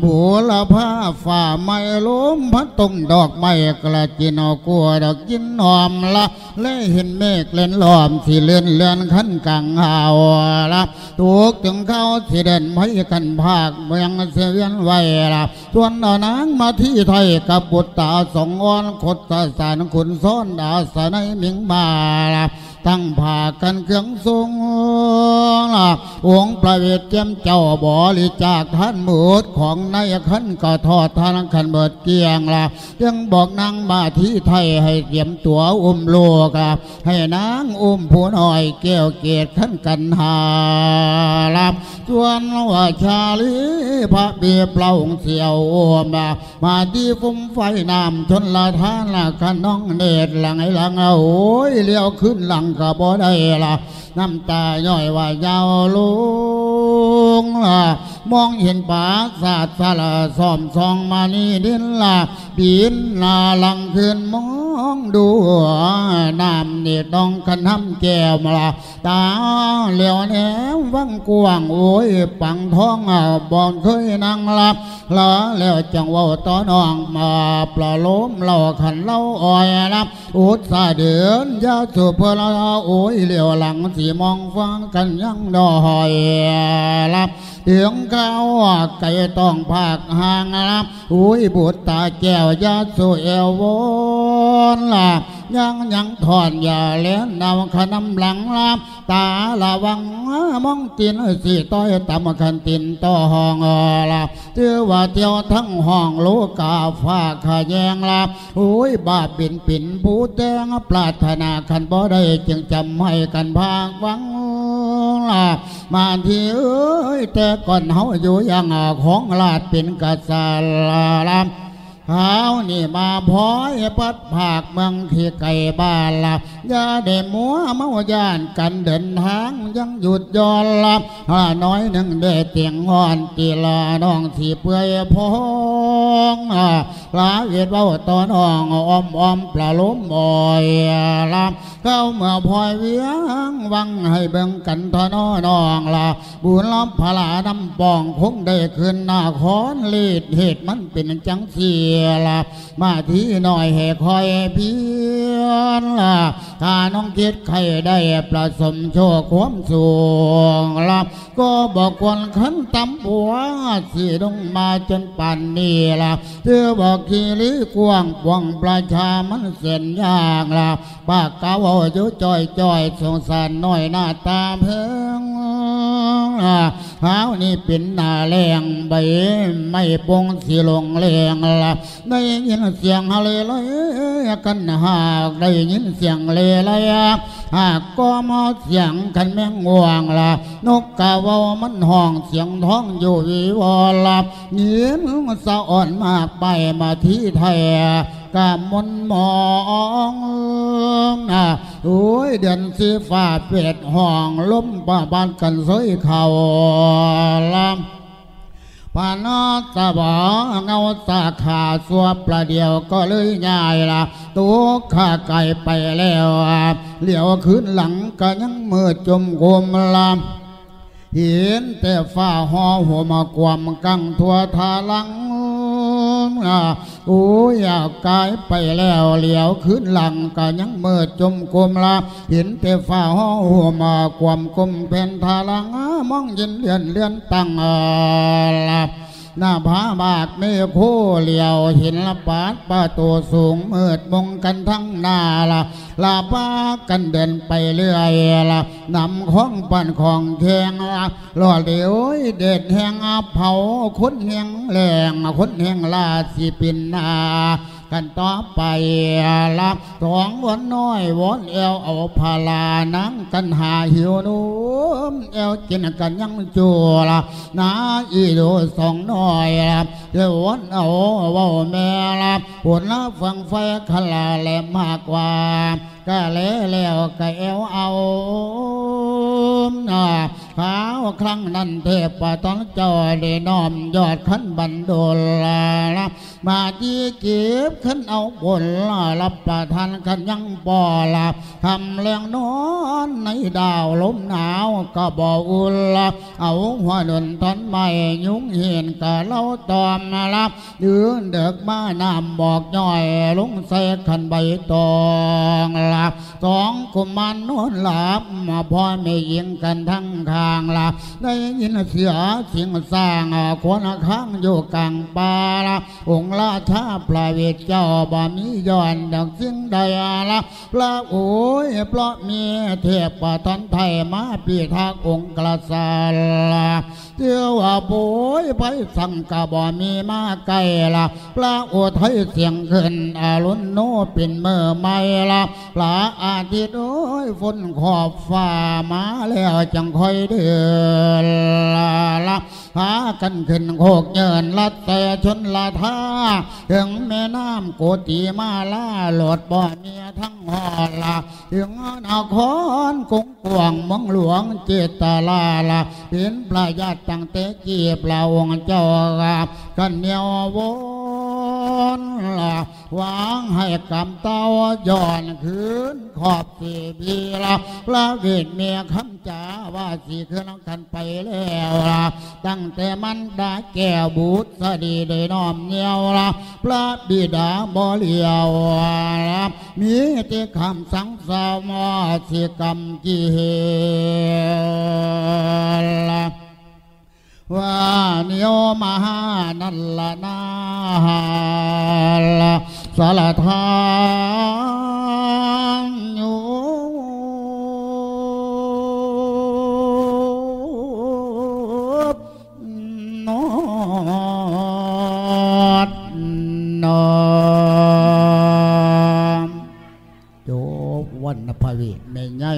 บัวละผ้าฝ่าไม่ล้มพัดตรงดอกไม้กระจินเอากลัวดอกกินหอมละและเห็นเมฆเล่นล้อมสี่เลื่อนเลื่อนขั้นกลางหาวละถูกถึงเข้าสี่เด่นไพกันภาคเมืองเสียนไว้ละส่วนเอานางมาที่ไทยกับบุตรตาสองอ่อนขดตาสารขุนซ้อนดาสนายมิงมาละ ตั้งผ่ากันเครื่องทรงละองค์ประเวทเจียมเจ้าบริจาคท่านหมดของนายขันก็ทอดทานขันเบิดเกียงละยังบอกนางมาที่ไทยให้เตรียมตัวอุ้มลูกะให้นางอุ้มผู้น้อยแก้วเกตขันกันหาลับส่วนว่าชาลีพระเบียบเปล่าเสียวโอมอะมาที่ฟุ้มไฟน้ำชนละท่านละกันน้องเนตรหลังไอ้หลังเอาโอ้ยเลี้ยวขึ้นหลัง cả bó é ela. น้ำตาย่อยว่ายาวลุงล่ะมองเห็นปราสาทสลาซ่อมซองมานี่ดินล่ะปีนลาลังขึ้นมองดูน้ำเนี่ดองคันทำแก้วมาละตาเหลียวแหนมวังกว้างโอ้ยปังท้องอะบอนเคยนั่งหลับละแล้วจังว่าต่อน้องมาปลาล้มเราขันเล่าอ้อยรับอุตสาห์เดือนยาสุเพลาโอ้ยเหลียวหลังสี mong vang cần nhân đòi à, làm เถียงกันก้าไก่ต้องภาคห่างละอุ้ยบุตรตาแก้วยาสุเอววนละยังยังถอนอย่าเลี้ยนนำขนำหลังลาตาละวังมองตินสีต้อยตำคันตินต่อห้องละเตือว่าเที่ยวทั้งห้องโลกาฟ้าขแยงละอุ้ยบาปปินปินผู้แตงปรารถนาคันบ่ได้จึงจำให้กันภาควัง มาที่เอ้ยแต่ก่อนเฮาอยู่ยังของลาดเป็นกษัตริย์ ละเฮานี่มาพอยปัดภาคเมืองที่ไกลบ้านละอย่าได้มัวเมายานกันเดินทางยังหยุดย้อนละห้าน้อยหนึ่งได้เตียงงอนตีลาน้องที่เปื่อยพองลาเวียดเว้าตอนอ่องอ้อมอ้อมปลาล้มอ่อยละเข้าเมื่อพอยเวียงวังให้เบิ่งกันทอนอน้องละบุญล้อมพลาดำปองคงได้ขึ้นหน้าคอนลีดเหตุมันเป็นจังเสียลมาที่หน่อยให้คอยเพียนละถ้าน้องคิดใครได้ประสมโชคความสูงละก็บอกควรขันตำบัวสีดงมาจนป่านนี้ละเธอบอกขีลีกว้างปวงประชามันเส้นยางละปากกาวอยู่จอยจ่อยสงสารน้อยหน้าตาเพิง เท้านี่เป็นนาแรงใบไม่ปงสีลงแรงละได้ยินเสียงฮะเลเลยกันหากได้ยินเสียงเลเลยหากก็มาเสียงกันแมงว่วงละนกกาวามันห้องเสียงท้องอยู่วิวลับเงียนสะอ่อนมากไปมาที่ไทย กามนมองนะโอ้ยเดือนสีฟ้าเป็ดห้องล้มบ้าบ้านกันซอยเขาลำปานอตบอเงาสาขาสัวประเดียวก็เลยง่ายละตัวข้าไก่ไปแล้วเหลียวขึ้นหลังก็ยังมือจมกลมลำเห็นแต่ฝ้าหอหัวมากวมกังทั่วทาลัง โอ้ยอยากกายไปแล้วเหลียวขึ้นหลังก็ยังเมื่อจมกลมละเห็นแต่ฝ้าหอหัวมาความกลมเป็นทาลังอะมองยินเลื่อนเลื่อนตั้งอาลับ หน้าผาบาดเมฆโคเหลียวเห็นละปาดประตูสูงมืดมงกันทั้งหน้าละลาปากันเดินไปเรื่อยละนำของปั่นของแทงละรอเดียวเด็ดแหงาเผาคนแหงแรงคนแหงลาสิปินนา กันต่อไปละสองวนน้อยวนเอวเอาพาลานังกันหาหิวนุ่มเอวกินกันยังจัวละนาอีดูสองน้อยละเดี๋ยววันเอาเว่าแม่ละปวดละฟังไฟขลาแหลมมากกว่าก็แล้วแล้วก็เอวเอาน่ะขาวครั้งนั้นเทพตอนเจ้าได้น้อมยอดขันบันโดลละมาที่เก็บขันเอาบนละรับประทานขันยังปอละทำแรงนอนในดาวลมหนาวก็บอกอุลละเอาหัวดนทอนไม่ยุงเห็นก็เล่าตอมมาละยืนเด็กมานำบอกย่อยลงใส่ขันใบตองละสองกุมารนอนหลับมาพ่อไม่ยิงกันทั้งทางละได้ยินเสียงเสียงสร้างคนข้างอยู่กลางป่าละองราชาพระเวทเจ้าบ่มีย้อนดังสิ่งใดละพระโอ้ยเพราะมีเทพประทนไทยมาปีทักองค์กษัตริย์ เจ้าว่าโบยไปสั่งกะบ่มีมาไกลละพระอไทยเสียงขึ้นอารุณโนเป็นเมื่อไม่ละพระอาทิตย์โอ้ยฝนขอบฟ้ามาแล้วจังค่อยเดินละละหากันขึ้นโคกเยินลัดแต่ชนละท่าถึงแม่น้ำโกตีมาลาโหลดบ่เมียทั้งหอละถึงนครกงกวางมองหลวงเจตลาละเป็นประยัดตั้งแต่จีบละองค์เจ้ากันเนียววนละวางให้กำเต้าย้อนคืนขอบสีพีละพระเวทเมียคำจาว่าสีคือน้องกันไปแล้วละตั้งแต่มันไดาแก้บูตสดีได้น้อมเนียวละพระบิดาบ่เลียวละมีแต่คำสังสาวมาสิกรรมจีเฮละ วานียวมานั่นลนาลสารทานอยู่นอดนอมโยวันนภวีแม่ใหญ่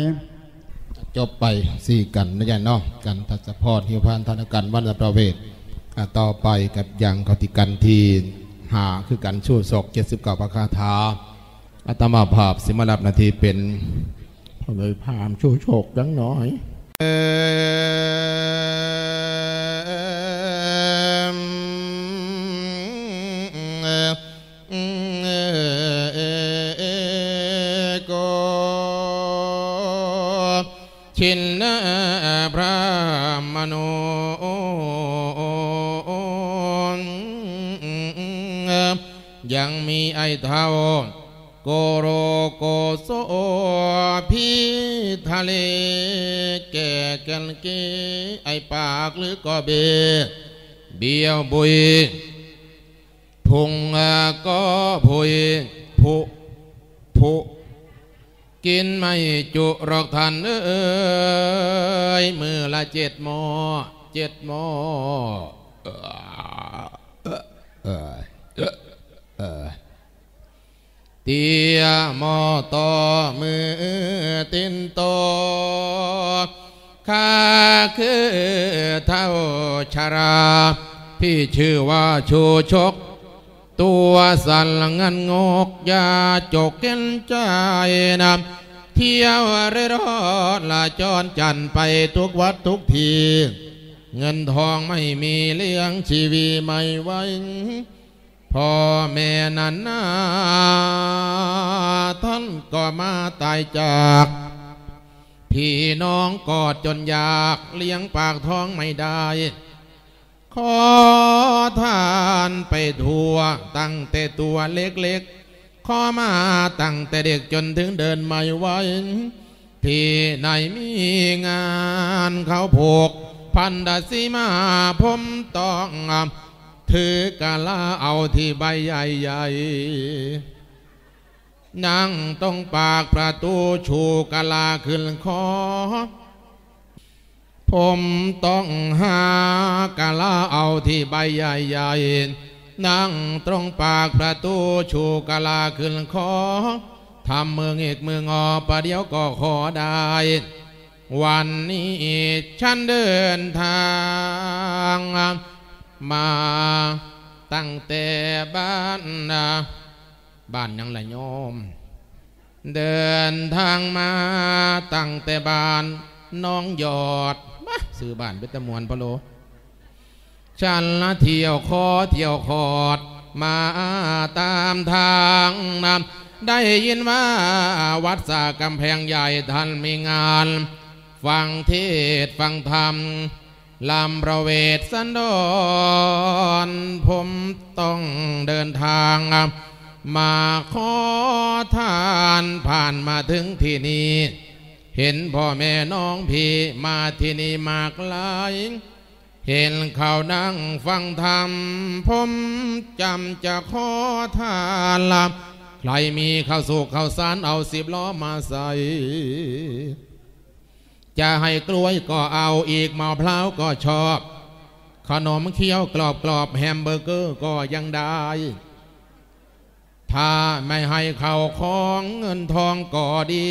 จบไปสี่กันนะยายเนาะกันทัศพรหิวพานธนกันวันประเวทต่อไปกับยังขติกันทีหาคือกันชูศกเจ็ดสิบเก้าพระคาถาอาตมาภาพสิมารับนาทีเป็นพอเลยพามชูโชคจังหน่อย ชินนะพระมโนยังมีไอเท่าโกโรโกโซพิทะเล แก่กันเกไอปากหรือก็เบ เบียวบุย พุงก็ผุย ผุผุ กินไม่จุหรอกท่านเอ้ยมือละเจ็ดหมอเจ็ดหมอเอ่อเอ่อเอ่อเอ่อเตียมอตอมือตินโตข้าคือเท่าชรา พี่ชื่อว่าชูชก ตัวสั่นงันงกยาจกเก้นใจนำเที่ยวเร่ร่อนละจรจันไปทุกวัดทุกที เงินทองไม่มีเลี้ยงชีวีไม่ไหวพ่อแม่นั้นนาท่านก็มาตายจาก พี่น้องกอดจนอยากเลี้ยงปากท้องไม่ได้ ขอทานไปทั่วตั้งแต่ตัวเล็กๆ ขอมาตั้งแต่เด็กจนถึงเดินไม่ไหวพี่ไหนมีงานเขาผูก พันดาสีมาผมต้องถือกะลาเอาที่ใบใหญ่ๆนั่งตรงปากประตูชูกะลาขึ้นคอ ผมต้องหากะลาเอาที่ใบใหญ่ๆนั่งตรงปากประตูชูกะลาขึ้นคอทำมือเอกมืองอประเดี๋ยวก็ขอได้ วันนี้ฉันเดินทางมาตั้งแต่บ้านนะบ้านยังละโยม เดินทางมาตั้งแต่บ้านน้องหยอด ซื้อบ้านเป็นตะมวนพะโล ฉันละเที่ยวคอเที่ยวคอด มาตามทางนำได้ยินว่าวัดสากำแพงใหญ่ท่านมีงาน ฟังเทศฟังธรรมลำประเวทสันดอนผมต้องเดินทาง มาขอทานผ่านมาถึงที่นี้ เห็นพ่อแม่น้องพี่มาที่นี่มากหลาย เห็นเขานั่งฟังธรรมผมจำจะขอทานลำใครมีข้าวสุกข้าวสารเอาสิบล้อมาใส่ จะให้กล้วยก็เอาอีกมะพร้าวก็ชอบ ขนมเคี้ยวกรอบกรอบแฮมเบอร์เกอร์ก็ยังได้ถ้าไม่ให้เขาขอเงินทองก็ดี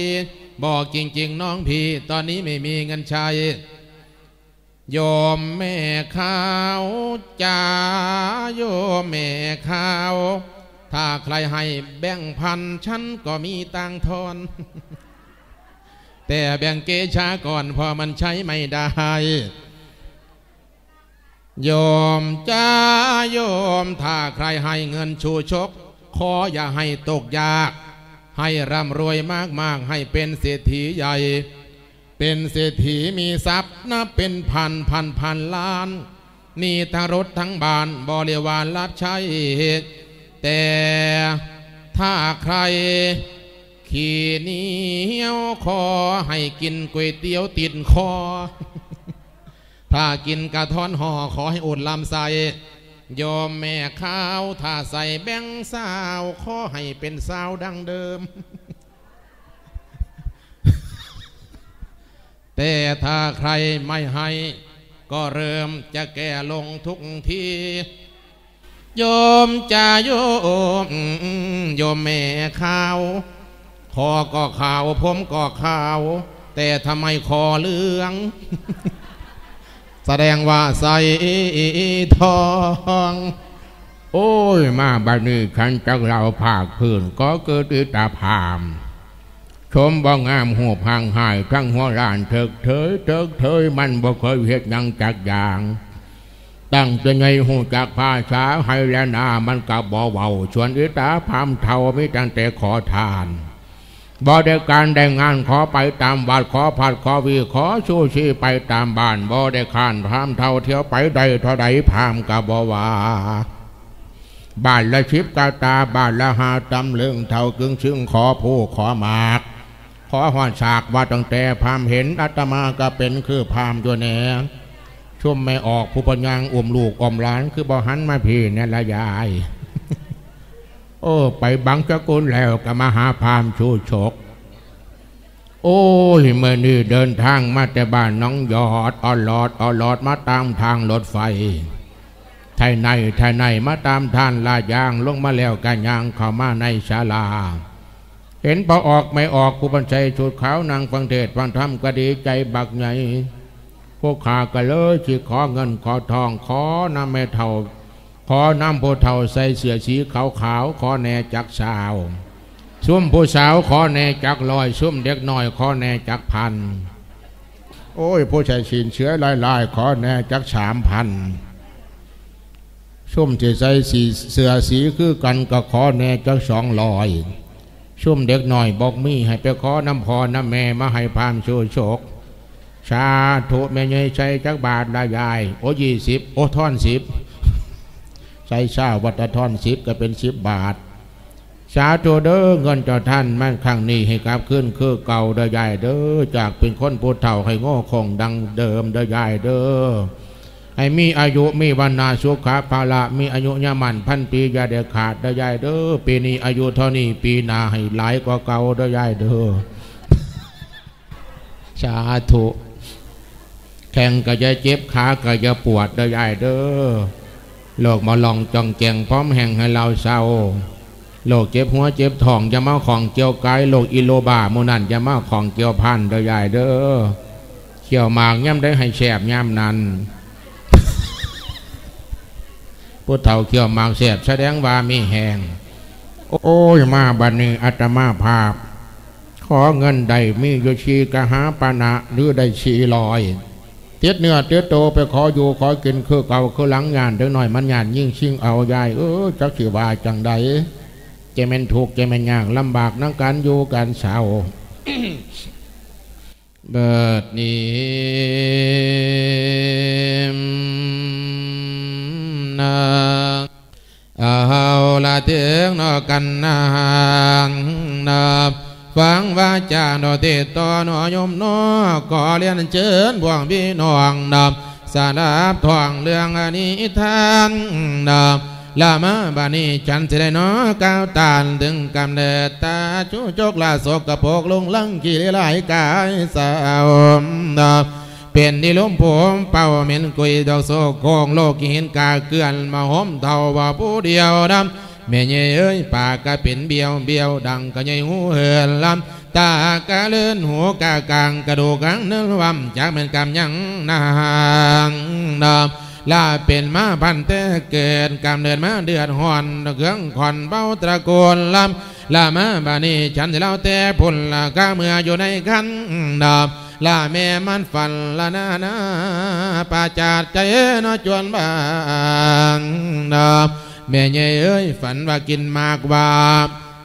บอกจริง ๆ น้องพี่ ตอนนี้ไม่มีเงินใช้โยมแม่ข้าวจ้าโยมแม่ข้าว ถ้าใครให้แบ่งพันฉันก็มีตังทอน แต่แบ่งเกช้าก่อนพอมันใช้ไม่ได้โยมจ้าโยม ถ้าใครให้เงินชูชก ขออย่าให้ตกยาก ให้ร่ำรวยมากๆให้เป็นเศรษฐีใหญ่ เป็นเศรษฐีมีทรัพย์นับเป็นพันพันพันล้านนี่ทั้งรถทั้งบ้านบริวารรับใช้แต่ถ้าใคร ขี่เหนียวคอให้กินก๋วยเตี๋ยวติดคอ ถ้ากินกระท้อนห่อขอให้อดลำใส่ โยมแม่ข้าวถ้าใส่แบงสาวขอให้เป็นสาวดังเดิม แต่ถ้าใครไม่ให้ ก็เริ่มจะแก่ลงทุกทีโยมจะโยมโยมแม่ข้าวคอก็ขาวผมก็ขาว แต่ทำไมคอเหลือง แสดงว่าใส่ทองโอ้ยมาบัดนี้ขันจักเราภาคพื้นก็เกิดอิตาพาม ชมบ่งามหัวพังหายทั้งหัวร้านเถิกเถยเถิกเถยมันบ่เคยเฮ็ดยังจักอย่าง ตั้งจะไงหูจากภาษาให้แล้วนามันกับบ่เว้าชวนอิตาพามเท่าไม่ตั้งแต่ขอทาน บ่ได้การได้งานขอไปตามวัดขอผัดขอวีขอชูชีไปตามบ้านบ่ได้ขานพามเท่าเที่ยวไปใดเท่าใดพามกับบ่ว่าบ้านละชิบกาตาบ้านละหาตำเรื่องเท่ากึ่งซึ่งขอผู้ขอมาก ขอหอนฉากว่าตั้งแต่พามเห็นอาตมาก็เป็นคือพามตัวแหนชุ่มไม่ออกผู้ปัญญางอุ้มลูกอมหลานคือบ่หันมาพี่เนี่ยละยาย โอ้ ไปบังสกุลแล้วก็มาหาพามชูชก โอ้ยเมื่อนี้เดินทางมาแต่บ้านน้องยอดออลอดออลอดมาตามทางรถไฟไทยในไทยในมาตามท่านลายางลงมาแล้วกันยางเข้ามาในศาลา เห็นพอออกไม่ออกผู้บัญชัยชุดขาวนางฟังเทศฟังธรรมก็ดีใจบักใหญ่พวกขาก็เลยสิขอเงินขอทองขอนำแม่เท่า ขอน้ำผู้เท่าใส่เสื้อสีขาวขาวขอแน่จักสาวซุ่มผู้สาวขอแน่จักลอยซุ่มเด็กน้อยขอแน่จักพัน โอ้ยผู้ชายชินเชื้อลายลายขอแน่จักสามพันชุ่มจะใส่สีเสือสีคือกันก็ขอแน่จักสองลอยชุ่มเด็กหน่อยบอกมีให้ไปขอน้ำพอน้ำแม่มาให้พามชูโชคชาถูแม่ใหญ่ใช้จักบาทละยาย โอ้ยี่สิบโอ้ท่อนสิบ ใช้ชาวัตท่อนสิบก็เป็นสิบบาท สาธุเด้อเงินเจ้าท่านมั่นครั้งนี้ให้กลับขึ้นคือเก่าเด้อยายเด้อจากเป็นคนผู้เฒ่าให้โง่คงดังเดิมเด้อยายเด้อให้มีอายุมีวันนาสุขภาละมีอายุยามันพันปีอย่าเด็ดขาดเด้อยายเด้อปีนี้อายุเท่านี้ปีหนาให้หลายกว่าเก่าเด้อยายเด้อสาธุแข่งก็จะเจ็บขาก็จะปวดเด้อยายเด้อ โลกมาลองจองแจงพร้อมแห่งให้เราเศร้าโลกเจ็บหัวเจ็บท้องจะมาของเกี่ยวกายโลกอิโลบาโมนันจะมาของเกี่ยวพันเด้อยายเด้อเขี่ยวหมากย่ำได้ให้แฉบย่ำนั้นผู้เฒ่าเขี่ยวหมากแสบแสดงว่ามีแหงโอ้ยมาบัดนี้อาตมาภาพ ขอเงินใดมีโยชีกะหาปานะหรือได้ชีลอย เตียเนื้อเตียโตไปขออยู่ขอกินคือเก่าคือหลังงานเด็กหน่อยมันงานยิ่งชิงเอายายเออจักสิว่าจังใดเจม่นถูกเจม่นยากลำบากนั่งการอยู่การเศร้าเบิดนี้นะเอาละเถึงนอกันนานะ ฟังว่าจาโนติตอนอยมนอขอเรียนเชิญพวงพี่น้องนะสาดับทองเรื่องอนิทานนะลามาบานีฉันจะได้นอก้าวตานถึงกำเนิดตาชูจกลาศกกระโปกลงลังกี่หลายกายสาวนะเป็นนิลุมผมเป่าเหม็นกุยดอกโซโคงโลกหินกาเกลือนมาห่มเท่าว่าผู้เดียวดำ แม่เย่เอ้ยปากก็เป็นเบียวเบียวดังก็ใหญ่หูเหือนลำตากะเลื่อนหูกากลางกระดูกกังเนื้อวำจากเป็นกำยังนางดำลาเป็นมาพันเตเกิดกำเนิดมาเดือดหอนเครื่องขอนเป้าตระโกนลำลามาบานีฉันจะเล่าแต่พุ่นละก้าเมื่ออยู่ในคันดำลาแม่มันฝันละนานาปาจาดใจนอจวนบางดำ แม่ใหญ่เอ้ยฝันว่ากินมากว่า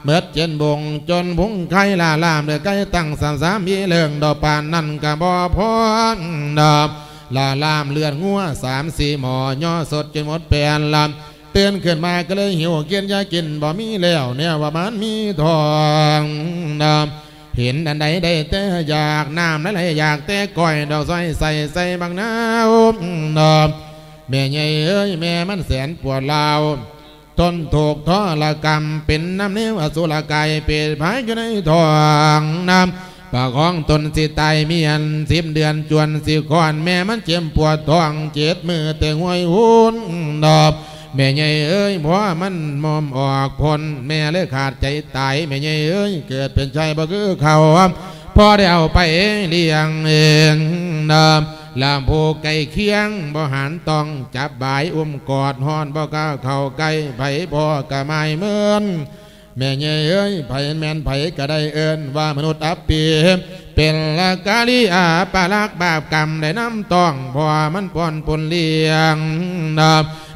เมื่อเจนบงจนพุงไข่ลาลามเดือไก่ตั้งสามสามมีเรื่องดอกปานนั่นกะบ่พอนดอกลาลามเลือดงัวสามสี่หมอย่อสดจนหมดแปลนลำเตือนขึ้นมาก็เลยหิวเกียนยากินบ่มีแล้วเนี่ยว่ามันมีทองดำเห็นอันใดได้แต่อยากน้ำนั่นไหลอยากแต่ก้อยดอกซอยใส่ใส่บางน้ำนอมแม่ใหญ่เอ้ยแม่มันแสนปวดลาว ทนถูกท้อละกรรมเป็นน้ำเนื้อสุรกายเป็ดพายอยู่ในทองน้ำปากของตนสิตายมีอันสิบเดือนจวนสิก่อนแม่มันเจ็บปวดท้องเจ็ดมือแต่ห้วยหุนดอบแม่ใหญ่เอ้ยพรามันมอมออกพลแม่เลยขาดใจตายแม่ใหญ่เอ้ยเกิดเป็นชายบ่คือเขาพ่อได้เอาไปเลี้ยงเองนำ ลามโพไก่เคียงบ่หันต้องจับบายอุ้มกอดหอนบ่ก้าวเข้าไก่ไผพ่อกะไม่เมือนแม่ใหญ่เอ้ยไผแม่นไผก็ได้เอิ้นว่ามนุษย์อัปปีเป็นละกาลีอาปาลักบาปกรรมได้น้ำต้องพอมันป้อนปุนเลี้ยงนะ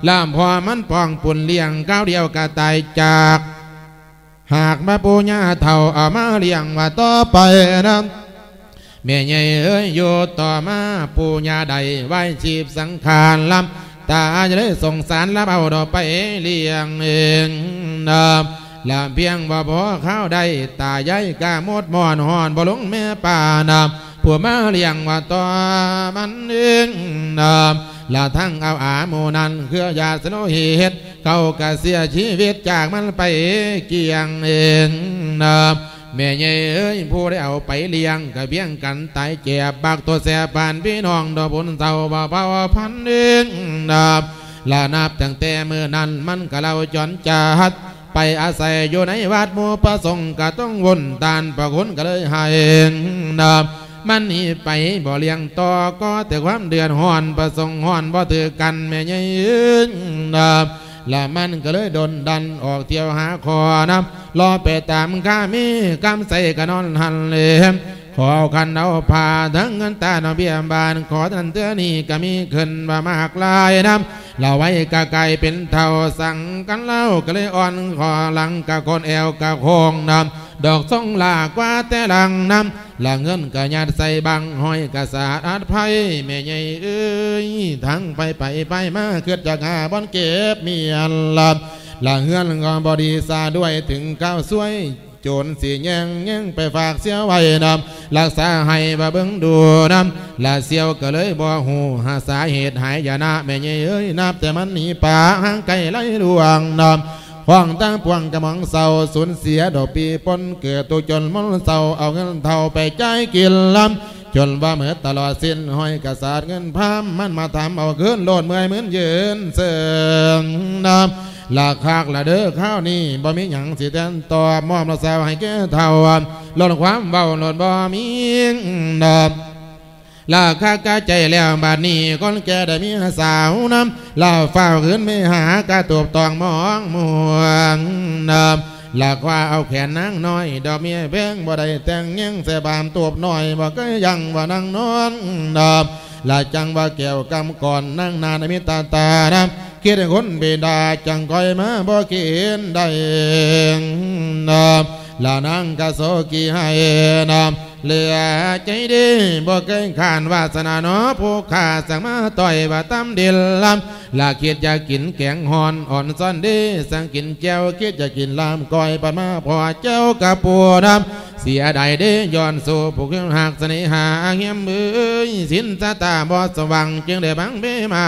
ลามพอมันป้องปุนเลี้ยงก้าวเดียวก็ตายจาก หากมาปูญาเท่าเอามาเลี้ยงว่าต่อไปนะ แม่ใหญ่เอ้ยอยู่ต่อมาปูญาใดไว้ชีพสังขารลำตาจะได้ส่งสารรับเอาดอกไปเลี้ยงเองนะลำเพียงบ่พอข้าวได้ตาใหญ่กาหมดมอนหอนบ่ลงแม่ป่านำผัวมาเลี้ยงว่าต่อมันเองนะละทั้งเอาอาโมนันเครือญาสโนเหตุเขากะเสียชีวิตจากมันไปเกี่ยงเองนะ แม่ใหญ่เอ้ยผู้ได้เอาไปเลี้ยงกะเบี้ยงกันตายเจ็บบักตัวแสบปานพี่น้องดอกบนเสาบ่เผาพันเองนะลานับตั้งแต่เมื่อนั้นมันก็เราจอนจัดไปอาศัยอยู่ในวัดมูประสงค์ก็ต้องวนตานประคุณก็เลยให้นะมันหนี่ไปบ่เลี้ยงต่อก็แต่ความเดือดร้อนประสงค์ร้อนบ่ถือกันแม่ใหญ่เอิ้นนะ และมันก็เลยดนดันออกเที่ยวหาคอนะรอไปตามข้ามีกำใส่กะนอนหันเลย ขอคันเอาผ่าทั้งเงินตาหนอเบี้ยบาน ขอทันเตือนี่ก็มีขึ้นมามากลายน้ำเราไว้กะไก่เป็นเท่าสั่งกันเล่าก็เลยอ่อนขอหลังกะคนแอวกะโคงน้ำดอกทรงหลากว่าแต่หลังน้ำละเงินกะญาติใส่บังห้อยกะสาดอัดไพ่แม่ใหญ่เอ้ยทั้งไปไปไปมาเกิดจากหาบอนเก็บเมียนลับละเฮือนก็บอดีซาด้วยถึงก้าวสวย จรสีแยงแยงไปฝากเสียไว้นำรักษาให้บาเบิ้งดูนำละเสียวก็เลยบ่หูหาสาเหตุหายยานะแม่ใหญ่เอ้ยนับแต่มันหนีป่าห่างไกลไล่ลวงนำห้องตั้งพวงกระมองเศร้าสูญเสียดอกปีปนเกิดตัวจนมนเศร้าเอาเงินเท่าไปใจกินลำจนว่าเหมือตลอดสิ้นห้อยกระสาดเงินพามมันมาทำเอาขึ้นโลดเมื่อยเหมือนยืนเสื่องนำ ลาคากละเด้อข้าวนี่บ่มีหยังสิแทนตอบมอมละแซวให้แก่เท่าลดความเบาลดบ่มีนำลาคากะใจแล้วบาดนี้คนแก่ได้มีสาวนำลาฝ้าขึ้นไม่หากระตูบตองมองมวงนำลากว่าเอาแขนนางน้อย ดอกเมียเพ่งบ่ได้แต่งยังเสบามตัวน้อยบ่ก็ยังว่านางนอนดอบลาจังว่าแก้วกำก่อนนั่งนานมิตาตานะคิดให้คนเบดาจังคอยมาบ่กินได้ดอบลานางกะโซกีให้นำเหลือใจดีบ่เกินขานวาสนาเนาะผู้ขาสั่งมาต่อยว่าตำดินลำลาคิดอยากกินแกงหอนอ่อนซ่อนดีสั่งกินแก้วคิดจะกินลามก้อยปันมาพอเจ้ากับปูน้ำเสียดายด้ย้อนสู่ผู้เครื่องหักเสน่หาเงียมือสินสตาบอสว่างจึงได้บังเบมา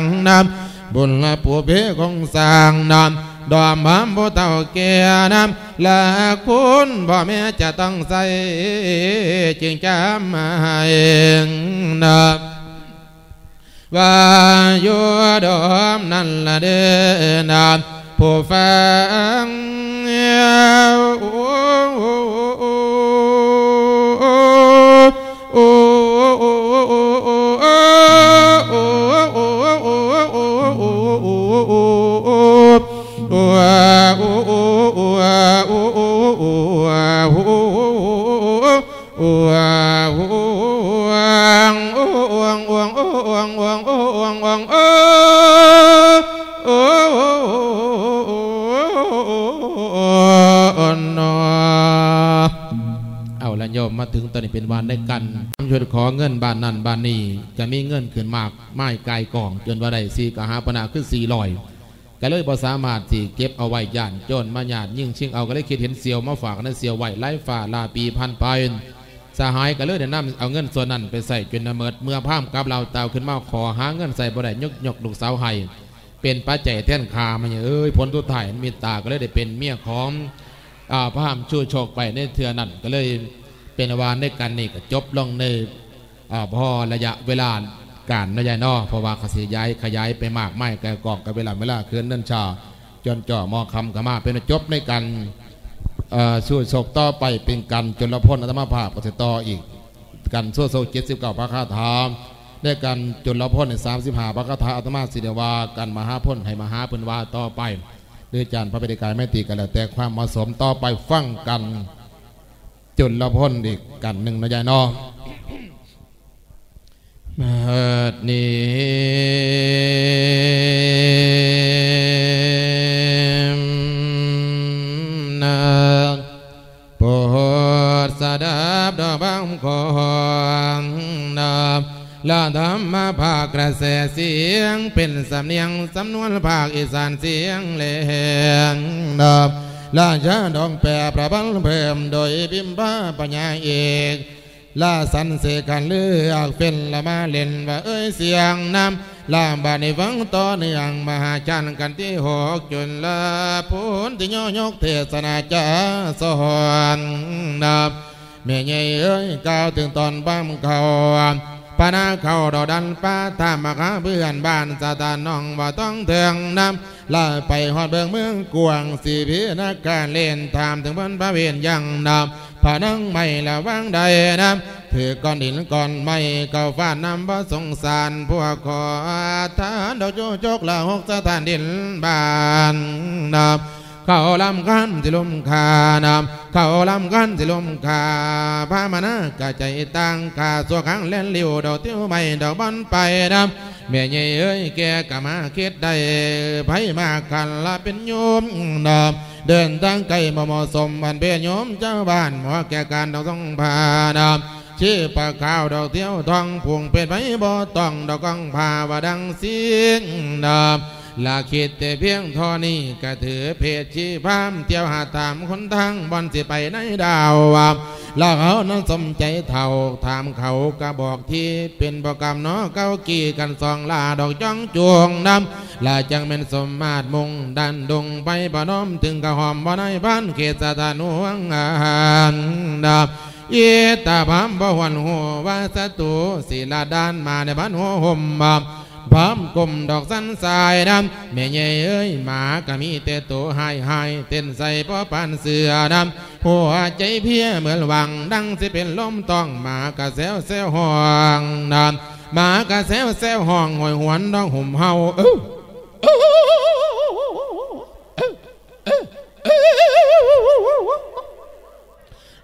งนำ บุญละปูเพของสร้างน้ำดอมบามบ่เต่าแก่น้ำและคุณพ่อแม่จะต้องใส่จึงจำมาให้น้ำว่าอยู่ดอมนั่นละเด้อนาผู้ฟังโอ้ เอาละ โยมมาถึงตอนนี้เป็นวันได้กันช่วยขอเงินบ้านนั่นบ้านนี้จะมีเงินขึ้นมากไม้ไกลกองจนว่าได้สีกหาปนาขึ้นสี่ลอยก็เลยบ่สามารถที่เก็บเอาไว้ย่านโจนมาญาติยิ่งชิงเอาก็เลยคิดเห็นเสียวมาฝากนั้นเสียวไหวไล่ฝ่าลาปีพันไปสหายก็เลยได้นำเอาเงินส่วนนั้นไปใส่จนนเมิดเมื่อพามกับเราเตาขึ้นมาขอหาเงินใส่บ่ได้ยกยกลูกสาวให้เป็นปัจจัยแท่นคามันเอ้ยผลทุกถ่ายมีตาก็เลยได้เป็นเมียของอ่าพามชูโชคไปในเทือนั้นก็เลย เป็นวานในกันนี่ก็จบลงในอ่าพอระยะเวลาการนายนอเพราะว่าขสีย้าย ขยายไปมากไม่แกกองกับเวลาเวลาคืนเนินชาจนจ่อมอคำกมาเป็นจบในกันสู้โศกต่อไปเป็นกันจนละพ้นอัตมาภาพก็จะต่ออีก กันสู้โศกเจ็ดสิบเก้าพระคาถาได้กันจนละพ้นในสามสิบห้าพระคาถาอัตมาสิเดวากันมหาพ้นให้มหาเพิ่นวาต่อไปด้วยจานพระเบญการไม่ตีกันแล้วแต่ความเหมาะสมต่อไปฟังกัน จนละพ้นอีกกันหนึ่งนะยายเนอบัดนี้นะโปรดสดับดอกบังของนะลาธรรมภาคกระแสเสียง เป็นสำเนียง สำนวนภาคอีสานเสียงเลงนะ ลาชาดองแปรประบัลเพิ่มโดยบิมพาปัญญาเอกลาสันเสกันเลือกเป็นละมาเล่นว่าเอ้ยเสียงนำลาบาในฟังต่อเนื่องมหาจันทร์กันที่หกจนละพูนที่ย่อยกเทศนาจาสอนนับแม่ใหญ่เอ้ยก้าวถึงตอนบ้ามเขาปานาเขาดอดันป้าตามมาหาเพื่อนบ้านสาตานน้องบ่ต้องเถืองนำ ลาไปหอดเบิงเมืองกวางสีพินักการเล่นถามถึงบนพระเวียนยังนำผานังไม่ละวางใดนำถือก้อนดินก้อนไม่เก่าฟ้านำบ่สงสารพวกขอทานดอกโจ๊กละหกสถานดินบ้านนำ เขาลำกันสิลมขานำเขาลำกันสิลมขาพามานากะใจตั้งขาสัวขังเล่นเลิวดอกเตี้ยวไม่ดอกบอนไปนำแม่ใหญ่เอ้ยแกกะมาคิดได้ไผมากันละเป็นโยมนำเดินทางไกลมาเหมสมบันเป็นโยมเจ้าบ้านหมอแก่การดอกต้องพานำชื่อปลาขาวดอกเที่ยวทองพวงเป็นไผบ่ต้องดอกก้องพาว่าดังเสียงนำ ลาคิดแต่เพียงท่านี้ก็ถือเพศชีพามเที่ยวหาตามคนทางบอนสิไปในดาวว่าลาเขานั้นสมใจเท่าถามเขาก็บอกที่เป็นประกรรมเนาะเก้ากี่กันสองลาดอกจ้องจวงนำลาจังเป็นสมมาตรมงดันดงไปปน้อมถึงกระหอมบ่ในบ้านเขตสถานหวงอาหารดาบเยตาพามบวันหัววาสตุศิลาดานมาในบ้านหัวห่มบาม พร้อมกลมดอกสันสายดำแม่ใหญ่เอ้ยหมาก็มีแต่ตัวหายหายเต้นใส่ป้อปานเสือดำหัวใจเพี้ยเหมือนหวังดังสิเป็นลมต้องหมากะแซวแซวห้องดำหมากะแซวแซวห้องหอยหวนดองห่มเฮาเอ้อ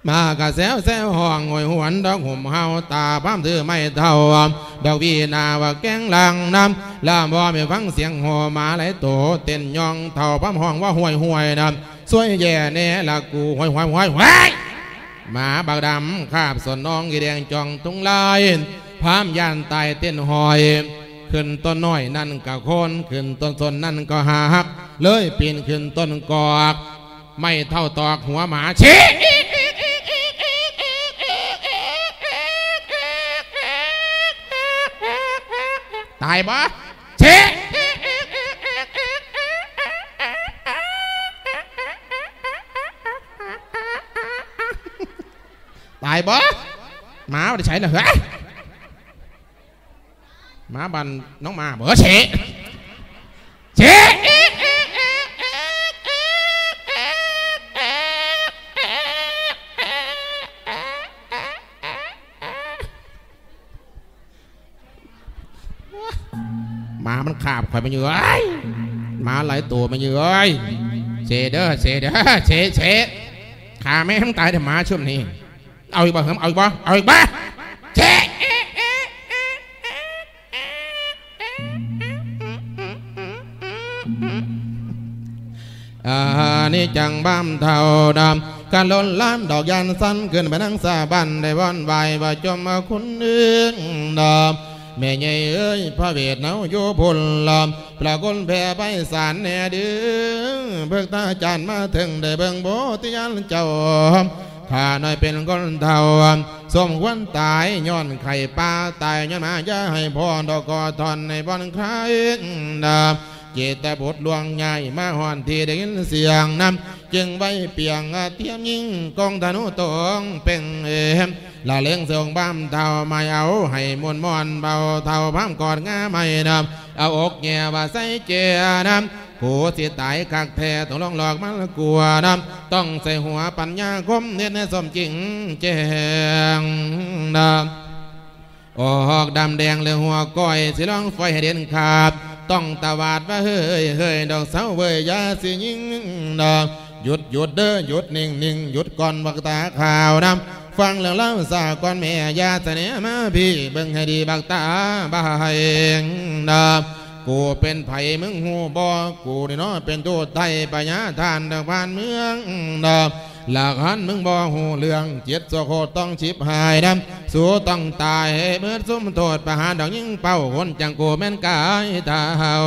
มากะแซวแซวห้องหวยหวนดอกหุ่มเฮาตาพามถือไม่เท่าดอกวีนาว่าแกงลังน้ำลามบ่ไม่ฟังเสียงหัวหมาไหลโตเต้นยองเท่าพามห้องว่าห่วยห่วยน้ำสวยแย่แน่ละกูห่วยห่วยห่วยห่วยหมาบากดำคาบสนน้องกีแดงจองตุงลายพามยานตายเต้นหอยขึ้นต้นน้อยนั่นก็โคนขึ้นต้นสนนั่นก็หาหัก เลยปีนขึ้นต้นกอก ไม่เท่าตอกหัวหมาชี้ ตายบ่เชะตายบ่หมาไม่ได้ใช้นะเฮ้ยหมาบันน้องหมาเบอเชะเชะ มามันขาบข่อยมันอยู่เอ้ยมาหลายตัวมันอยู่เอ้ยเชเด้อเชเด้อเชเชขาแม่ทั้งตายแต่มาช่วงนี้ เอาอีกบ่เหิมเอาอีกบ่เอาอีกบ่เชอานี่จังบ้ามเท่าดำการล้นล้านดอกยันสั้นขึ้นไปนั่งสาบันได้ว่อนไหวว่าจมมาคุณอื่นดำ แม่ใหญ่เอ้ยพระเวทเนาโยพุนลอมปรากฏแผ่ไปสารแน่ดื้อเบิกตาจานมาถึงได้เบิ่งโบติยันเจ้าข้าน้อยเป็นคนเท่าสมควรตายย้อนไข่ปลาตายย้อนมาอย่าให้พ่อดอกกอทอนในบ่อนใครดาบ เจตบุตรลวงใหญ่มาหอนที่ได้ยินเสียงนำจึงไว้เปียงเทียมยิงกองธนูตองเป็นเอ็มละเลี้ยงเสียงบ้ามเท่าไม่เอาให้มวนมอนเบาเท่าพามกอดง่าไม่นำเอาอกแง่ว่าใส่เจนำผู้สิตายคักแท้ต้องลองหลอกมันกลัวนำต้องใส่หัวปัญญาคมเน้นสมจริงแจ้งนำออกดำแดงเลยหัวก้อยสิลองไฟให้เด่นขาด ต้องตะวาดว่าเฮ้ยเฮ้ยดอกเสาเว้ยยาสิยิงดอกหยุดหยุดเด้อหยุดนิ่งนิ่งหยุดก่อนบักตาข่าวนำฟังแล้วเล่าสาก่อนแม่ยาเสนมาพี่เบิ่งให้ดีบักตาบายดอกกูเป็นไผ่มึงหูบอกูนี่เนาะเป็นตัวไทยปัญญาทานทางบ้านเมืองดอก หลักหันมึงบ่หูเรื่องเจ็ดโซโคต้องชิบหายดำสู้ต้องตายให้เบิดซุ่มโทษประหารดอกยิ่งเป้าคนจังกูแม่นกายทาว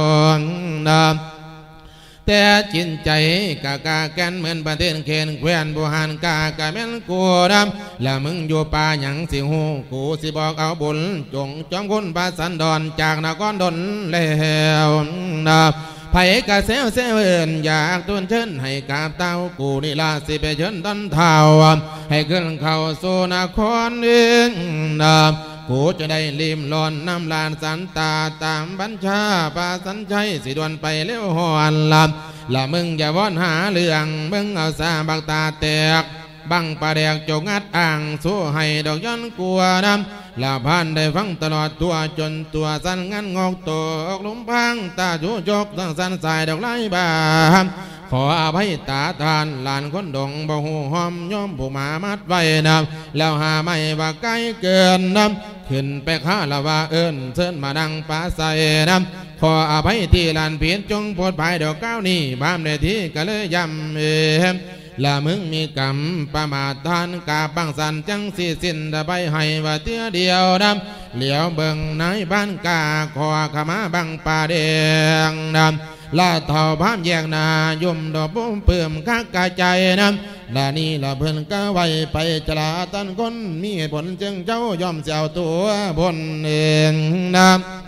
ดำแต่จินใจกากาแกนเหมือนประเทศเคนแควนบุหันกากาแม่นกูดำแล้วมึงอยู่ป่าหยังสิหูกูสิบอกเอาบุญจงจอมคุณปาสันดอนจากนครดนแล้วดำ ไผกะเซวเซวเอินอยากตุนเชิญให้กาบเต้ากูนี่ลาสิไปเชิญต้นเท้าให้ขึ้นเข้าสู่นครเองนะกูจะได้ลิมลอนน้ำลานสันตาตามบัญชาปาสันชัยสิดวนไปเลี้ยวหอนลำละมึงอย่าวอนหาเรื่องมึงเอาซาบักตาแตกบังปลาแดกจงัดอ่างสู้ให้ดอกย้อนกลัวน้ำ ลาพานได้ฟังตลอดตัวจนตัวสั้นงันงอกตัวออกลุมพังตาจูจกตั้งสันสายดอกไล่บามขออภัยตาทานหลานคนดงบ่หูหอมย่อมผู้มามัดไว้นำแล้วหาไม่ว่าไกล้เกินนำขึ้นไปข้าละว่าเอิญเชิญมาดังปลาใส่นำขออภัยที่หลานเพียนจงโปรดภายดอกก้าวนี้บ้ามในที่ก็เลยย้ำเอ ละมึงมีกรรมประมาททานกาบังสันจังสิสินตะใบให้ว่าเตี้ยเดียวดำเหลียวเบิ่งในบ้านกาขอขมาบังป่าแดงดำลาเท่าพามแยกนายุ่มดอกบุ้มเพิ่มคักกาใจนำละนี่ละเพิ่นก็ไว้ไปจลาตันคนมีผลจึงเจ้ายอมเสียวตัวบนเองนำ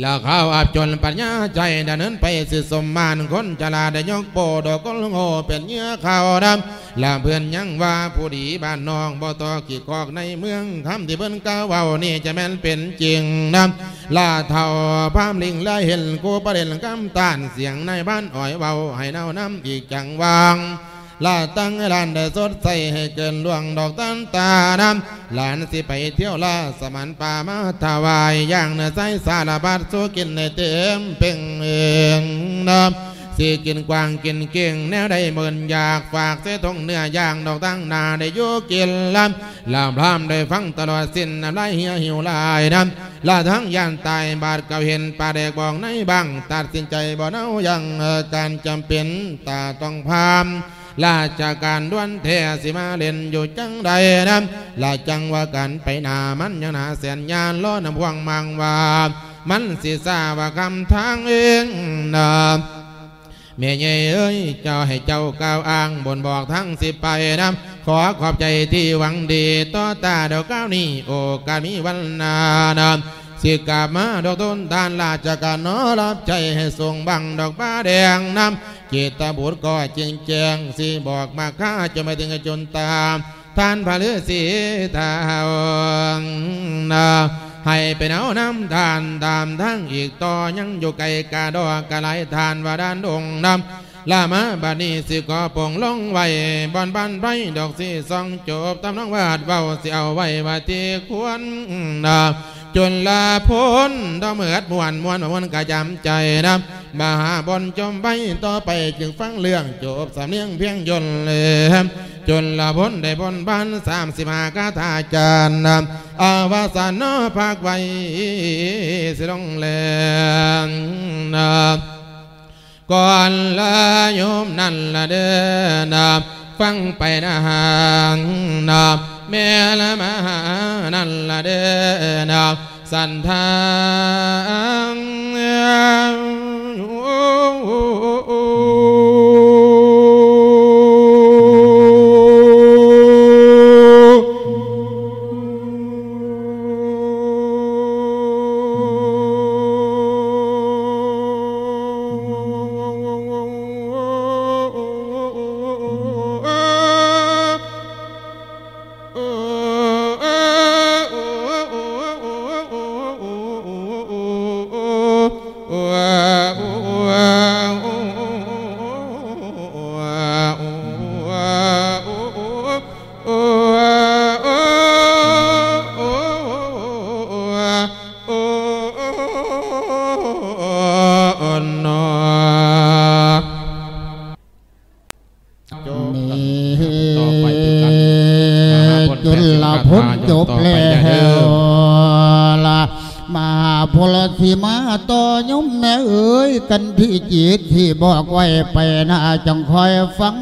แล้วเขาอับจนปัญญาใจดำเนินไปสิสมมานคนจลาได้ยกโปดอกกลโง่เป็นเหยื่อเขาดำและเพื่อนยังว่าผู้ดีบ้านนองบ่ต่อกี่กอกในเมืองคำที่เพิ่นกล่าวเว้านี่จะแม่นเป็นจริงนำลาเท่าพามลิงและเห็นกูประเด็นกำตานเสียงในบ้านอ่อยเว้าให้เน่าน้ำอีกจังวาง ลาตั้งให้ลานได้สดใสให้เกินล่วงดอกตันตาดำหลานสิไปเที่ยวลาสมันป่ามาถวายย่างเนื้อใสสารบัดสู้กินในเต็มเป่งเองดำสิกินกวางกินเก่งแนวได้เหมือนอยากฝากเสทงเนื้อย่างดอกตั้งนาได้ยุกินลำลำพรามได้ฟังตลอดสิ้นน้ำลายเหี่ยวหิวลายดำลาทั้งย่านตายบาดเก่าเห็นป่าแดกบอกในบังตัดสินใจบ่เน่ายังการจำเป็นตาต้องพาม ลาจาการด้วนเทสิมาเล่นอยู่จังใดนะลาจังว่ากันไปนามันยังนาแสนยานล้อนำพวงมังว่ามันสิทราบว่าคำทางเองนะแม่ใหญ่เอ้ยเจ้าให้เจ้าก้าวอ้างบนบอกทั้งสิไปนะขอขอบใจที่หวังดีต่อตาเดอกก้าวนี้โอกาสมีวันนานะสิกลับมาดอกต้นทานลาจากการนอรับใจให้ทรงบังดอกป้าแดงนำ จตบุตรก็จริงแจงสิบอกมาข้าจะไม่ถึงกับจนตามท่านพระฤาษีทาวนาให้ไปเอาน้ำทานตามทั้งอีกต่อยังอยู่ไกลกาดอกะไหลทานว่าด้านดงนำลามาบานี้สิก็ปงลงไว้บอนบันไปดอกสิซองจบตำน้องวาดเบาสิเอาไว้ว่าที่ควรนา จนลาพ้นต้องเหมือดมวนมวนมวนกะจำใจนะมาหาบนจมไปต่อไปจึงฟังเรื่องจบสำเนียงเพียงยนเลยจนลาพ้นได้บนบ้านสามสิบห้ากาถาจารย์นะอาวาสานอภาคไว้สิลงแลงนะก่อนละโยมนั่นละเด้อนา ฟังไปนะหางนาแม่ละมาหานั่นละเดนาสันทาง บอกไว้ไปนะจงคอยฟัง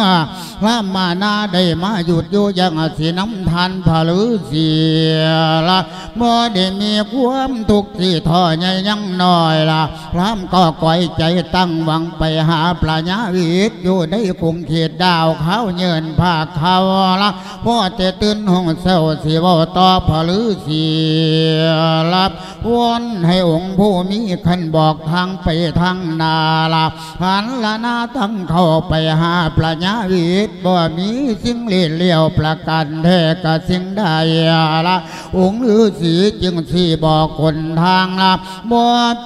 ล่ะพระมานาได้มาหยุดอยู่ยังสีน้ำ ทานผาลือเสียละเมื่อได้มีความทุกข์ที่ท่อใหญ่ยังน้อยละพระก็ก่อยใจตั้งหวังไปหาปลาญาวิทย์อยู่ในกรุงเขตดาวเขาเยินภาคเขาละพ่อแต่ตื่นห้องเศร้าสิว่าต่อผาลือเสียละวอนให้องค์ผู้มีขันบอกทางไปทางนาละหันละนาตั้งเข้าไปหาปลาญาวิทย์บ่มีสิ่งเลี้ยวประกันแท้กะสิ่งใดละองค์ฤาษีจึงสี่บอกคนทางละบ่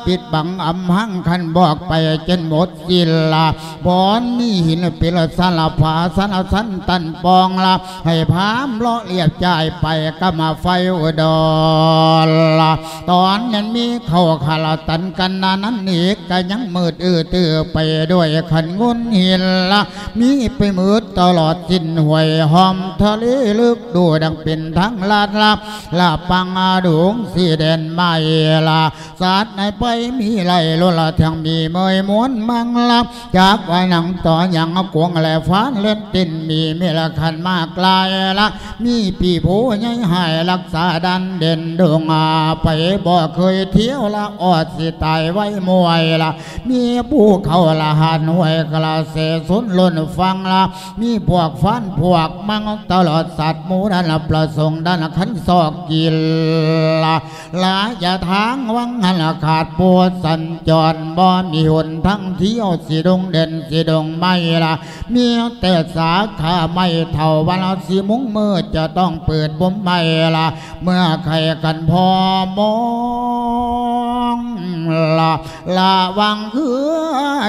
ปิดบังอำหังขันบอกไปจนหมดสิ้นละบอนมีหินเป็นสารผาสารสันตันปองละให้พามเลาะเรียบจ่ายไปก็มาไฟอุดรละตอนนั้นมีเข้าขาลตันกันนานั้นอีกก็ยังมืดอื้อตื้อไปด้วยขันงุนหินละมีไปมืดตลอดสิ้นหวยหอมทะเลลึกดูดังเป็นทั้งลาดลับลาปังอาดวงสีแดนไม่ละสาดในไปมีไหลโลละทั้งมีเมยม้วนมังลับจากไว้หนังต่ออย่างกวงและฟ้านเล่นตินมีเมละคันมากลายละมีปีผู้ใหญ่หายรักษาดันเด่นดวงอาไปบ่เคยเที่ยวละอดสิตายไว้มวยละมีผู้เขาละหันหวยกระเสสุนล้นฟังละมีพวกฟันพวกมังตลอดสัตว์มูดันประสงค์ดันขันซอกกินละลาอย่าทางวังหันขาดปวดสัญจรบ่มีหนทั้งเที่ยวสีดงเด่นสีดงไม่ละมีแต่สาขาไม่เท่าวันลสีมุ้งมืดจะต้องเปิดบ่มไม่ละเมื่อใครกันพอมองละละวังคือ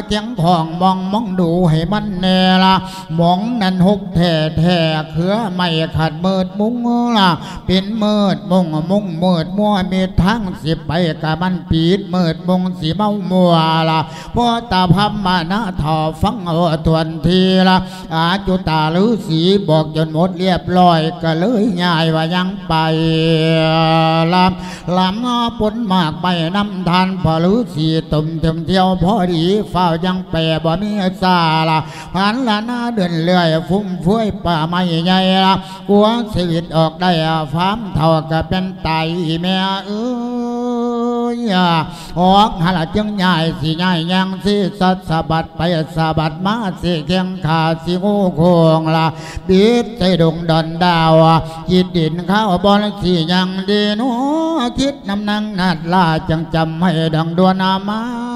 เจียงของมองมองดูให้มันแน่ละมองนั่นหกแท่แท่เขือไม่ขัดเมิดมุ้งล่ะเป็นเมิดมุงมุงเมิดมัวมีทั้งสิบไปกะมันปีดเมิดมุงสีเมามัวล่ะพอตาพัมมานะทอฟังเอทวนทีล่ะอาจุตาฤาษีบอกจนหมดเรียบร้อยก็เลยง่ายว่ายังไปลำลำปนมากไปน้ำทานพอฤาษีตุ่มเต็มเที่ยวพอดีเฝ้ายังแปรบ่มีซาล่ะหันละหน้าเดินเลื่อย ฟุ้มเฟื่อยป่าไม้ใหญ่ละกลัวชีวิตออกได้ฟามเท่ากับเป็นไตแม่เอ้ยออกหาละจังใหญ่สิใหญ่ยังสิสัตสะบัดไปสะบัดมาสิเกียงขาสิงูโคงละบิดใจดงดอนดาวจิตดินข้าวบอลสิยังดีนัวคิดนำนังนัดลาจังจำให้ดังดวนามา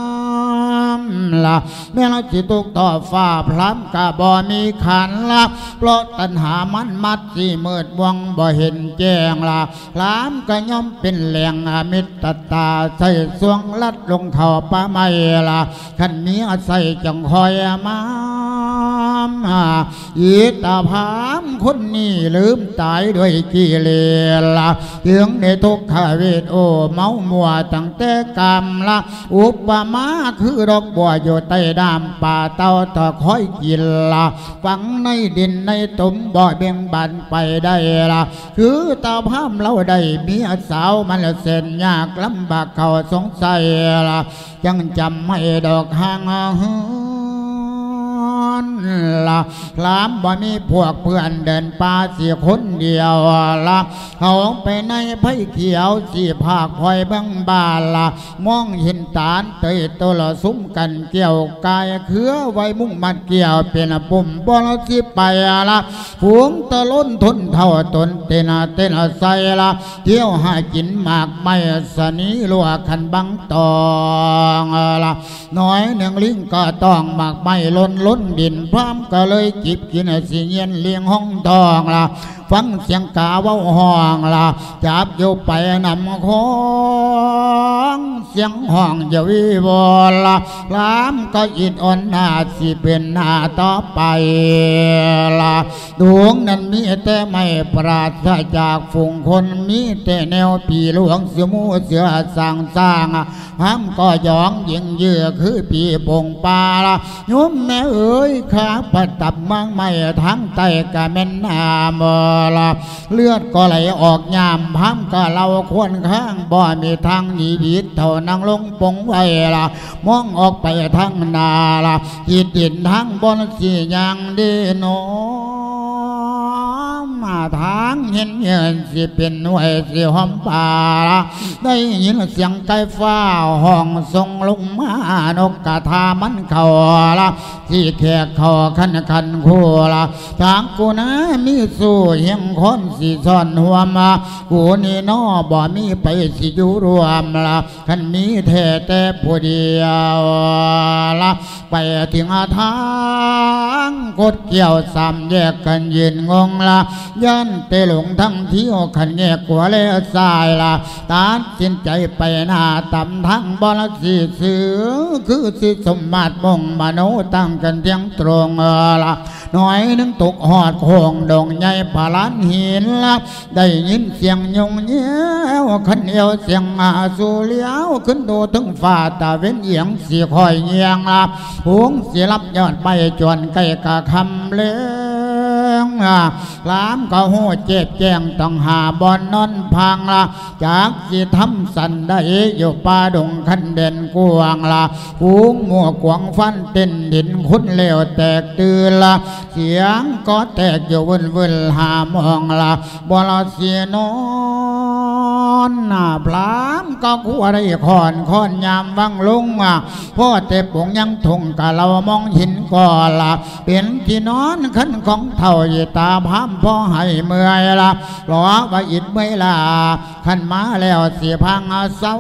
ละแม่เราจิตุกต่อฟ้าพลัมกะบ่มีขันละเพราะตัณหามันมัดสิมืดวงบ่เห็นแจ้งละพลัมก็ย่อมเป็นแหล่งอมิตรตาใส่สวงลัดลงเข่าป่าไม้ละขันนี้อาศัยจังคอยมาอีตาพามคนนี้ลืมตายด้วยกิเลสละถึงในทุกขเวทโอเมามัวตั้งแต่กรรมละอุปมาคือดอกบวอยู่ใต้ดามป่าเต้าตะคอยกินละฝังในดินในตุ่มบ่อเบียงบันไปได้ละคือตาพามเราได้มีสาวมันเส้นยากลำบากเขาสงสัยละยังจำไม่ดอกหางหื นนละลามบ่มีพวกเพื่อนเดินป่าเสียคนเดียวละเขาไปในไผ่เขียวสีภาคพลอยเบังบาละมองเห็นตาลเตยตัวละซุ้มกันเกี่ยวกายเครือไว้มุ่งมัดเกี่ยวเป็นปุ่มบอลสิไปละฝูงตะล้นทนเท่าตนเตนาเตนาใส่ละเที่ยวหากินหมากไม่สนีลัวขันบังตองละน้อยหนึ่งลิงก็ต้องหมากไม่ล้นลนดินพร้อมก็เลยจิบกินสิเงียนเลี้ยงห้องทองละ ฟังเสียงกาว้าห้องละจับอยู่ไปนำของเสียงห้องจะวิวละลามก็อิดอ่อนหน้าสิเป็นหน้าต่อไปละดวงนั้นมีแต่ไม่ปราศจากฝูงคนมีแต่แนวปีหลวงเสือมูเสือสร้างสร้างห้ามก็ยองยิงเยือคือปีบงปาละโยมแม่เอ๋ยข้าประตับมังไม่ทั้งไตกะแม่นนามละเลือดก็ไหลออกยามพัมก็เราควรข้างบ่ มีทางหนีผิดเท่านังลงปงไว้ละมองออกไปทางนาละจิตดินทางบนสี่ยังดีโนมาทางเห็นเงินสิเป็นหน่วยสิหอมป่าละได้ยินเสียงไก่ฟ้าห้องส่งลงมานกกระทามันเขาละที่แขกเขาขันขันคู่ละทางกูนะมีสู้เฮียงคนสีซ่อนหัวมากูนี่นอบ่มีไปสิอยู่รวมละขันมีแท้แต่ผู้เดียวละไปถึงทางกดเกี่ยวสามแยกกันยืนงงละยันเตหลงทั้งเที่ยวขันแงกหัวเลสายละตัดสินใจไปหน้าตำทั้งบลสีเสือคือสิสมบัติมงมโนตั้งกันเทียงตรงละน้อยนึงตกหอดโคงดงใหญ่พาลันหินละได้ยินเสียงยงเยี้ยวขันเอวเสียงอาสูเลี้ยวขึ้นดูถึงฝ่าตาเว้นเอียงสีคอยเงียงละหงสีลับยอดไปจวนไกลกะคำเลี้ย ละลามก็หูเจ็บแจงต้องหาบอนนอนพังละจากสิทำสันได้อยู่ป่าดงคันเด่นกวางละหูงมัวกวงฟันเต้นดินคุณเลวแตกตื่นละเสียงก็แตกอยู่วนวนหามองละบลเสียนอนหน้าพลามก็คู่อะไรคอนคอนยามวังลุงอะพ่อเต็บปงยังทงกะเรามองห็นก่อละเป็นที่นอนขันของเท่าเยตาพามพ่อให้เมื่อยละรอว่าอิดเมื่อยลาขันมาแล้วเสียพังเศร้า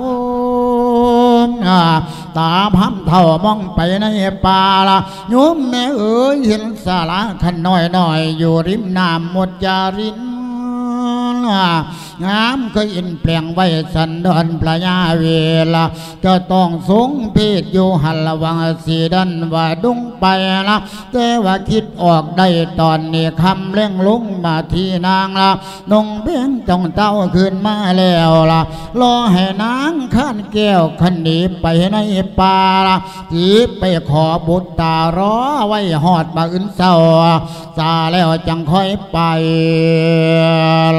ตาพัมเท่ามองไปในป่าละโยมแม่เอ๋ยเห็นสาระขันน้อยน้อยอยู่ริมน้ำหมดจาริน งามก็อินเปลี่ยงไว้สันดอนพระยาเวลาจะต้องสงเพศอยู่หันระวังสีดันว่าดุ้งไปละแต่ว่าคิดออกได้ตอนนี้คำเล่งลุงมาที่นางละนงเบี้ยงจงเต้าขึ้นมาแล้วละรอให้นางขันแก้วขันหนีไปในป่าละจีไปขอบุตรตารอไว้หอดมาอื่นเศร้าซาแล้วจังค่อยไป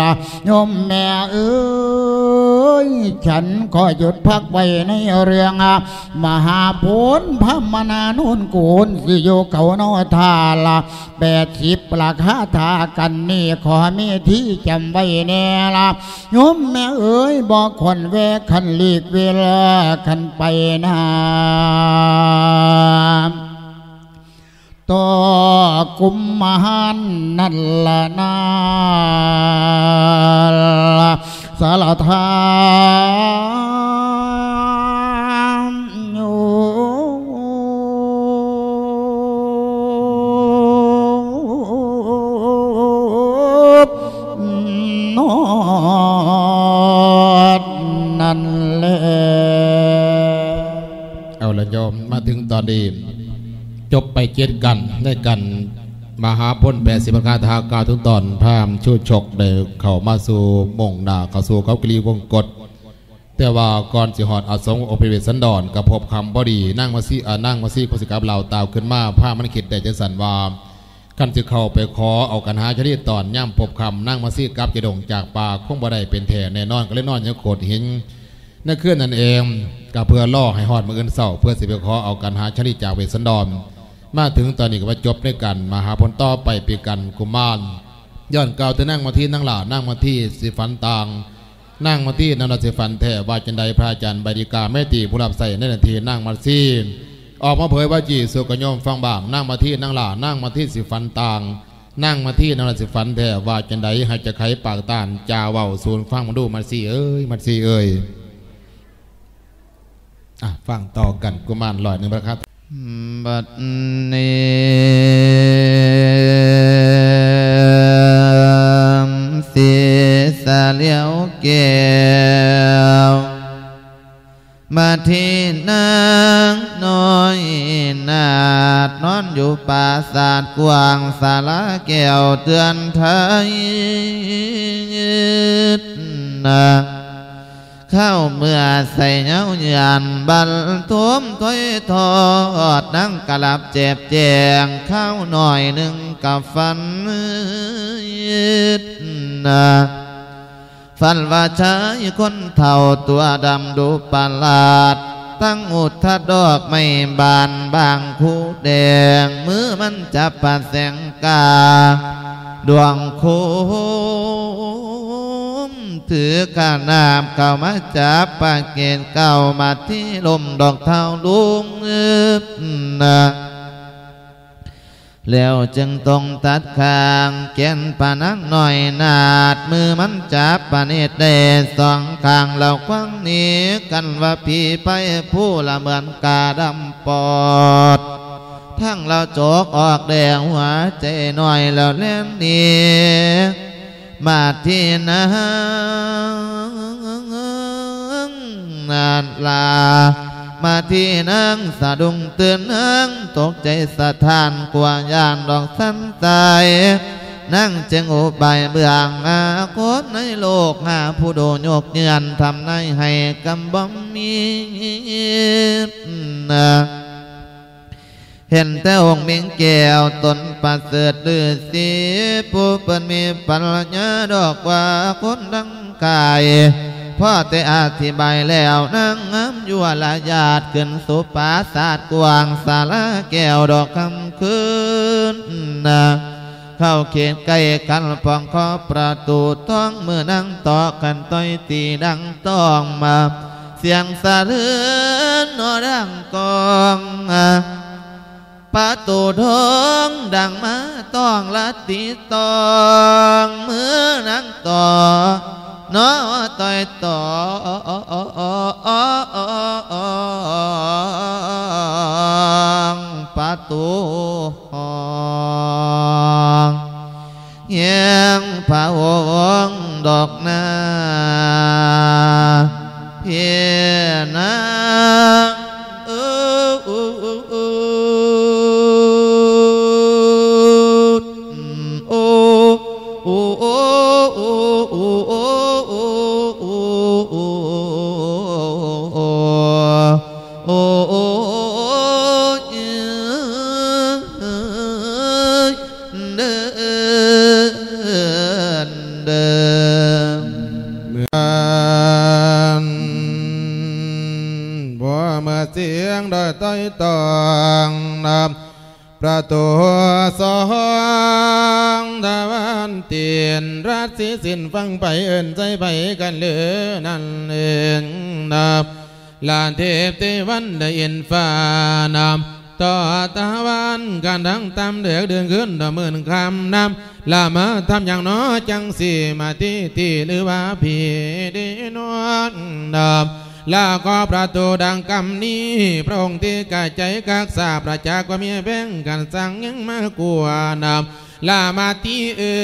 ละโยมแม่เอ้ยฉันขอหยุดพักไว้ในเรื่องมหาโพนพระมนานุนโกนสิโยเขาโนทาละแปดสิบปลาคาถากันนี่ขอมีที่จำไว้แน่ละโยมแม่เอ้ยบอกคนแวะคันลีกเวลาคันไปนา ตัวกุมมหันนั่นละนาสารทานอยู่นอดนั่นแหละเอาละโยมมาถึงตอนนี้ จบไปเจ็ดกันได้กัน มหาพ้นแปดสิบคาทากาวทุกตอนพามชูชกได้เข้ามาสู่มงนาเข้าสู่เขากรีวงกฎแต่ว่าก่อนสิหอดอาสงอเปเวสันดอนกับพบคำบอดีนั่งมาซี่นั่งมาซีโคสิกับเราตาวขึ้นมาผ้ามันขิดแต่จังสันว่ากันสิเข้าไปขอเอากันหาชนิดตอนย่ำพบคำนั่งมาซีกับจะดงจากป่าคงบ่ได้เป็นแท่แน่นอนก็เลยนอนยังโขดหินนั่นคือนั่นเองก็เพื่อล่อให้ฮอดมืออื่นเศร้าเพื่อสิไปขอเอากันหาชลิจากเวสันดอน มาถึงตอนนี้ก็ว่าจบด้วยกันมหาผลต่อไปปีกันกุมารย้อนเก่าจะนั่งมาที่นั่งหล่านั่งมาที่สิฟันต่าง นั่งมาที่นันสิฟันแท่ว่าจันไดพระอาจารย์บดีกาแม่ตีผู้รับใส่ในนาทีนั่งมาซีออกมาเผยว่าจีสุกยมฟังบางนั่งมาที่นั่งหล่านั่งมาที่สิฟันต่าง นั่งมาที่นันสิฟันแท่ว่าจันไดให้จะไขปากตานจาเว้าศูนฟังมาดูมาซีเอ้ยมาซีเอ้ยอะฟังต่อกันกุมารลอยหนึ่งประครับ บัดนี้สีสาเลี้ยวแกวมาที่นางน้อยนาดนอนอยู่ป่าศาสตร์กว้างสาระแก้วเตือนไทยนา ข้าเมื่อใส่เงาเยือนบัลทุมถ้อยทอดนั่งกลับเจ็บแจงข้าหน่อยหนึ่งกับฟันยืดนาฟันว่าชายคนเท่าตัวดำดูประหลาด ตั้งอุทะดอกไม่บานบางคู่แดง มือมันจะปัดแสงกา ดวงโค ถือกานามเก่ามาจับปากเกณฑ์เก่ามาที่ลมดอกเท้าลุงเงืนะแล้วจึงต้องตัดคางเกนปานักหน่อยนาด มือมันจับปานิดเดสองคางเราควังนี้กันว่าพี่ไปผู้ละเหมือนกาดำปอด ทั้งเราโจกออกแดงหัวใจหน่อยแล้วเล่นนี้ มาที่นังนาลา มาที่นังสะดุ้งตื่นนังตกใจสะท้านกว่ายานดอกสันใจนั่งจึงอุบายเบื้องอาโคตในโลกหาผู้โดโยกเยือนทำในให้กำบ่มีนะ เห็นแต่องค์เมงแก้วตนประเสริฐฤาษีผู้เปิ่นมีปัญญาดอกกว่าคนดังกายพ่อแต่อธิบายแล้วนั่งงามยั่วละญาติขึ้นสุปาศาสตร์กวางสาระแก้วดอกคำคืนนะเข้าเขตใกล้กันปองขอประตูท้องมือนั่งต่อกันต้อยตีดังต้องมา เสียงสะเทือนนอดังกองอ ประตูทองดังมาต้องละติตองมื่อนังต่อน้อต่อยต่อประตูหองยังพาวงดอกนาเพียนาง ประตูสองตะวันเตียนราศีสินฟังไปเอินใจไปกันเหลือนั่นเองนำลานเทพเทวันได้ยินฟ้านำต่อตะวันกันดังตามเดือกเดือนขึ้นต่อหมื่นคำนำลามาทำอย่างน้อจังสีมาที่ที่หรือว่าผีดีนวลนำ ลาก็ประตูดังกำนี้ พระองค์ที่กายใจกักษาประจากว่ามีแบ่งกันสั่งยังมากลัวนำลามาตีเอ้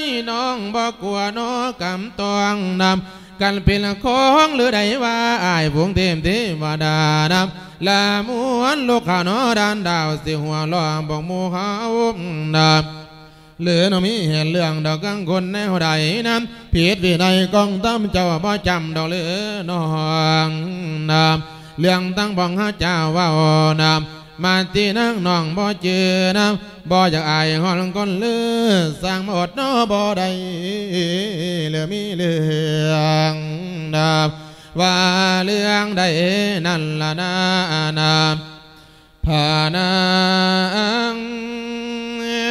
ยน้องบอกกลัวน้อกำตองนำกันเป็นของหรือใดว่าอายพวงเทมเทวดานำลามวนลูกขานอดานดาวสิหัวล้อบอกมูเขานำ หลือนมีเห็นเรื่องดอกกังคนแนวใดนั้นผิดวินัยกองตำเจ้าบ่จำดอกหลือนองนำเรื่องตั้งบองหาเจ้าว่านำมาที่นั่งนองบ่เจอนำบ่อยากอายหอนคนเลือสร้างหมดนอบ่ได้เหลือมีเรื่องนำว่าเรื่องใดนั่นละนานา ภานังอ่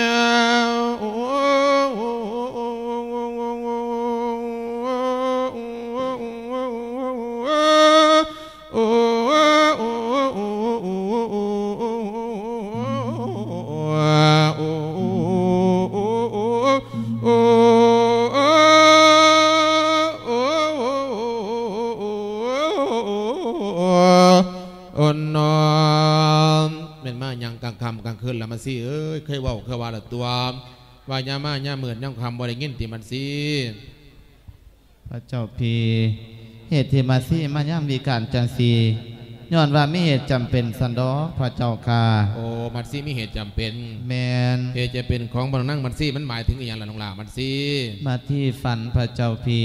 คำกลางคืนละมันสิเอ้ยเคยว่าเคยว่าละตัวว่าย่ามาย่าเหมือนย่ำคำบ่ได้ยินที่มันสิพระเจ้าพีเหตุที่มาสิมาย่ำวีการจังสี ย้อนว่ามีเหตุจำเป็นสันดอกพระเจ้าค่ะโอ้มันสิมีเหตุจำเป็น แมนเหตุจะเป็นของบรนั่งมันสิมันหมายถึงอหย่างละน้องหลามันสิมาที่ฝันพระเจ้าพี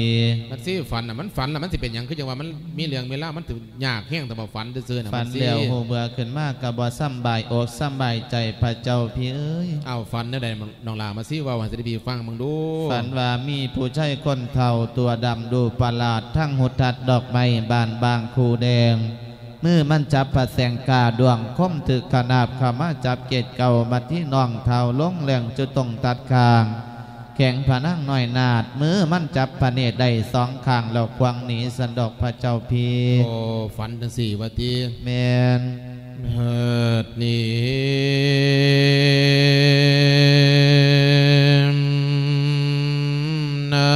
มันสิฝันน่ะมันฝันน่ะมันสิเป็นหยังคือจังว่ามันมีเรื่องมีเล่าวมันถึงยากแห้งแต่บ่ฝันซื่อๆน่ะฝัมันนสิแล้วหูเบื่อขึ้นมากกับบอซ้ำบายอกซ้ำบายใจพระเจ้าพีเอ้ยเอาฝันได้ใดน้องหลามาสิเว่าให้สิได้พี่ฟังมึงดู ฝันว่ามีผู้ชายคนเฒ่าตัวดำดูประหลาดทั้งหุดทัดดอกไม้บานบางคูแดง มือมันจับผัดแสงกาดวงคมถึกขนาบขามาจับเกตเก่ามาที่น่องเท้าลงแหลงจุดตรงตัดคาง แข็งผนังหน่อยนาด มือมันจับพระเนตรได้สองข้างแล้วควงหนีสันดอกพระเจ้าพีโอ้ฝันจังสี่ว่าติแมนเฮิดนี่นา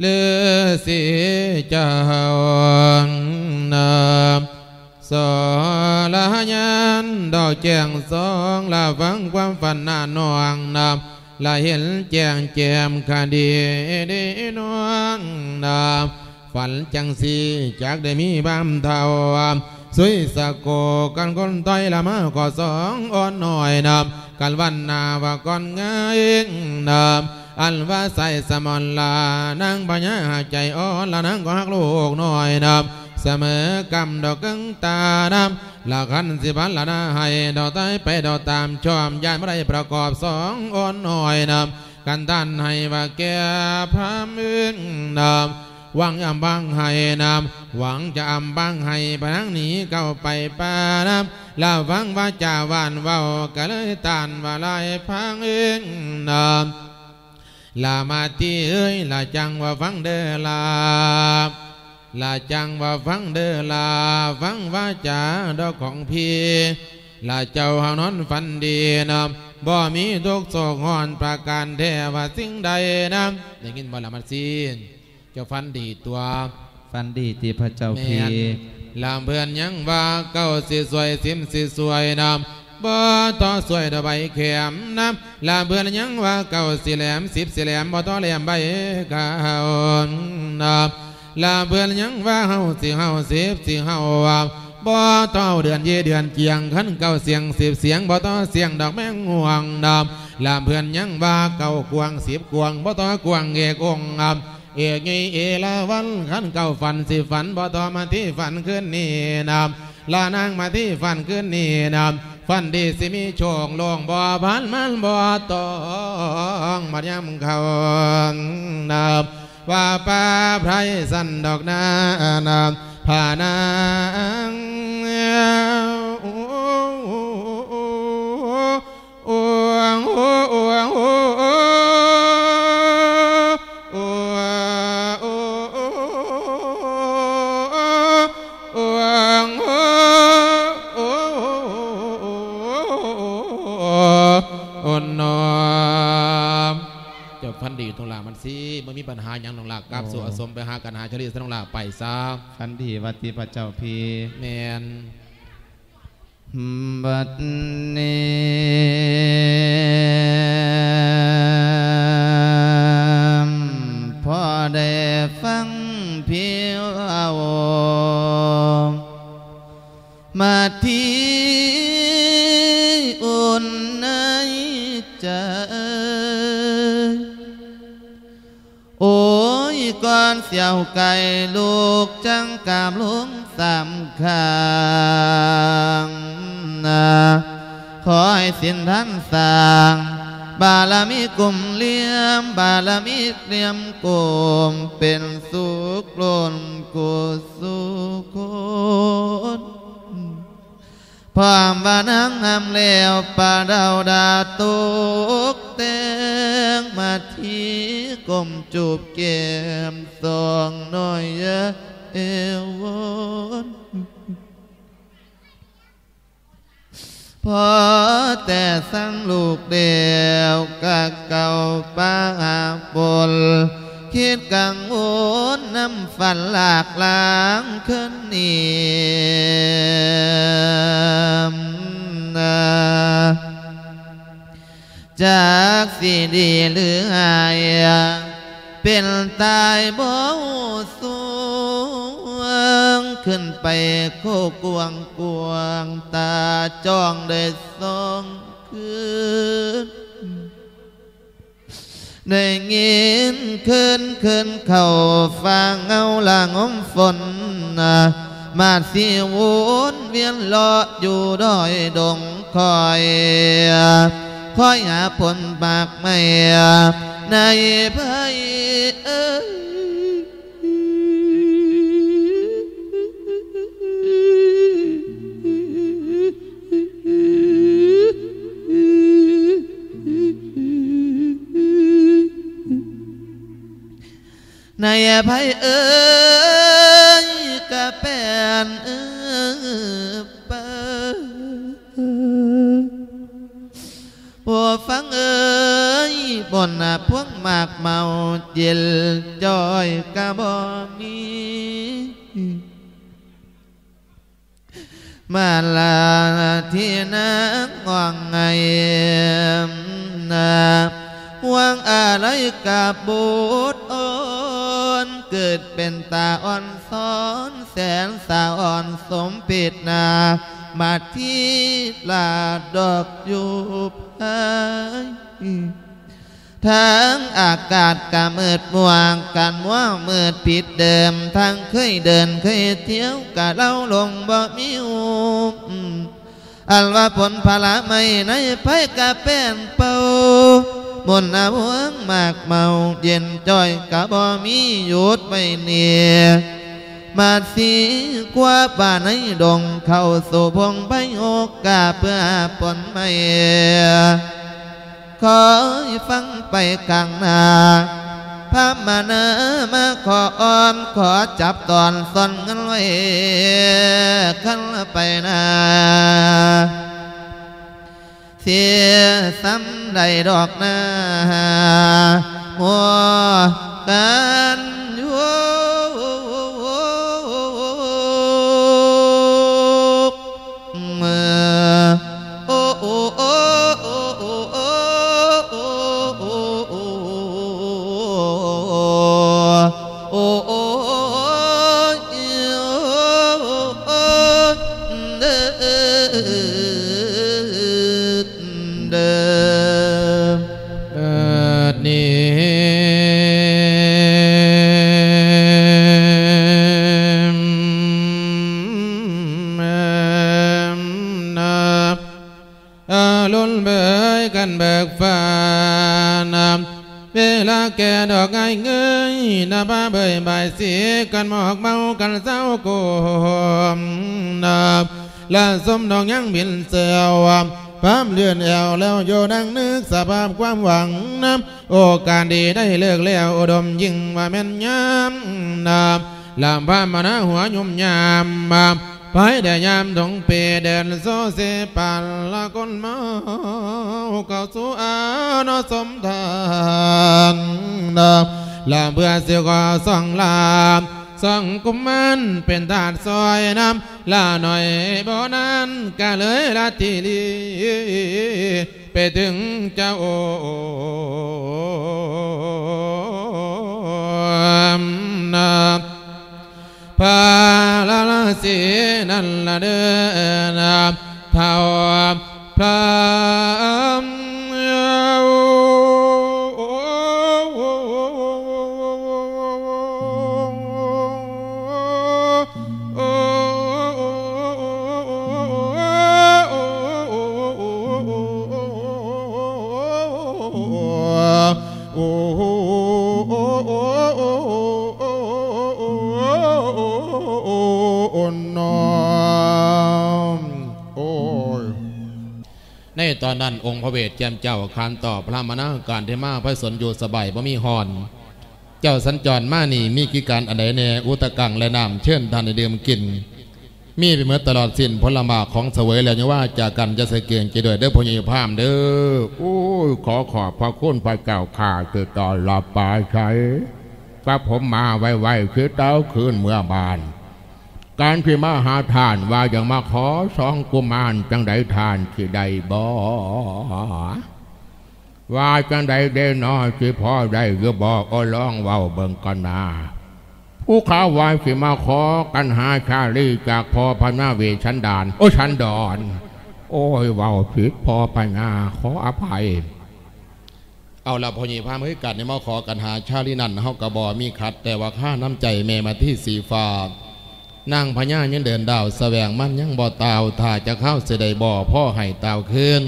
เลือสีเจ้านา สอลายันดอกแจงสองลาฟังความฝันนานองนาลาเห็นแจงแจมคดีดีนวงนาฝันจังสีจากได้มีบ้ามเท่าสวยสะโกกันคนต้อยละมาขอสองอ่อนหน่อยนำกันวันนาว่าก่อนง่ายนำอันว่าใส่สมอนลานางปัญญาใจอ่อนละนางก็หักลูกหน่อยนำ เสมอกำดอกกังตานำหละคันสิบันละนาให้ดอกใต้ไปดอกตามชอมยานไม่ได้ประกอบสองอ่อนหน่อยนำกันท่านให้ว่าแก่พระมืนนำหวังอำบังให้นำหวังจะอำบังให้พนังหนีเข้าไปป่านำลาฟังว่าจาวานเว้าก็เลยตานว่าลายพังเองนำลามาที่เอ้ยลาจังว่าฟังเดลา ลาจังว่าฟังเด้อลาฟังว่าจาดอกของพี่ลาเจ้าหานอนฝันดีนำบ่มีทุกข์โศกหอนประการแท้ว่าสิ่งใดนำได้ยินบ่ละมันซีนเจ้าฟันดีตัว ฟันดีที่พระเจ้าพีแม่นลามเพื่อนยังว่าเก้าสิสวยสิมสิสวยนำบ่ต่อสวยดอกใบแขมนำลามเพื่อนยังว่าเก้าสิแหลมสิบสิแหลมบ่ต่อแหลมใบขาวนำ ลาเพื่อนยังว่าเฮาสิเฮาเสิบสิเฮาว่าบ่ต่อเดือนเยเดือนเกียงขันเก้าเสียงสิบเสียงบ่ต่อเสียงดอกแมงง่วงนำลาเพื่อนยังว่าเก้ากวงสิบกวงบ่ต่อกวงเอกองค์นำเอกไงเอลาวันขันเก่าฝันสิฝันบ่ต่อมาที่ฝันขึ้นนี่นำลานางมาที่ฝันขึ้นนี่นำฝันดีสิมีโชคลงบ่พันมันบ่ต้องมายำเขานำ ว่าป้าไพรสันดอกนานาผ่านางอ้โอ้โอ้โอ้โอ้โอ้ ปัญหาอย่างตรงหลากลับสู่อสมไปหากันหาเฉลี่ยตรงหลาไปซะฟันดีวัดที่พระเจ้าพีแมนบัดนี้พอได้ฟังเพียวเอามาที่ เสียวไก่ลูกจังกามลุงสามขางนะขอให้สิ้นท่านสร้าง บารมีกลุ่มเลี่ยม บารมีเลี่ยมกลุ่มเป็นสุขล้นกุสุคน พร้อมว่านังงามแล้วปลาดาวดาตุกเตงมาทีกลมจูบเกมสองน้อยเยอะเอววนพอแต่สั่งลูกเดียวกะเก่าป้าบน คิดกังวลน้ำฝันหลากหลางขึ้นนี่จากสีดีหรือหายเป็นตายบ่สูงขึ้นไปโคกวงกวงตาจ้องได้สองคืน để nghiên khơn khơn khẩu và ngâu là ngóng phồn à, mà si uốn viên lọ dù đòi đồng khỏi à, khói hạ phồn bạc mày à, này bay ơi Ooh. ในายภายเอ้ยกะเป็นเออเปผัวฟังเอ้ยบนหน้าพวงมากเมาเย็นจอยกะบ่มีมาลาที่นังว่างไงนา หวังอะไรกับบุตรอ่อนเกิดเป็นตาอ่อนซ้อนแสนสาวอ่อนสมปิดนามาที่ลาดอกอยู่พายทั้งอากาศกะมืดมัวกันว่ามืดผิดเดิม ทั้งเคยเดินเคยเที่ยวกะเล่าลงบ่มีอุปอันว่าผลพละไม่ในไผกะเป็นเป่า มนต์อาหวงมากเมาเย็นจ้อยกะบ่มีหยุดไม่เนียมาสีกว่าป่าในดงเข้าสู่พงไปโอกาเพื่อผลไม่ขอฟังไปกลางนาพระมานมาขออ้อนขอจับตอนซ่อนเงินไว้ขันไปนา เสียซ้ำใดดอกนามัวกันอยู่ แก่ดอกไงเงยนาบ้าเบยใบายสีกันหมอกเมากันเศร้าโกมนาและสมดอกยังบินเสือวพามเลื่อนแอวแล้วโยนังนึกสภาพความหวังน้ำโอกาสดีได้เลิกแล้วอุดมยิ่งว่าแม่นยามนาลำพามานาหัวยุ่มยามมา ไปแต่ยามดงเปเดินโซเซปันละคนเมาเขาสู่อานสมทานนาลาเบื่อเสียก็ส่องลามส่องกุมมันเป็นทาสซอยน้ำลาหน่อยบ่นั้นก็เลยลาทีลีไปถึงเจ้าโอมนา พาลาลาสีนั่นละเดินเทวพระ ตอนนั้นองค์พระเวทแจมเจ้าคานต่อพระมนาการเทมาพระสนอยู่สบายบ่มีหอน เจ้าสัญจรมานี่มีกิการอันใดแน่อุตกังและน้ำเชิญทานในเดิมกิน มีไปเมื่อตลอดสิ้นผลมาของเสวยแล้วว่าจากกันจะเสเกียงจะด้วยเด้อพญยพามเด้อโอ้ขอขอบพระคุณพระเจ้าข้าคือตอนรับป่าใช้พระผมมาไวๆคือเต้าคืนเมื่อบาน การที่มาหาทานว่าอย่างมาขอสองกุมารจังใดทานที่ใดบ่ว่าจังใดเด้นอที่พ่อได้ก็บอกอ้อร้องเว้าเบิ่งกันนาผู้ขาวายสิมาขอกันหาชาลีจากพ่อพนาเวชันดานโอ้ชันดอน โอ้ยเว้าผิดพ่อพนาขออภัย เอาละพญพามเฮ้ยกัดในมาขอกันหาชาลินันเฮากระบอมีคัด แต่ว่าข้าน้ำใจเมมาที่สีฟ้า นางพญายังเดินดาวแสวงมันยังบ่อตาวถ้าจะเข้าเสไดบ่อพ่อให้ตาวขึ้น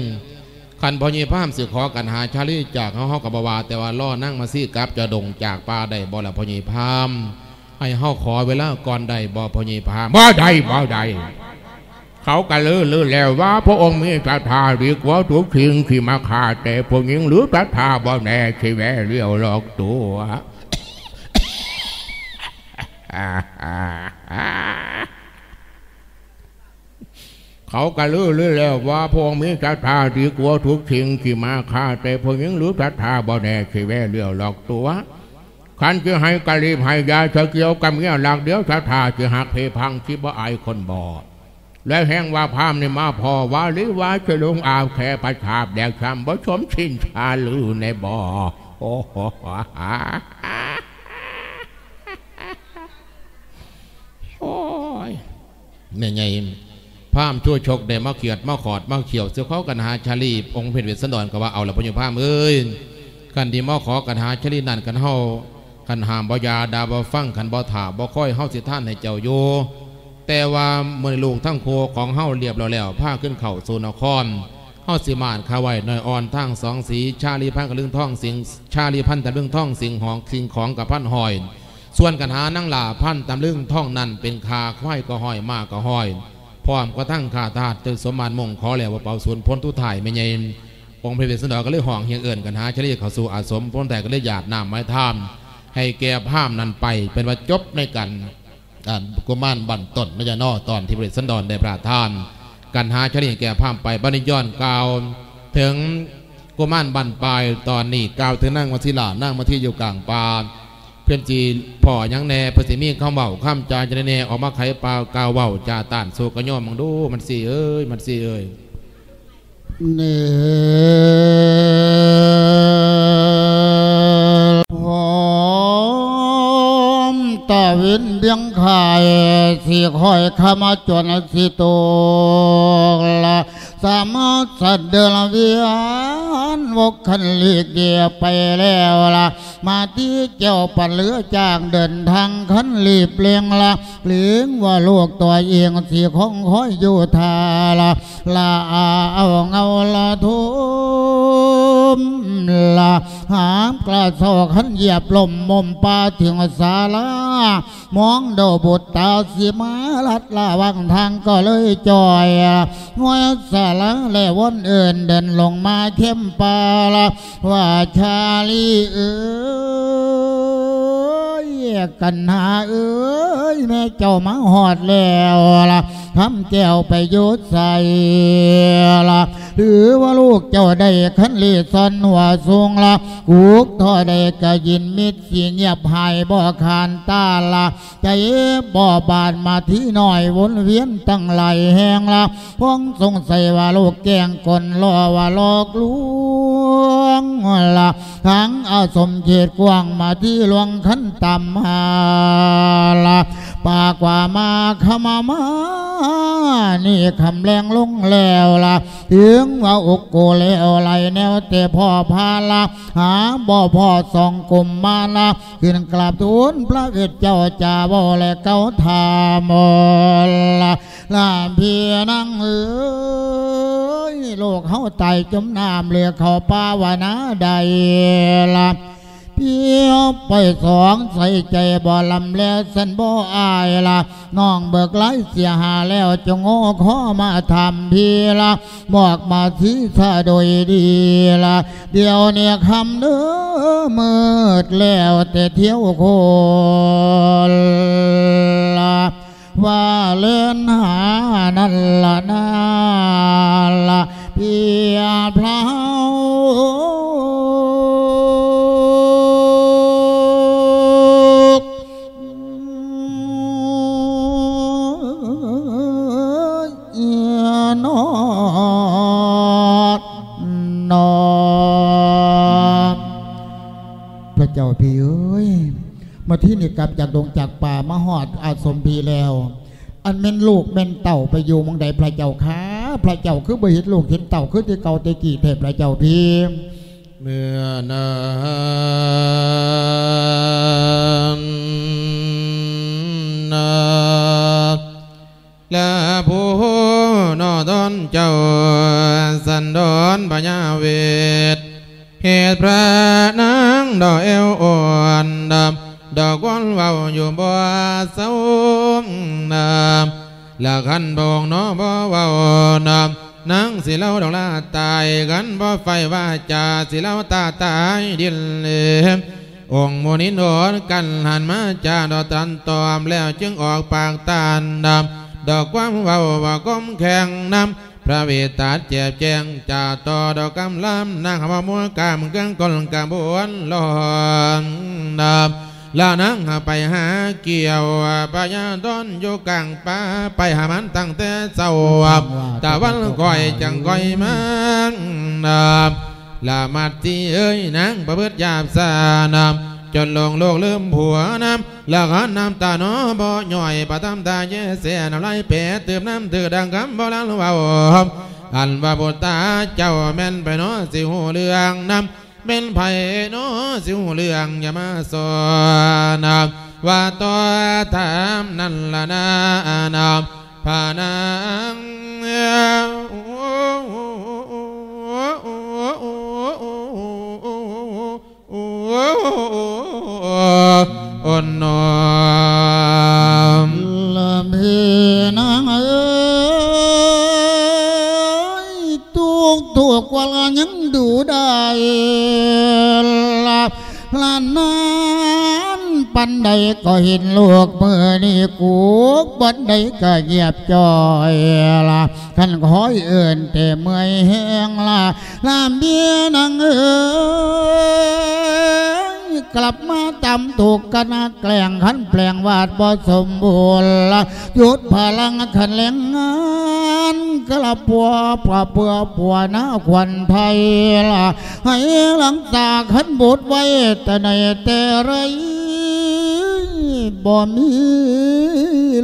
ขันพญพามสิขอกันหาชาลีจากเฮาเฮากระบวาแต่ว่าล่อนั่งมาซี่กับจะดงจากป่าได้บ่ละพญพามให้เฮาขอเวลาก่อนได้บ่พญพามบ่ได้บ่ได้เขาก็ลือลือแล้วว่าพระองค์มีศรัทาเรียกว่าทุกสิ่งที่มาขาแต่พวกยิงหรือศรัทาบ่แน่ชีแวเรียวหลอกตัว เขาก็ลือลือแล้วว่าพระองมีศรัทธาเรียกว่าทุกสิ่งที่มาขาแต่พวกยิงหรือศรัทธาบ่แน่ชีแวเรียวหลอกตัวขันจะให้กะรีบให้ยาเฉเกี่ยวกับเงี้ยหลักเดียวศรัทธาจะหักเพพังที่บ่อายคนบอดและแห่งว่าพามในมาพอว่าหรือว่าจะลงอาแค่ประชาบแดกช้ำบ่ชมชินชาลือในบ่อโอ้โหโอ้ย แม่ใหญ่พามชั่วชกได้มาเขียดมาขอดมาเขียวเสือเขากันหาชาลีองค์เพชรเวสสันดรก็ว่าเอาละพญพามเอ้ยกันที่มาขอกันหาชาลีนั่นกันเฮากันหามบ่ยาดาบฟังขันบ่ถาบ่ค่อยเฮาสิท่านให้เจ้าโยแต่ว่าเมื่อลูกทั้งโคของเฮาเรียบร้อยแล้วพาขึ้นเข่าสู่นครเฮาสิมานคาไว้น้อยอ่อนทั้งสองสีชาลีพันกับเรื่องท่องสิงชาลีพันแต่เรื่องท่องสิงหองสิงของกับพันหอย ส่วนกันหานั่งหลาพันตำลึงท่องนั่นเป็นคาควายก็ห้อยมากก็ห้อยพร้อมก็ทั้งขาทาตึกสมมานมงขอแล้วว่าเป่าสวนพ้นทุถ่ายไม่ใหญ่องค์พระเวสสันดรก็เลยห่องเฮียงเอิ่นกันหาเฉลี่ยเข้าสู่อาสมพ้นแต่ก็เลยหยาดน้ำไม้ท่ามให้แก่ภาพนั้นไปเป็นว่าจบในกันการกุมารบันตนไม่ใช่นอตอนที่พระเวสสันดรได้ประทาน กันหาเฉลี่ยแก่ภาพไปบันย้อนกล่าวถึงกุมารบันปลายตอนนี้กล่าวถึงนั่งมาที่หลานั่งมาที่อยู่กลางป่า เพื่อนจีพ่อยังแน่พระสิมีข้าเบาข้ามจานจะแน่ออกมาไข่ปลากาวเบาจ่าต้านโซกย่อมมังดูมันสีเอ้ยมันสีเอ้ยเนหอมตาวินเบียงขายสีคอยขมาจวนสิโตละ สามารถสัตว์เดินเวียนวกขันเลีกเดียไปแล้วละมาที่เจ้าปันเหลือจากเดินทางขันรีบเลียงละเลียงว่าลูกตัวเองสีของคอยอยู่ทาละลาเอาเงาละทุมละหามกระสอขันเหยียบลมมมปลาถึงศาลามองโดบุตรตาสีมาลัดละวังทางก็เลยจอยงวยสาลังและวนเอื่นเดินลงมาเข้มปาละว่าชาลีเอ้ยกันหาเอ้ยแม่เจ้ามาหอดแล้วละ ทำแก้วไปยุดใส่ละหรือว่าลูกเจ้าได้ขันลีซอนหัวสูงละกูกทอได้กะยินมิดสีเงียบหายบ่คานตาละใจบ่บานมาที่หน่อยวนเวียนตั้งไหลแหงละพ้องสงสัยว่าลูกแกงกลล่อว่าหลอกลวงละทั้งอาสมเขตกว้างมาที่หลวงขันต่ำหาละปากว่ามาขมามานี่คำแรงลงแล้วล่ะถึงว่าอกโกแล้วไหลแนวแต่พ่อพาละหาบ่พ่อสองกลมมาละขึ้นกราบทูลพระเวทเจ้าจ่าบ่และเก้าทามละลาเพียนั่งเอ้ยโลกเฮาไตจมน้ำเรือเขาป่าวนาใดละ เพียวไปสองใส่ใจบ่ลำแล้วสันบ่อายละน้องเบิกไล่เสียหาแล้วจงโง่ขอมาทำพีละบอกมาที่ซาโดยดีละเดี๋ยวเนี่ยคำเนื้อมืดแล้วแต่เที่ยวโคนละว่าเล่นหานั่นละนาละเพียพลา นอพระเจ้าพี่เอ้ยมาที่นี่กลับจากดงจากป่ามาหอดอาสมพีแล้ว อันเม่นลูกเม่นเต่าไปอยู่หมองใดพระเจ้าค้าพระเจ้าคือบ่เห็นลูกเห็นเต่าคือที่เก่าแตะกี้เทพพระเจ้าพี่เมื่อนานนาและผู้ นอดนเจ้าสันดอนปัญญาเวทเหตุพระนางดอกเอวอ่อนดำดอกก้นเว้าอยู่บ่เศร้าดำละขันบองน้อบ่เว้าดำนางสิเล่าดอกลาตายกันบ่ไฟว่าจาสิเล่าตาตายดินเลมองโมนินโดนกันหันมาจาดอกตันตอมแล้วจึงออกปากตานดำ ดอกความเว้าว่าก้มแข็งนำพระเวทตาเจ็บแจงจ่าต่อดอกกำลำนางขมมัวกามกังกลกาบวนลอนดาบลานังไปหาเกี่ยวปายาดอนอยู่กลางป่าไปหามันตั้งแต่เช้าตะวันก้อยจังก้อยมันดาบลามาที่เอ้ยนางประพฤติยาบสานาม จนลงโลกลืมผัวน้ำล้วก็น้ำตาหนอบ่ย่อยปะตามตาเยเสียน้ำไหลเปะเติมน้ำถือดังคำบ่ลังว่าอันว่าบุตาเจ้าแม่นไปเนาะสิหูเรื่องน้ำเป็นไผ่เนาะสิหูเรื่องอย่ามาสอนว่าตัวถามนั่นละนานาพานางอ่ อนน้อมลำพีนางเอ้ยตุกตุกว่าละยังดูได้ละลานนาน ปันใดก็เห็นลูกมือนี่กูบันใดก็เงียบจอยละขันคอยเอื่นแต่เมื่อยแห้งละลามเบียนางเอ้กลับมาจำถูกกันแกล้งขันแปลงวาดบ่สมบูรณ์ละหยุดพลังขันแรงงานกลับปัวปลาเปือปัวน้าควันไทยละให้หลังตาขันบุดไว้แต่ในแต่ไร you. บ่มี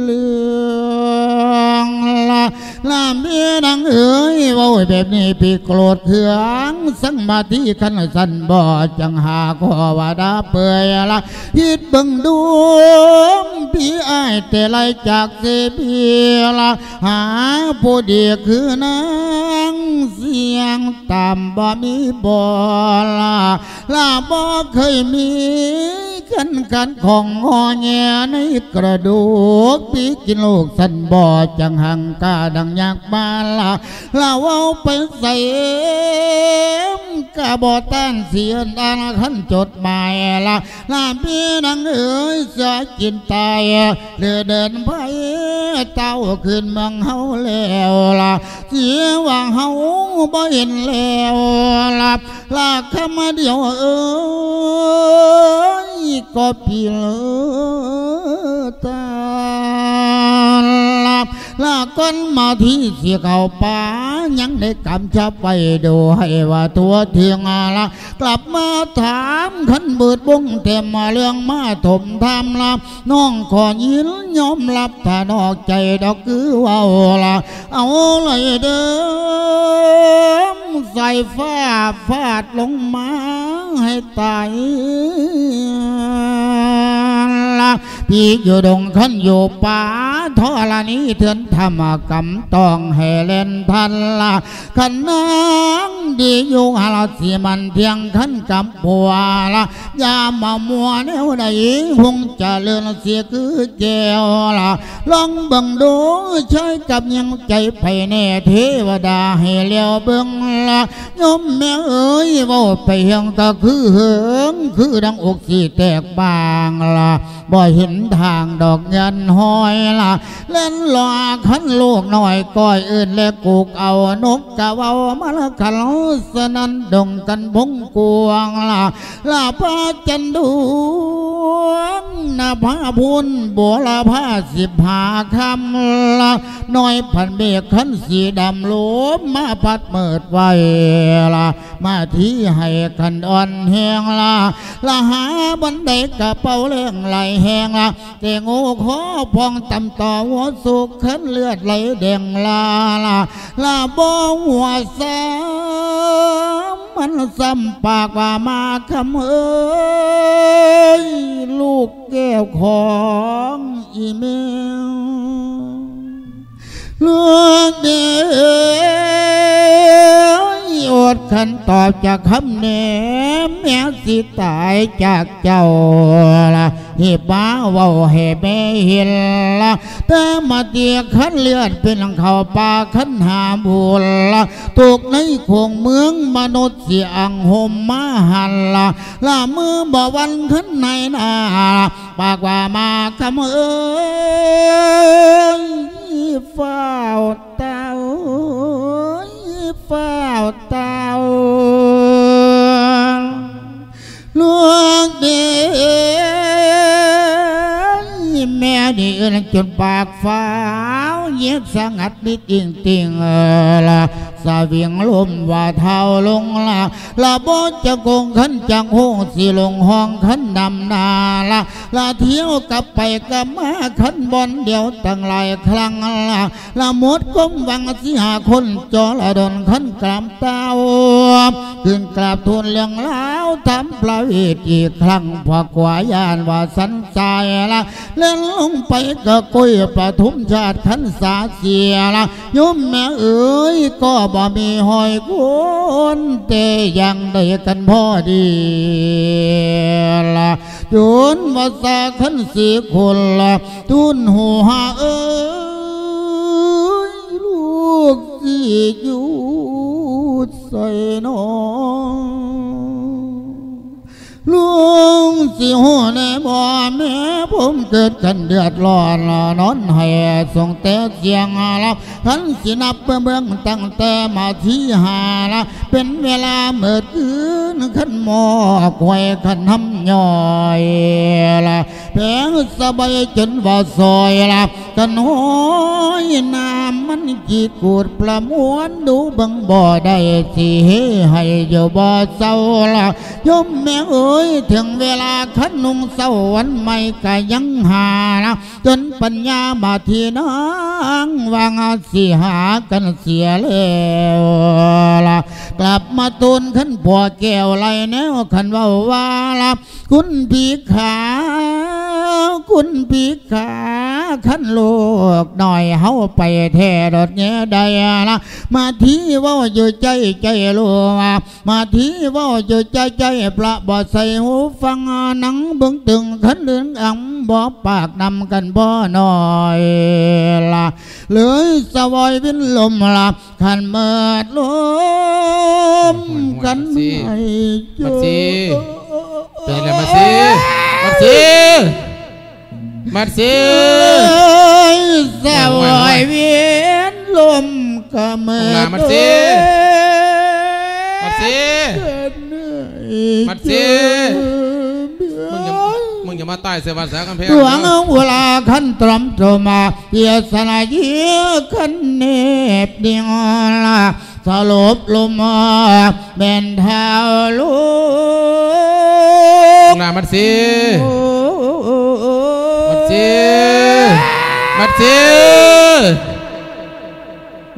เรื่องละลาเมียนังเอ๋ยว่าแบบนี้พี่โกรธเคืองสังมาที่ขันสันบ่จังหาขอว่าดาเปื่อยละฮิดบังดูมพี่อายแต่ไรจากเสเบียละหาผู้เดียคือนางเสียงตามบ่มีบ่ละลาบ่เคยมีกันกันของงอแงในกระดูกพี่กินลูกสันบ่จังหังกาดังอยากมาละลาเอาไปใส่กะบ่ต้านเสียนอันขันจดหมายละลาพี่นังเอ๋ยเสียกินตายเลือเดินไปเต้าขึ้นเมืองเฮาแล้วละเสียว่าเฮาบ่เห็นแล้วละลาคำเดียวเอ้ยก็พี่เลือตาลับลาก้นมาที่เสียเขาป่ายังได้กำชับไปดูให้ว่าตัวเทียงละกลับมาถามขันเบิดบุ้งเต็มมาเรื่องมาถมทำลับน้องขอยินยอมรับถ้านอกใจดอกคือว่าละเอาเลยเดิมใส่ฟ้าฟาดลงมาให้ตาย ละพี่อยู่ดงขันอยู่ป่าทอละนี้เถือนธรรมกรรมต้องให้เล่นทันละขันนางดีอยู่หาลสีมันเพียงขันกับผัวละยามามัวแนวใดคงจะเลื่อนเสียคือแก้วละลองเบิ่งดูใช้กับยังใจไผแน่เทวดาให้เลี้ยวเบิ่งละยมแม่เอ้ยว้าไปเฮียงตะคือเหิงคือดังอกสีแตกบางละบ่เห็นทางดอกยันห้อยละเล่นหลอขันลูกหน่อยก้อยอื่นและกูกเอานกกะเว้ามาละขันสนันดงกันพงกวงละลาพาจันดวงนาพาพุนบัวลาพาสิบหาคำละน้อยพันเบกขันสีดำลมมาพัดเมิดไว้ละมาที่ให้ขันอ่อนแหงละละหาบันไดกระเป๋าเรื่องไหลแหงละแต่งูขอพองตำต่อหัวสุกขันเลือดไหลแดงลาลาลาบ่หัวสามมันซ้ำปากว่ามาคำเอ้ยลูกแก้วของอีเมล ลือกเดียวอดขันตอบจากคำแหนมแม่สิตายจากเจ้าละเห็บบ้าว่าให้แม่เห็นละแต่มาเตียขันเลือดเป็นหลังเขาป่าขันหาบุญละถูกในขวงเมืองมนุษย์เสียอังห่มมาหันละละมือบ่วันขันในนาปากว่ามาคำเอ้ยเฝ้าเตาเฝ้าเตาลวงเดีย แม่ดีเอินจนปากฟ้าวเย็บสังัดนิดจริงจริงเออละสาเวียงลมว่าเท่าลงละละบดจะกงขันจังห้องสีลงห้องขันดำนาละละเที่ยวกลับไปกับมาขันบอลเดียวตั้งหลายครั้งละละหมดก้มวังสิหาคนจอละดนขันกลามเต้าขึ้นกราบทูลเรื่องแล้วทำประเวทอีกครั้งพอกว่ายานว่าสันใจละเล่นลงไปก็กุยประทุมชาติขันสาเสียละโยมแม่เอ๋ยก็บ่มีหอยคนแต่ยังได้กันพอดีละจุนว่าสาขันสีคนละทุนหัวเอ้ยลูกสิอยู่ใส่น้อง ลุงสิหัวในบ่อแม่ผมเกิดกันเดือดร้อนละนอนให้ส่งแต่เสียงลับขันสินับเบื้องตั้งแต่มาที่หาละเป็นเวลาเมื่อคืนขันหมอควยขันทำย่อยละแผงสบายจนว่าซอยละกันห้อยน้ำมันจีกูดประมวนดูบังบ่อได้สิให้อยู่บ่เศร้าละยมแม่เอยถึงเวลาขันนุ่งเสาวันใหม่ก็ยังหาละจนปัญญามาทีนังวางสิหากันเสียแล้วละกลับมาตูนขันผัวแก้วไรแนวขันว่าว่าละ คุณพี่ขา คุณพี่ขาขันลูกหน่อยเฮาไปแท่ดอดเงี้ยได้ละมาที่เว่าอยู่ใจใจลูกมาที่เว่าอยู่ใจใจพระบ่ใส่หูฟังหนังเบิ่งตึงขันเลือนอ่ำบ่ปากนำกันบ่หน่อยละเลยสวอยวินลมละขันเมิดลมกันให้มาสิเจเป็นอไรมาสิมาสิมาสิเอ้ยสวอยเวียนลมกะเมิลาดมาสิมาสิมาสิมึงอย่ามึงอย่ามาใต้เสวัสดิ์กันเพลหลวงเวลาขันตรมตรมาเพียสนาเยียขันเนบเดียงละ สลบลมมาแบนเท้าลูกลามาสิโอ้มาสิมาสิ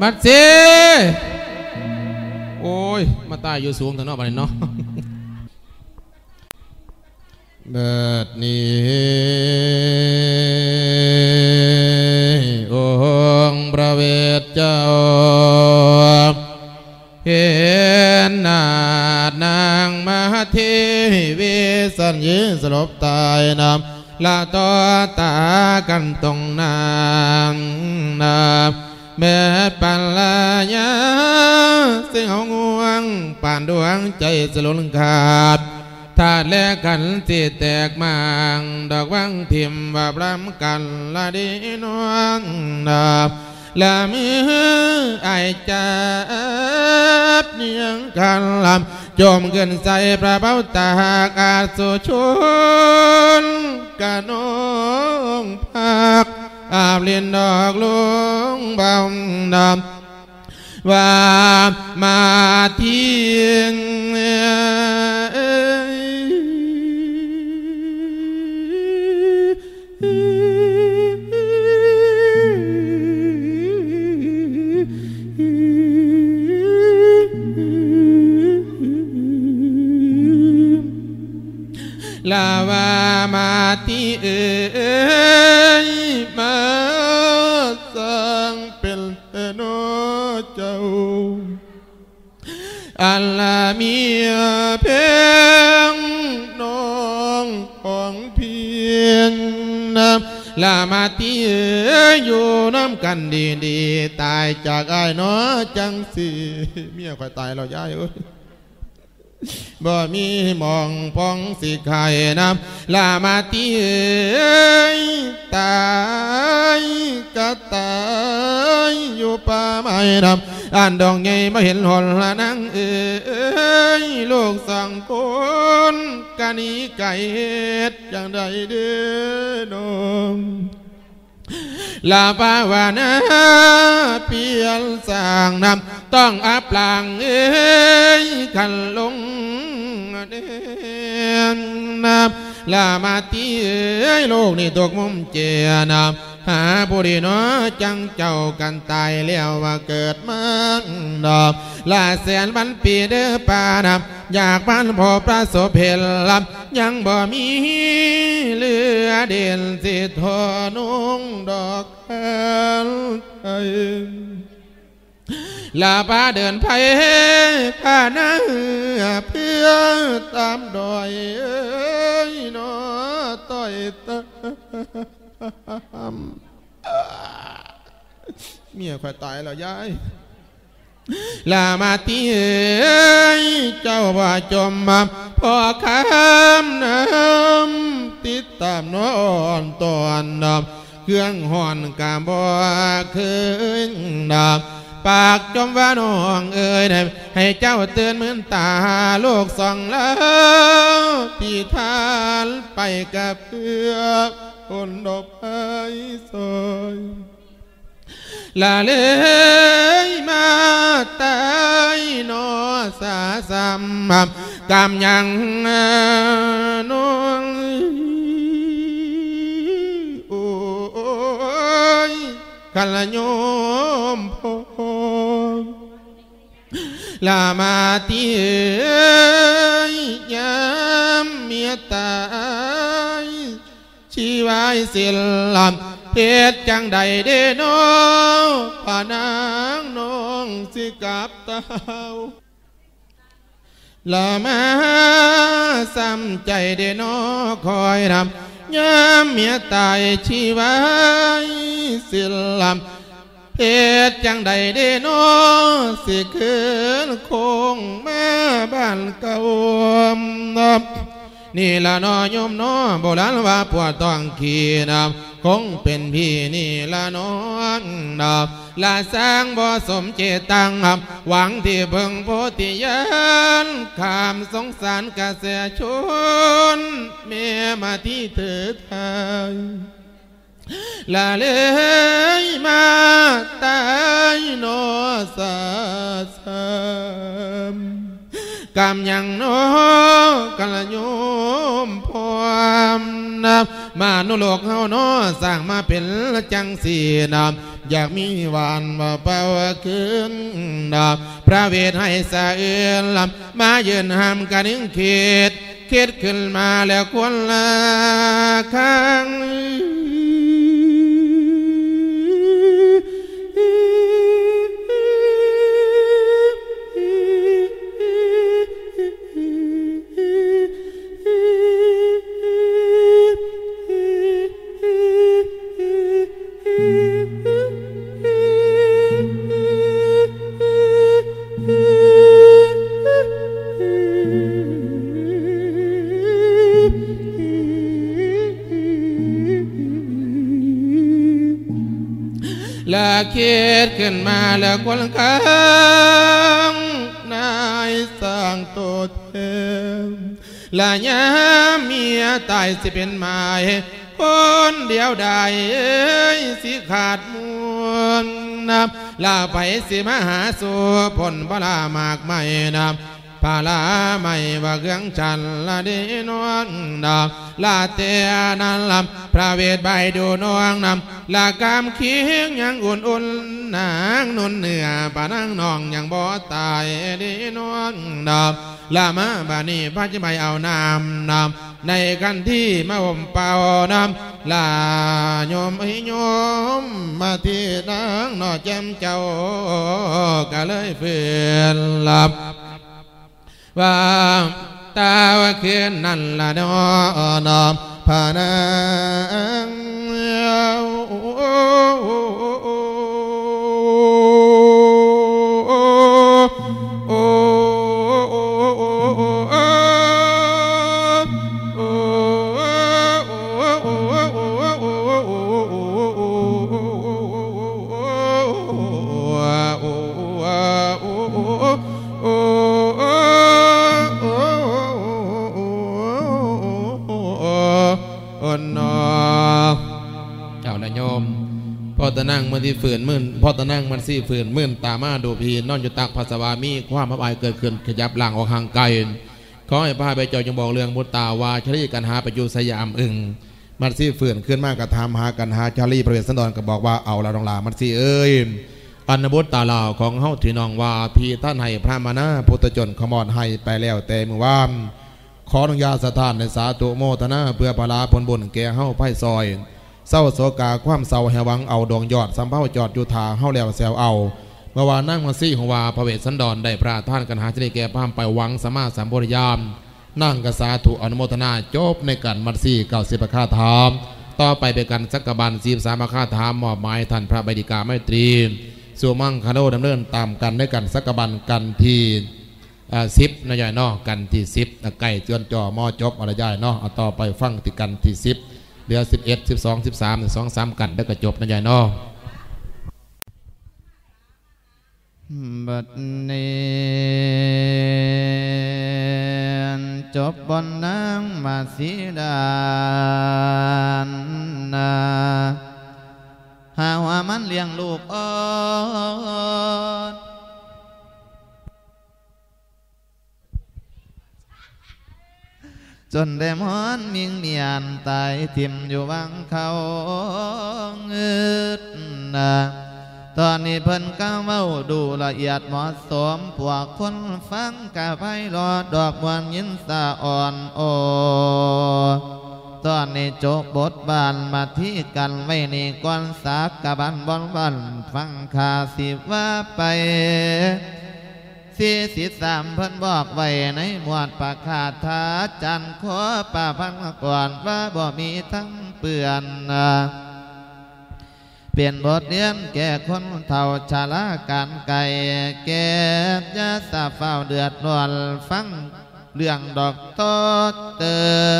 มาสิโอ้ย มาตายอยู่สูงแต่นอกบ้านเนาะเบิดนี้องค์พระเวทเจ้า เห็นนาดนางมหาเทวีสัญญิสลบตายนำละต่อตากันตรงนางนำเม่ปันลายาซึ่งเอางวงปานดวงใจสลุนขาดธาตุแลกันสิแตกมังดอกวังทิมพ์ว่าพรำกันละดีนวงนำ ละมือไอจับเนียงกันลำจมเกินใส่พระเบ้าตากาสุชนกะนองพักอาบเลียนดอกลุงบำดำว่ามาที่ยง ลาวามาทีเอยมาสังเป็นโนเจ้าอัลลามีเพียงน้องของเพียงน้ำลามาทีเอ่ยอยู่น้ำกันดีดีๆตายจากไอ้นาะจังสิเมียคอยตายเราย้ายเอ้ย บ่มีมองพองสิไข่น้ำลามาตีเอ้ตายก็ตายอยู่ป่าไม้น้ำอ่านดองไงมาเห็นหนละนังเอ้ยลูกสังคนกะนี้ไก่เฮ็ดจังใดเด้อน้อง ลาบาวานาเปียนสร้างนำต้องอับลางเอ้ยขันลงเดนนำลามาตีเอ้ยโลกนี่ตกมุมเจนำ หาผู้ดีเนาะจังเจ้ากันตายแล้วว่าเกิดเมาดอกลาแสนพันปีเด้อป่านำอยากบ้านพอประสบเพลลำยังบ่มีเหลือเด่นสิทอนุ่งดอกแคนไลาปาเดินไปผ่านาเพื่อตามดอยเอ้ยนอต้อยตา เมียค่อยตายแล้วยายลามาตีเอ้ยเจ้าว่าจมมาพอคำน้ำติดตามน้อนตอนดอกเครื่องห่อนกามบ่คืนดอกปากจมว่าน้องเอ้ยได้ให้เจ้าเตือนเหมือนตาโลกส่องแล้วพี่ทานไปกับเพื่อ คนดอกไม้ซอยลาเลยมาตายนอสาสัมกำยังนวงโอ้ยกัลโยมพงลามาตีเอ้ยยามเมียตาย ชีวายศิลป์เพศจังใดเด้นอผานางนองสิกับเต้าละมาซ้ำใจเด้นอคอยนำยามเมียตายชีวายศิลป์เพศจังใดเด้นอสิคืนคงแม่บ้านเก่า นี่ละนอยมนอโบราณว่าปวดต้องขีนำคงเป็นพี่นี่ละน้องนำละสร้างบ่สมเจตังหับหวังที่เพิ่งโพธิญาณขามสงสารกระเสชนเมียมาที่เถิดไทยละเลยมาตายโนสาสาม กำยังโนกัลโยมพรมนับมานุโลกเฮาโนสร้างมาเป็นจังสีนับอยากมีหวานมาเป่าคืนนับพระเวทให้สะเอือนลำมาเยืนห้ามกันนึงเขตเขตขึ้นมาแล้วควรละข้าง ดขึ้นมาแล้วคนข้างนายสร้างตัวเทมลายาเมียตายสิเป็นหมายคนเดียวได้สิขาดมวลนับลาไปสิมหาสู่ผลบลามากไม่นับ พาลาไม่ว่าเครื่องฉันละดีนวงดอกลาเตียนันลำพระเวทใบดูนวงนำลากามเคียงยังอุ่นอุ่นนางนุ่นเหนือปานังนองยังบ่ตายดีนวงดอกลามาบานีพระจะไปเอานามนำในกันที่มาอมเป่านำลาโยมไอ้โยมมาที่นางนอแจมเจ้าก็เลยเฟื่อนหลับ ว่าตาว่าคืนนั่นละนอนอมพานัง ตะนั่งมันที่ฝืนมื่นพ่อตะนั่งมันสี่ฝืนมื่นตามาดูพีนอนอยู่ตักภาสวามีความพับอายเกิดขึ้นขยับหลังออกห่างไกลขอให้พาไปเจ้าจงบอกเรื่องมุตตาวาชลีกันหาไปอยู่สยามอึงมันสี่ฝืนขึ้นมากกระทำหากันหาชาลีประเวศสันดอนก็บอกว่าเอาละดองลามันสี่เอ้ยอันบุตตาลาวของเฮาที่น้องว่าพี่ท่านให้พระมานาพุทธจนขมอดให้ไปแล้วแต่มือว่าขออนุญาตสถานในสาธุโมทนาเพื่อพลาผลบุญแก่เฮาไพ่ซอย เศร้าโศกาความเศร้าแหวังเอาดวงยอดสัมเภาจอดอยู่ทาเฮาแล้วแซวเอาเมื่อวานนั่งมาซี่ของว่าพระเวสสันดรได้พระท่านกันหาชนิแก่พามไปหวังสมาสัมบริยาม นั่งกษาถูอนุโมทนาจบในกันมัดซี่เก้าสิบประคาถามต่อไปเป็นกันสักกบันสีสามประคาถามมอบหมายท่านพระบดิกาไมตรีสุมั่งคาโนดำเนินตามกันด้วยกันสักกบันกันทีสิบนะยายเนาะกันที่สิบไก่เจือนจอมอจบอะไรยายเนาะเอาต่อไปฟังติกันที่สิบ เหลือสิบเอ็ดสิบสองสิบสามสองสามกันแล้วก็จบนะยายนาะบัดนี้จบบนนางมาสีดานนาหาว่ามันเลี้ยงลูกอ่อน จนได้มอนมิงเมียนตายทิมอยู่วังเขาเงืดนตอนนี้เพิ่นก้าเว้าดูละเอียดเหมาะสมพวกคนฟังกะไพรอดอกมวนยินสาอ่อนโอตอนนี้จบบทบานมาที่กันไว้นี่ก่อนสากกะบันบอนบันฟังคาสิว่าไป สี่สิบสามเพิ่นบอกไว้ในหมวดปากขาดทาจันขอป่าพังก่อนว่าบ่มีทั้งเปื่อนนะเปลี่ยนบทเรียนแก่คนเท่าชาลาการไก่แก่ยาสาเฝ้าเดือดร้อนฟังเรื่องดอกตอเติ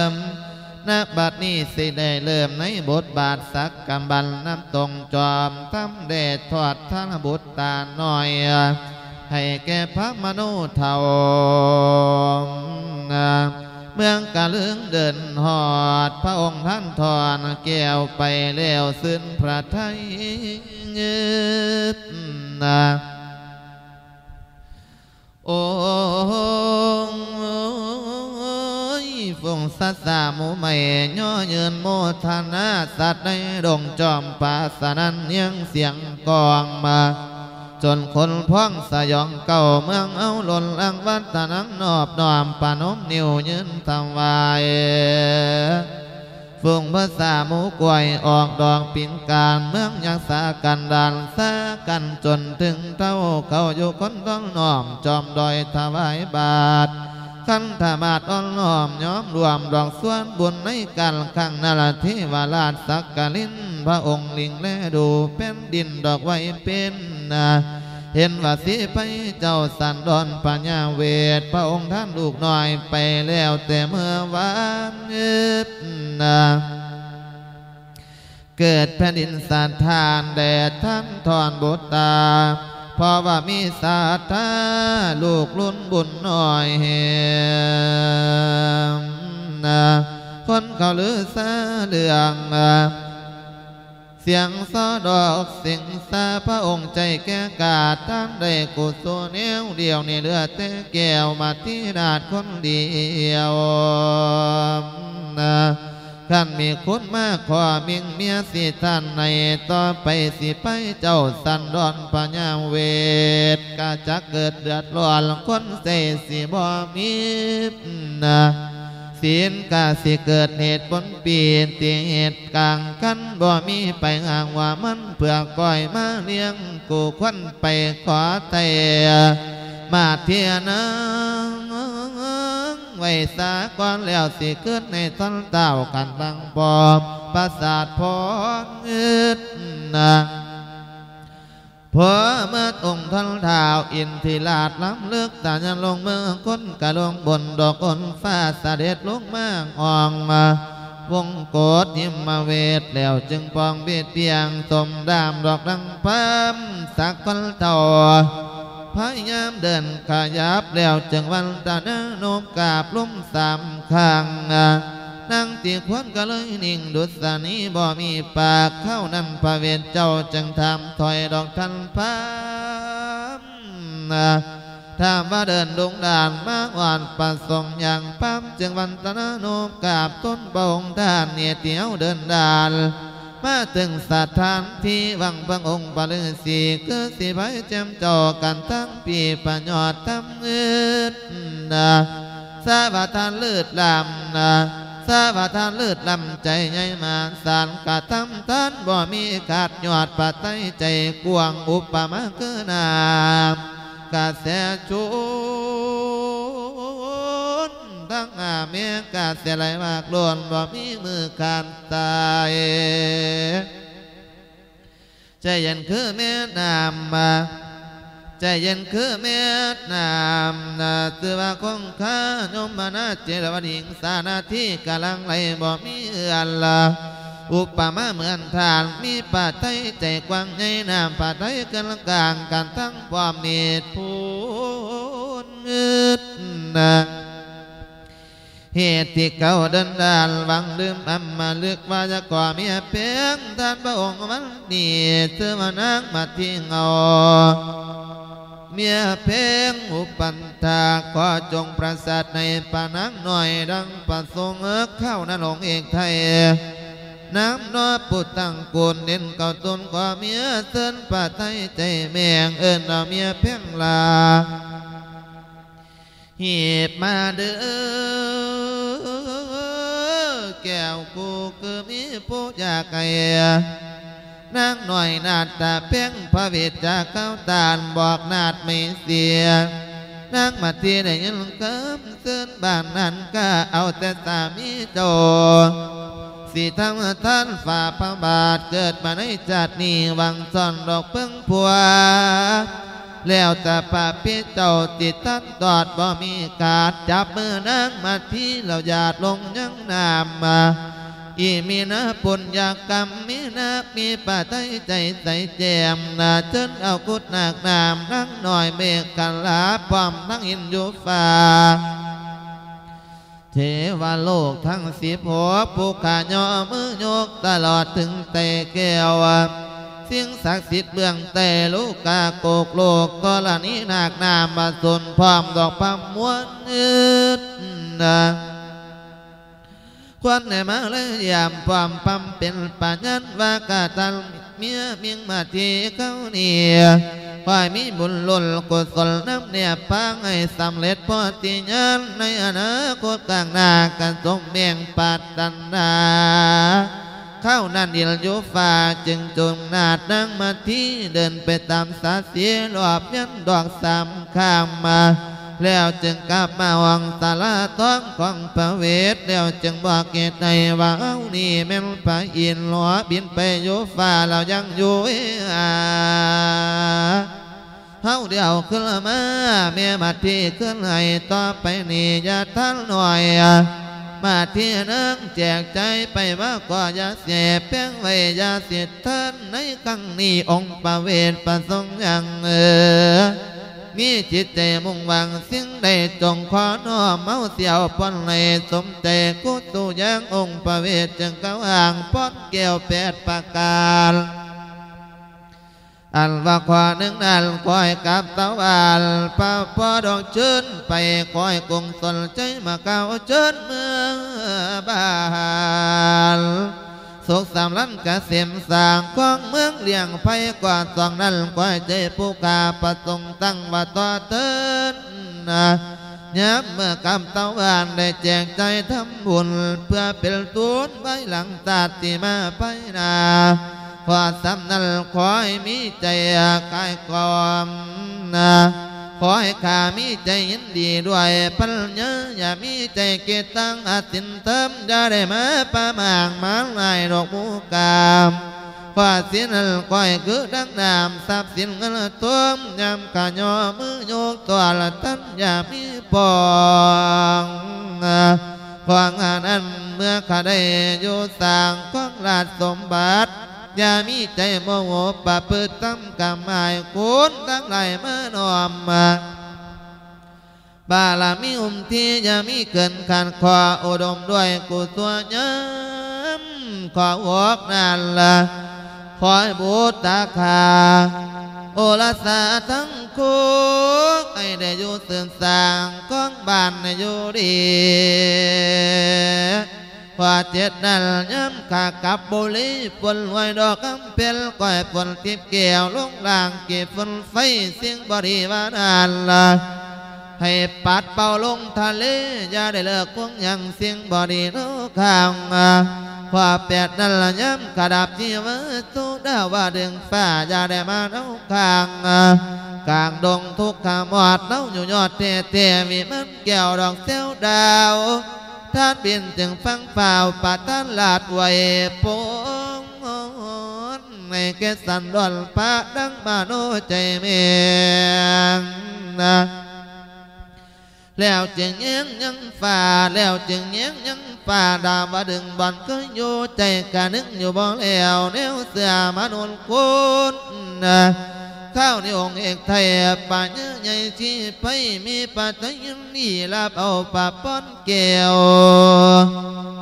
มณบัดนี้สิได้เริ่มในบทบาทสักกำบันน้ำตรงจอมทำเดชทอดท่านบุตรตาหน่อย ให้แก่พระมนุษย์เทาเมืองกะลึงเดินหอด พระองค์ท่านทอนแก้วไปแล้วซึ่งพระไทยเงืดนะโอ้ยฟงสัตสามูใหม่ย่อเยินโมทนา สัตว์ในดงจอมป่าสนันยังเสียงกองมา จนคนพ้องสยองเก่าเมืองเอาหล่นลังวัดตะนังนอบนอมปานมนิ้วยืนทำวายฟุงภาษาหมูกวยออกดอกปิ่นการเมืองยักษากันดานสากันจนถึงเท่าเขาอยู่คนต้องนอมจอมดอยถวายบาท ขันธบาทอ่อนน้อมย้อมรวมดอกส่วนบุญในการข้งนาราธิวาราชสักกลินพระองค์ลิงแลดูเป็นดินดอกไว้เป็นนาเห็นว่าสิไปเจ้าสันดอนปัญญาเวท พระองค์ท่านลูกน้อยไปแล้วแต่เมื่อวานเงืดนาเกิดแผ่นดินสานทานแด่ท่านทอนบุตตา เพราะว่ามีศรัทธาลูกลุ่นบุญหน่อยเห็นะคนเขาลือซาเดืองเสียงซอดอกเสียงซาพระองค์ใจแก่กาดท่านได้กุศลเนี้ยวเดียวนี่เลือดเตแก้วมาที่นาดคนเดียวนะ ท่านมีคุณมากขอมิงเมียสิท่านในต่อไปสิไปเจ้าสันดอนปัญญาเวทกาจะเกิดเดือดร้อนคนเสสิบ่มีนะศีลกาสิเกิดเหตุบนปีนตีเหตุกลางกันบ่มีไปห่างว่ามันเพื่อก้อยมาเลี้ยงกูควันไปขอไต มาเทียนังไว้สาก่อนแล้วสิเกิดในต้นเต้ากันบังปอมประสาทพองอึดนะพอเมื่อองค์ท่านเท้าอินทิราชล้ำเลือกตายันลงเมืองก้นกะลงบนดอกอนฟ้าเสด็จลงมาอองมาวงโกดยิมมาเวทแล้วจึงปองเบียดเบียงสมดามดอกดังพัมสักคนเท่า พยายามเดินขยับแล้วจึงวันตาเนโนมกาบลุ่มสามข้างนั่งตีควนก็เลยนิ่งดุษนีบ่มีปากเข้านั่นพระเวทเจ้าจึงทำถอยดอกทันพัมถามว่าเดินดงด่านมากอ่อนประสงค์อย่างปั๊มจึงวันตนาโนมกาบต้นบงด้านเนี่ยเตียวเดินด่าน มาถึงสถานที่วังบังองค์ปลือสีคือสีใบแจมจอกันทั้งปีประยอดทำเงินนะสาบทานเลือดลำนะสาบทานเลือดลำใจใหญ่มาสารกะทำท่านบ่มีขาดยอดปัตไตใจกวงอุปมาเกินากาแสชุน ทั้งอาเมียกาเสียไหลมากล้วนบ่มีมือการตายใจเย็นคือแม่น้ำมาใจเย็นคือเม็ดน้ำนาตือว่าคงคายมมานาเจรวดิงสานาที่กำลังไหลบ่มีเอือนละอุปมาเหมือนทานมีป่าไทยใจกว้างใหญ่น้ำป่าไทยกันกลางกันทั้งความเมตพูนเงืดนะ เหตุที่เขาเดินดานหวังลืมอำมาลือกว่าจะก่อเมียเพียงท่านพระองค์มันนี่เธอมานั่งมาที่เงาเมียเพลงอุปันตาขอจงประสาทในปานังหน่อยดังประสงเอิกเข้านั่นองเอกไทยน้ำนอปุตังกุลเน้นเก่าตุนขอเมียเตือนป่าไทยใจแมงเอิญเอาเมียเพียงลา หีบมาเด้อแก้วกูคือมีผู้อยากไกนางหน่อยนาดตาเพ่งพระเวทจากเข้าตานบอกนาดไม่เสียนางมาเทียได้ยินเกิมเสื้นบ้านนั้นก็เอาแต่สามีโจสีทำท่านฝ่าพระบาทเกิดมาในจัดนี้วังซ่อนดอกเพิ่งพัว แล้วแต่ป่าพี่เจ้าติดตั้งตอดบ่มีกาดจับมือนางมาที่เราหยาดลงยังนามมาอีมีนะปุญญากรรมมีนักมีป่าใต้ใจใสแจมนาเชิญเอากุดนากนามนั่งหน่อยเมฆกันลาพร้อมทั้งอินโยฟ้าเทวโลกทั้งสิบหัวผู้ขาย่อมือโยกตลอดถึงเตแก้ว สียงศักดิ์สิทธิ์เบื้องแต่ลูกกาโกกโลกกรณีนาคนามมาสุนพร้อมดอกพามมวนอืดนะควันในมาเลยยามความปั๊มเป็นปัญญาว่ากาตันเมียเมียงมาที่เขาเนี่ยคอยมีบุญล้นกุศลน้ำเนี่ยพังให้สำเร็จพอติยันในอนาคตต่างหน้ากันสมเบียงปัตตนา เข้านั่นอิลโยฟ้าจึงจงนาดนั่งมาที่เดินไปตามสาเสียรอบยันดอกสามข้ามมา แล้วจึงกลับมาวังตาลาท้องของพระเวท แล้วจึงบอกเหตุในว่าเอานี่แม่นพระอินหลวบินไปโยฟ้าเรายังอยู่อาเฮาเดียวขึ้นมาเมียมาที่ขึ้นให้ต่อไปนี่อย่าท่านหน่อย มาที่นั่งแจกใจไปว่าก็ยาเสียเพียงไว้ยาเสียท่านในครั้งนี้องค์ประเวทประสงค์อย่างเออมีจิตใจมุ่งหวังสิ่งใดจงขอน้อมเมาเสียวปอนเลยสมใจกุตุยังองค์ประเวทจึงเก้าอ่างป้อนแก้วแปดประการ อันว่าขวาหนึ่งนันคอยกับเตะวันป้าปอดอกเชิญไปคอยกงสนใจมาเก้าเชิญเมืองบ้านสุขสามล้ำกะเสียมสางกองเมืองเลี้ยงไฟกว่าสองนั้นคอยใจผู้กาประสงตั้งว่าต่อเตินนะย้ำเมื่อกำตะวันได้แจงใจทำบุญเพื่อเป็นตูนไว้หลังตาติมาไปนา พอสำนันขอให้มีใจกายกลอมนะขอให้ข้ามีใจยินดีด้วยปัญญาอย่ามีใจเกตังอาสินเติมจะได้มาประมางมาลายดอกมูกามว่าสินนก้อยคือดังนามทรัพย์สินเงินตัวมยำกะยอมือโยกตัวละตันอย่ามีปองความงานนั้นเมื่อข้าได้อยู่สร้างของราชสมบัติ อย่ามีใจโมโหปะพืชตั้มกำหมายคุณทั้งหลายมานอมมาบาลามีอุมที่อย่ามีเกินขันขออุดมด้วยกุศลย้ำขอวอกนั่นละคอยบูตาคาโอลาสาทั้งคุกให้ได้อยู่เสื่อมสางก้องบ้านให้อยู่ดี ว่าเจ็ดนั่นย้ำขากับบุรีฝนหวยดอกกำเป็นก้อยฝนทิพย์แก้วลงลางเก็บฝนไฟเสียงบริวารนันละให้ปัดเป่าลงทะเลอย่าได้เลิกพวงยังเสียงบอดีโนข้างมาว่าแปดนั่นละย้ำกระดับที่ว่าตู้ดาวว่าดึงฟ้าอย่าได้มาโนข้างมากลางดงทุกขามอดเน่าอยู่ยอดเตะเตะมีมันแก้วดอกเซลดาว ท่านบินจึงฟังเปล่าปัดท่านลาดไว้โปงในเกสันดอนพระดังมาโนใจเมียงนะแล้วจึงเงี้ยงยังฝ่าแล้วจึงเงี้ยงยังฝ่าดาว่าดึงบอลก็อยู่ใจกะนึกอยู่บ่แล้วแนวเสือมานุนคุณนะ ข้าวในองค์เอกไทยป่าเนื้อใหญ่ที่ไปมีปัจจัยนี่ลาบเอาป่าป้อนแก้ว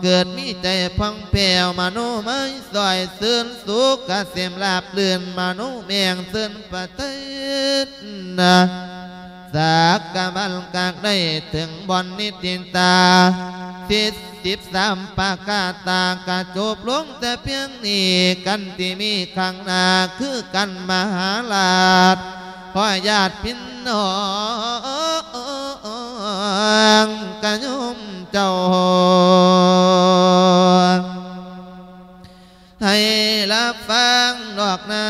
เกิดมีใจพังแผ่วมาโนไม่ซอยเสื่นสุขกะเสียมลาบเลื่อนมาโนเมียงเสื่นปะเทศนะ สักกะบัลกากได้ถึงบอนนิตินตาสิสิบสามปากาตากระจบลงแต่เพียงนี้กันที่มีข้างหน้าคือกันมหาลาดขอญาติพินน้องกะยุมเจ้าให้รับฟังดอกนา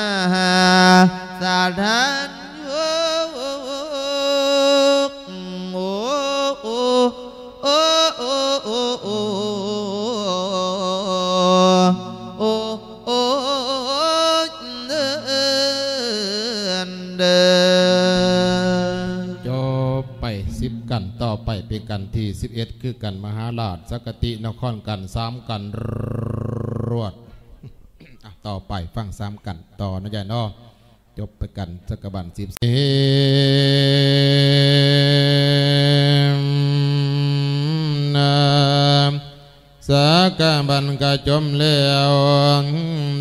สาธานโย โอ้โอ้โอ้โอ้โอ้โอ้เดินจบไปสิบกันต่อไปเป็นกันที่สิบเอ็ดคือกันมหาราชสกตินครกันสามกันรวดอะต่อไปฟังสามกันต่อนะยายเนอจบไปกันสกบันสิบเอ สากบันกะจมเลี้ยว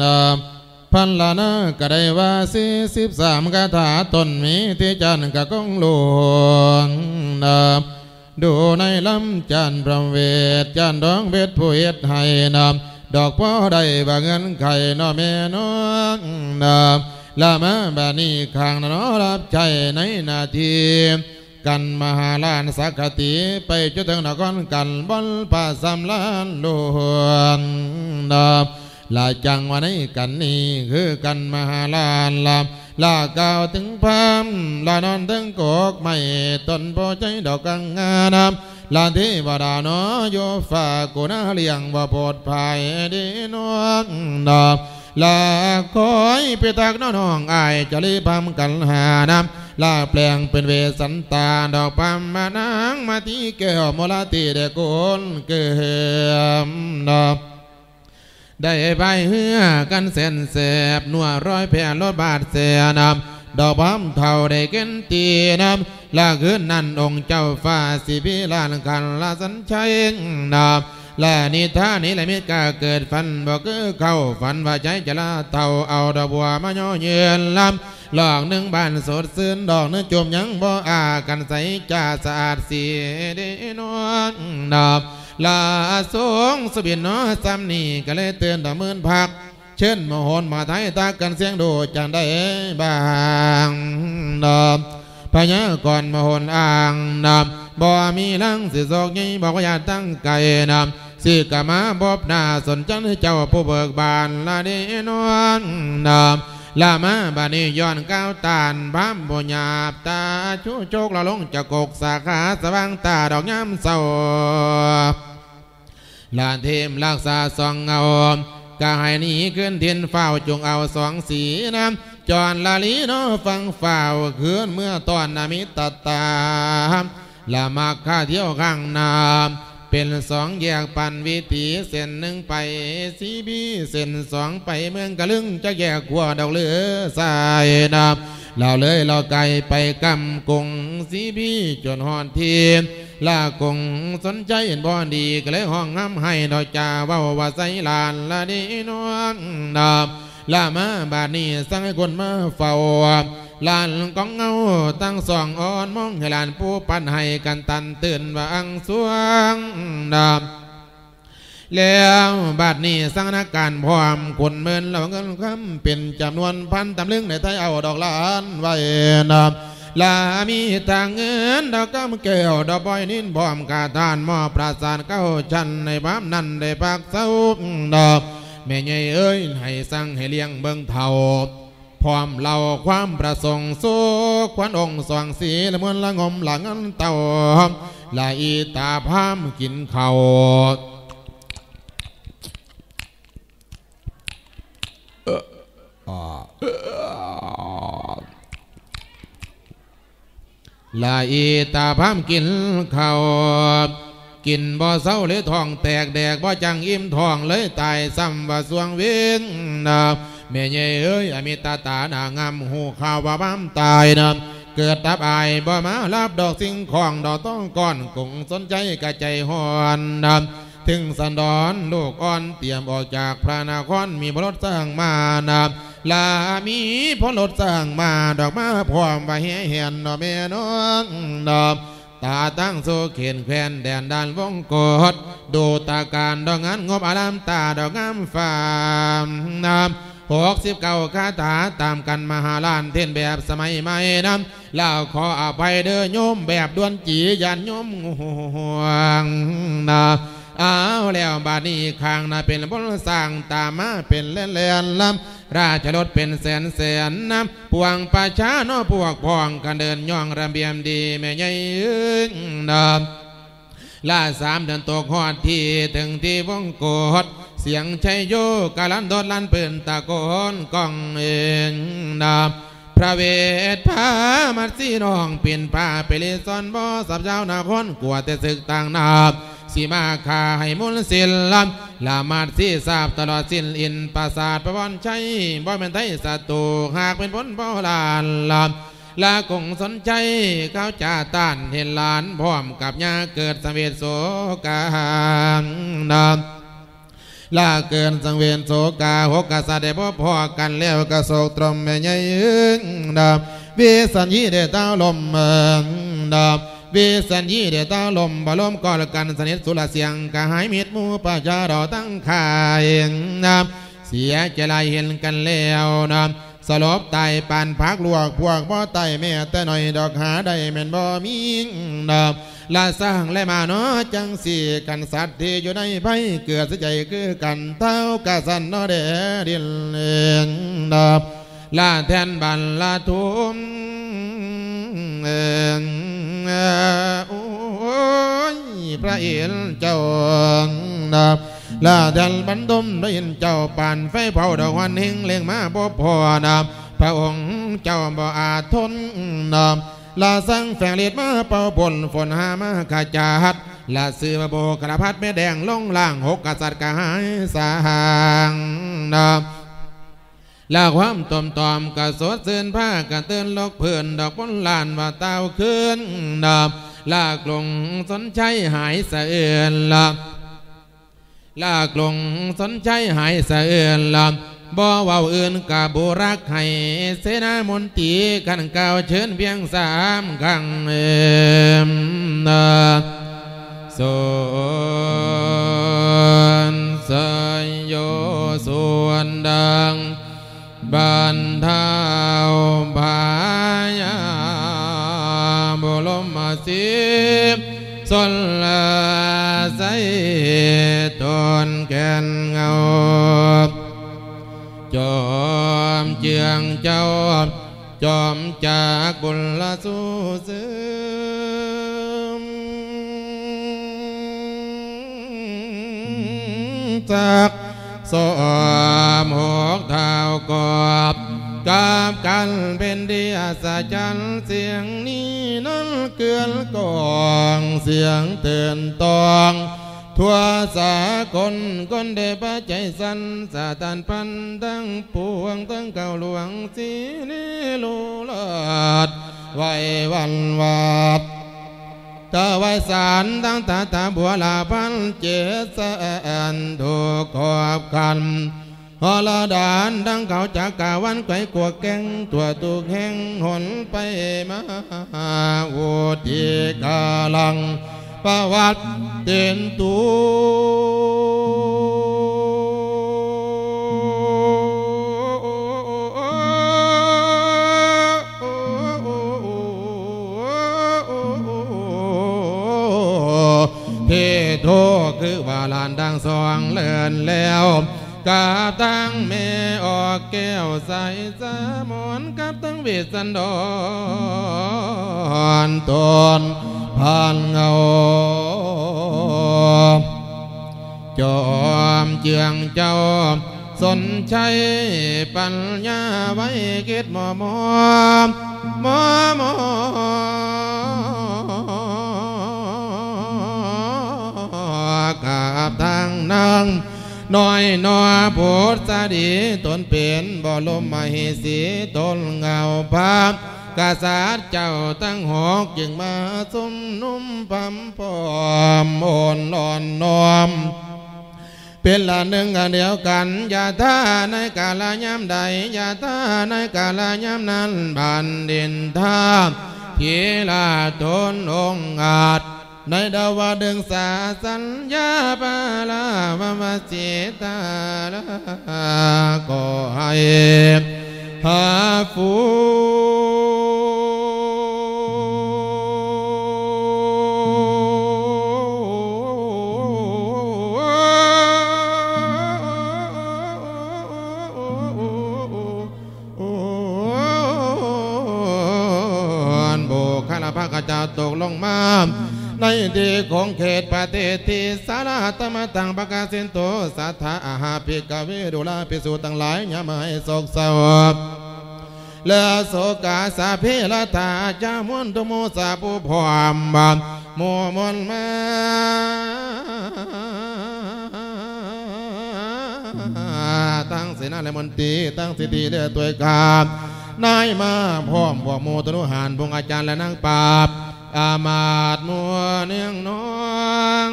นาพันละนะก็ได้ว่าสี่สิบสามคาถาตนมีที่จันกะกงหลวงนาดูในลำจันทร์ประเวทจันทร์ดองเบ็ดผู้เฮ็ดให้นำดอกพ่อได้บ่าเงินไข่นอแม่น้องนำละมาบานี้ข้างนอรับใจในนาที กันมหาลานสักติไปจนถึงนครกันบนป่าสำลานหลวงนาลาจังวันนี้กันนี้คือกันมหาลานลาลากล่าวถึงพามลานอนถึงกกไม่ตนโพใจดอกกังงานามลาที่บดาโนโยฝากกุนาเลียงว่าปรดภัยดีนวงดอกลาคอยไปตักน้องอายจะรีพามกันหานาม ลาแปลงเป็นเวสันตาดอกปัมมานังมาที่แก้วมลาตีเดโกนเกิมดอกได้ไปเฮือกันเส้นแสบนัวร้อยแผ่รถบาดเสียนำดอกพร้อมเท่าได้เกินตีนำลาคืนนั้นองค์เจ้าฟ้าสิพิลานกันลาสัญชัยนำ และนิทานนี้แหละมิกาเกิดฝันบอกคือเข้าฝันว่าใจจะลาเท่าเอาดอกบัวมาย่อเยือนลำหลอกหนึ่งบานสดซื่นดอกนึงจมยังบ่อากันใสจ่าสะอาดเสีเดนวลนำลาสงสบินนาะซ้ำนี่ก็เลยเตือนตะมื่นพัก เชิญมโหนมาไทยตากันเสียงดูจังได้บางนอบพญากรมโหนอ่างนำบ่มีลังสิโศกยี่บอกว่าอย่าตั้งไก่นำ สิกมาบอบนาสนจันเจ้าผู้เบิกบานลาเดนวนนำลามาบานีย้อนก้าวตานพามบุญาบตาชูโจกละลงจะกกสาขาสว่างตาดอกย้ำเศร้าลานเทมรักษาสองเงากาให้หนีขึ้นเทียนเฝ้าจงเอาสองสีน้ำจอนลาลีโนฟังเฝ้าคืนเมื่อตอนนามิตตา ละมาข้าเที่ยวข้างน้ำ เป็นสองแยกปันวิถีเส้นหนึ่งไปสีบีเส้นสองไปเมืองกะลึงจะแยกขัวดอกเลือสายน้ำเราเลยเราไกลไปกำกงสีบีจนหอนเทีมลากงสนใจเห็นบ่ดีก็เลยห้องง้ำให้ดอกจ่าเว่าว่าใส่ลานละดีนวลดาบลามาบาดนี้สั่งให้คนมาเฝ้า ลานกองเงาตั้งสองอ่อนมองให้ลานผู้ปันให้กันตันตื่นว่าอังสวงดาบแล้วบัดนี้สังนการพร้อมคนเมินแล้วเงินคำเป็นจำนวนพันตำลึงในไทยเอาดอกล้านไว้นำลามีทางเงินดอกกำแก้วดอกบอยนินพร้อมกาทานหมอประสานเก้าชันในบ้ามนั้นได้พักเศร้าดอกแม่ใหญ่เอ้ยให้สั่งให้เลี้ยงเบิ่งเท่า พร้อมเล่าความประสงค์สุขควันองค์สว่างสีละมวนละงมหลังอันเต่าลาอีตาพามกินเขาวลาอีตาพามกินข้าวกินบ่อเศร้าเลยทองแตกแดกบ่อจังอิ่มทองเลยตายซ้ำว่าสวงเว้นนะ แม่ใหญ่เอ้ยอมิตาตาหนางามหูข่าวว่าบ้ามตายนะเกิดตับอายบ่มารับดอกสิ่งของดอกต้องก้อนคงสนใจกระใจหอนนะถึงสันดอนลูกอ่อนเตรียมออกจากพระนครมีบรถสร้างมานะลามีพลรถสร้างมาดอกมาพร้อมไปเหียนดอกแม่น้องดอกตาตั้งโซเขียนแควนแดนดานวงกดดูตาการดอกงานงบอารามตาดอกงามฟามนำ หกสิบเก้าคาถาตามกันมหาลานเท่นแบบสมัยใหม่นำแล้วขออภัยเด้อโยมแบบดวนจียันโยมห่วงนะเอาแล้วบานี้ข้างนาเป็นบนสร้างตามมาเป็นเล่นเล่นลำราชรถเป็นแสนแสนนำพวงประชาโนพวกพ้องกันเดินย่องระเบียมดีแม่ใหญ่เอ้ยนำล่าสามเดือนตกหอดที่ถึงที่วงกด เสียงชัยโยกาลันโดดลันปืนตะโกนกองเองนำพระเวทพามัดสีนองเปลี่ยนผ้าไปเลซอนบ่สับเจ้านาคนกลัวแต่ศึกต่างนาบสีมาคาให้มุลศิลลำลามาดสีทราบตลอดสิ้นอินปราสาทประวันชัยบ่เป็นไทยศัตรูหากเป็นผลบ่ลานลำลากงสนใจเขาจ่าต้านเห็นหลานพร้อมกับยาเกิดสเวทโสกานนำ ลาเกินสังเวียนโศกาหกกษัตริย์ได้พบพอกันแล้วกระโศกตรมแม่ใหญ่ยึงดาบวิสัญญีเดตาลมเมืองดาบวิสัญญีเดตาลมบลมกอลกันสนิทสุรเสียงกะหายมิดหมูปะจารอตั้งขายนาเสียใจลายเห็นกันแล้วนาสลบตายปานพักลวกพวกบ่อไตแม่แต่หน่อยดอกหาได้แม่นบ่มีนา ลาสร้างและมาเนาะจังสีกันสัตว์ที่อยู่ในไผเกิดสใจคือกันเท่ากะสันเนาะเดดินเองดอบลาแทนบันลาทุมเองโอ้ยพระเอินเจ้าดอบลาแทนบันดมได้ยินเจ้าปานไฟเผาดอกวันเฮงเลียงมาบ่พอดอบพระองค์เจ้าบ่อาจทนนอม ลาสังแฝงเลียดมาเป่าบนฝนหามาขจาดลาซื้อมาโบกระพัดแม่แดงลงล่างหกกษัตริย์กหายสางนอลาความตอมตอมกะสดเสื่นผ้ากะเตือนลกเพื่อนดอกบนลานว่าเต้าคืนดอมลากลงสนใจหายสะเอือนลาลากลงสนใจหายสะเอือนลา บ่เว้าอื่นกะบุรักให้เสนามนตรีกันเก่าเชิญเพียงสามครั้งเอ็มนาสนสยโยส่วนดังบันเทาภายาบุลมาสิบสนละใสตนแกนเงา จอมเจียงเจ้า จอมจากบุญละสู้ซึมจากสมหกเท้ากอบกับกันเป็นเดีอาสาจันเสียงนี้นั้นเกลือนกองเสียงเตือนตอง ทั่วสากลคนได้พระใจสันสาตานพันตั้งปวงตั้งเก่าหลวงสีนิลุลาดไว้วันวาดตะไว้สารตั้งตาตาบัวลาพันเจสนถูกขอบกันฮอลดานดังเขาจากกาวันไก่กวแกงตัวตุกแห้งหนไปมาวุติกาลัง ปวัตเตนตูเทโทคือว่าลานดังสองเลื่อนแล้วกาตั้งเมออกแก้วใสสามอนกับตั้งเวสันดรตน ผ่านเงาจอมเจืองเจ้า สนใจปัญญาไว้เกิดหมอมอมอมอกาบทางนางน้อยนอโพธสดีตนเป็นบ่ลมมาเหสีตนเงาภาพ กษัตริย์เจ้าตั้งหอกจึงมาสมนุ่มพัมพอมโอนลอนนอมเป็นละหนึ่งอันเดียวกันอย่าท่าในกาลยามใดอย่าท่าในกาลยามนั้นบันดินท่าทีลาตนองอาจในดาวดึงสาสัญญาปาลาวมสิตาลาก็ให้ หาฟูโบคาลาภากาจาตกลงมา ในที่ของเขตประเทศที่สาราตมตังประกาศสินโตสัทธาอาหาภิกเวดุลาภิกษุทั้งหลายยามาให้โศกเศร้าเลโสกาสาเพลตาจามวนตุโมสาผู้พรอมบามโมมนมาตั้งเสนาและมนตรีตั้งสิทธิเดือตัวกาบนายมาพร้อมพวกโมตนุหารพงอาจารย์และนางปราบ อามาตมัวเนียงน้อง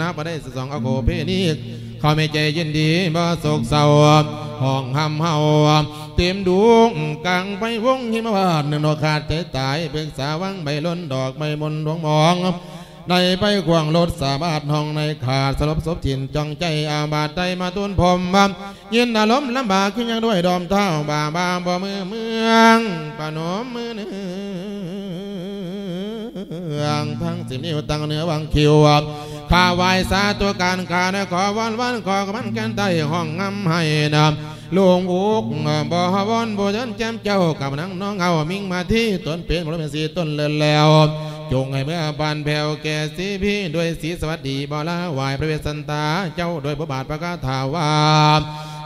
นับมาได้สสองอโคเพนีเขาไม่ใจยินดีบ่โศกเศร้าห้องห้ำเฮาเต็มดวงกลางไปวงหิมะวาดหนึ่งดอกขาดใจตายเบิกสาวังใบล้นดอกใบมนดวงมอง ในไปขวางรถสาบาทห้องในขาดสลบศพจินจ้องใจอาบาดใจมาตุนพรมบัมยินอารมณ์ลำบากขึ้นยังด้วยดอมเท้าบาบาบ่มือเมืองปนมมือเนืองทั้งสิบนิ้วตั้งเหนือวังคิวข้าวายสาตัวการขานะขอวันวันขอกมันแกนใต้ห้องงำให้นำลวงอุกบ่ฮวอนบ่เดินแจมเจ้ากับนังน้องเอามิ่งมาที่ต้นเป็นบริเวณสีต้นเลินแล้ว จงให้เมื่อบานแผ่วแก่สีพี่ด้วยสีสวัสดีบอลาไหวพระเวสสันตาเจ้าโดยพระบาทประกาถาวา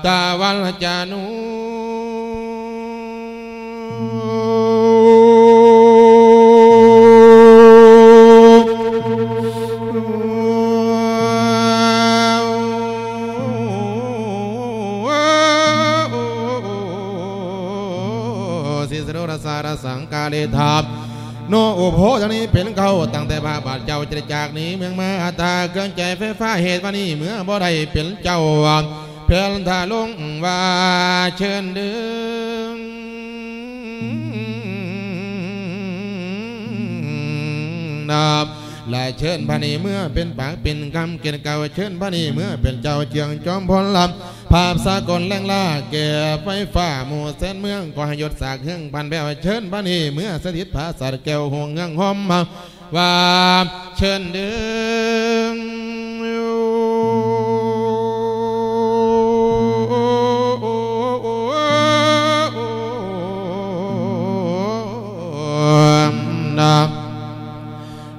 ตาวันจานุสิสรุรสารสังกาเลทาบ โนอุโพทนี้เป็นเขาตั้งแต่พระบาทเจ้าจะจากนี้เมืองมาอาตาเกินใจไฟฟ้าเหตุวันนี้เมื่อบ่ได้เป็นเจ้าเพื่อนทาลงว่าเชิญดึงนับและเชิญพระนีเมื่อเป็นปากเป็นคำเกียรติเก่าเชิญพระนีเมื่อเป็นเจ้าเจียงจอมพลลำ ภาพสากลแรงล่าแก่ไฟฟ้าหมู่เส้นเมืองก็ให้ยศสากเครื่องพันแปวเชิญพระนีเมื่อสถิตภาษาแก้วห่วงเงืองหอมมาว่าเชิญดึงนับ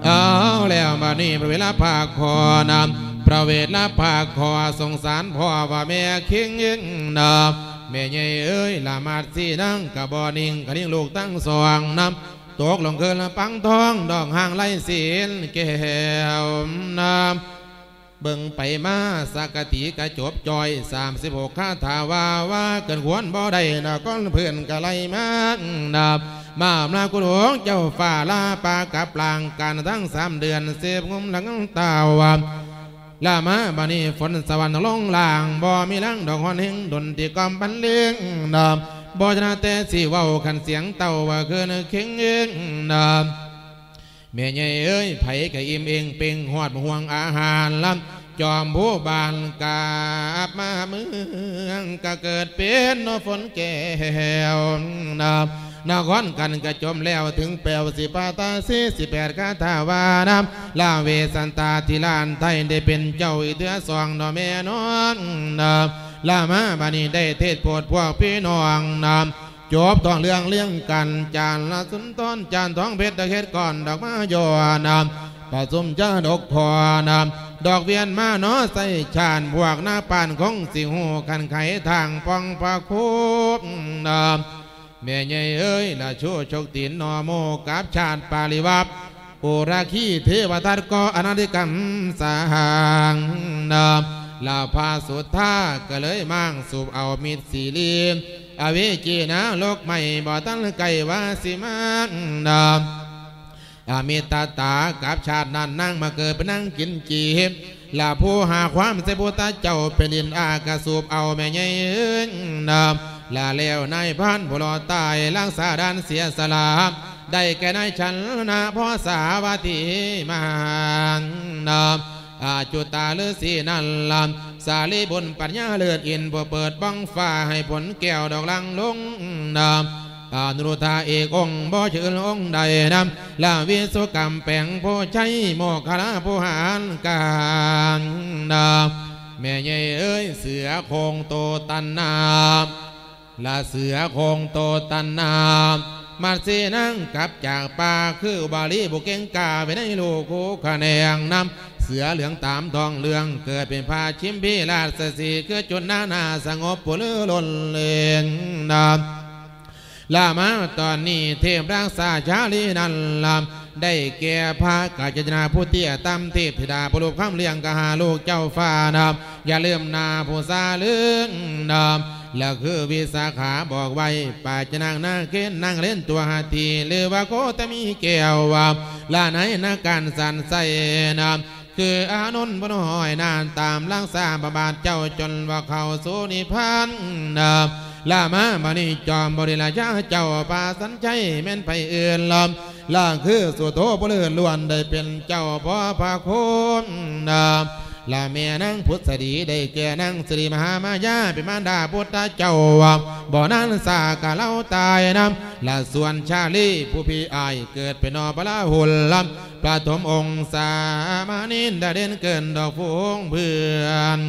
เอาแล้วมานี่เวลาภาคคอนำ ระเวทละภาคคอสงสารพ่อว่าแม่คิงยิงนับแม่ใหญ่เอ้ยละมาดสีนั่งกะบอนิ่งกะนิ่งลูกตั้งสว่างนำตกลงเกินละปังทองดอกห่างไล่ศีลแก้วนำเบิ่งไปมาสักกะติกระจบจอย 36คาถาว่าว่าเกินควรบ่ได้นะก้อนเพื่อนกะไลมากนับมาอำนากุหลงเจ้าฝ่าลาปากับปลางการทั้งสามเดือนเสพงมหลังตาวา ลามาบานีฝนสวรรค์ลงล่างบ่มีลังดอกฮอนเฮงดนที่กอมปันเลี้ยงนับบ่ชนะแต่สิเว้าขันเสียงเต่าว่าคืนเข่งเองนับแม่ใหญ่เอ้ยไผกะอิ่มเองเป็งหอดห่วงอาหารลำจอมผู้บานกาบมาเมืองก็เกิดเป็นนฝนแก้วนา นครกันกระจมแล้วถึงแปลวสิปาตาสีสิแปดคาถาวานำลาเวสันตาทิลานไทยได้เป็นเจ้าอีเถือสองนอแม่นอนนาลามาบานีได้เทศโปรดพวกพี่น้องนำจบต้องเรื่องเลี้ยงกัน จานละสุนต้นจานท้องเพชรตะเค็ดก่อนดอกมายนำผสมจ้าดอกพอนำดอกเวียนมาเนาะใส่ชานพวกหน้าปานของสิหูกันไขทางปองปะคุบนำ แม่ใหญ่เอ้ยละชั่วโชคตินนอโมกับชาติปาลิวับอุราคีเทวทัตก็อนาธิกรรมสาหังนำลาพาสุดท่าก็เลยมั่งสูบเอามิดสีลีมอเวจีนะโลกใหม่บ่ตั้งไก่ว่าสิมากนาอามิตาตากับชาตินั้นนั่งมาเกิดเป็นนั่งกินจีบลาผู้หาความเสบุตาเจ้าเป็นดินอากระสูบเอาแม่ใหญ่เอิ้นนา ลาเลวนายพันผู้รอตายล้างสาดานเสียสลาได้แก่นายฉันนาพ่อสาวาตีมานนามอาจุตาฤาษีนันลำสาลีบุญปัญญาเลือดอินบ่เปิดบ้องฟ้าให้ผลแก้วดอกลังลงนำอานุรุธาเอกองบ่ชิญองใดนำลาวิศวกรรมแปลงผู้ใช้โมคลาผู้หารการนำแม่ใหญ่เอ้ยเสือโคงโตตันนา ละเสือคงโตตันนามาเสนังกลับจากป่าคือบาลีบุเกงกาไปในโลกคูคะแนงนำเสือเหลืองตามทองเหลือง เกิดเป็นพาชิมพีราชสีคือจุนนานาสงบปุลือลนเลงนำลามาตอนนี้เทพรักษาชาลีนันลำได้แก่พระกาจนาผู้เตี้ยตำเทพธิดาปรุปข้ามเลี้ยงกหาลูกเจ้าฟ้านำอย่าลืมนาผู้ซาเลืองนำ แล้วคือวิสาขาบอกไว้ป่าจะนางนางเก้นนางเล่นตัวหาทีหรือว่าโคตมีแก้วว่าลาไหนนักการสันใส่นำคืออานนท์บนหอยนานตามลังสาบาบาทเจ้าจนว่าเขาสูนิพพานนาลามาบานีจอมบริลาชาเจ้าป่าสันใจแม่นไปเอื่นลำล่างคือสุโธบริล้วนได้เป็นเจ้าพ่อพาคุณนา ลาเมียนางพุทธดีได้แก่นางสิริมหามายาเป็นมารดาพุทธเจ้าบ่อนั้นสากะเล่าตายนำละส่วนชาลีผู้พี่อายเกิดเป็นนอปลาหุลลำปลาถมองค์สามานินได้เด่นเกินดอกฟงเพื่อน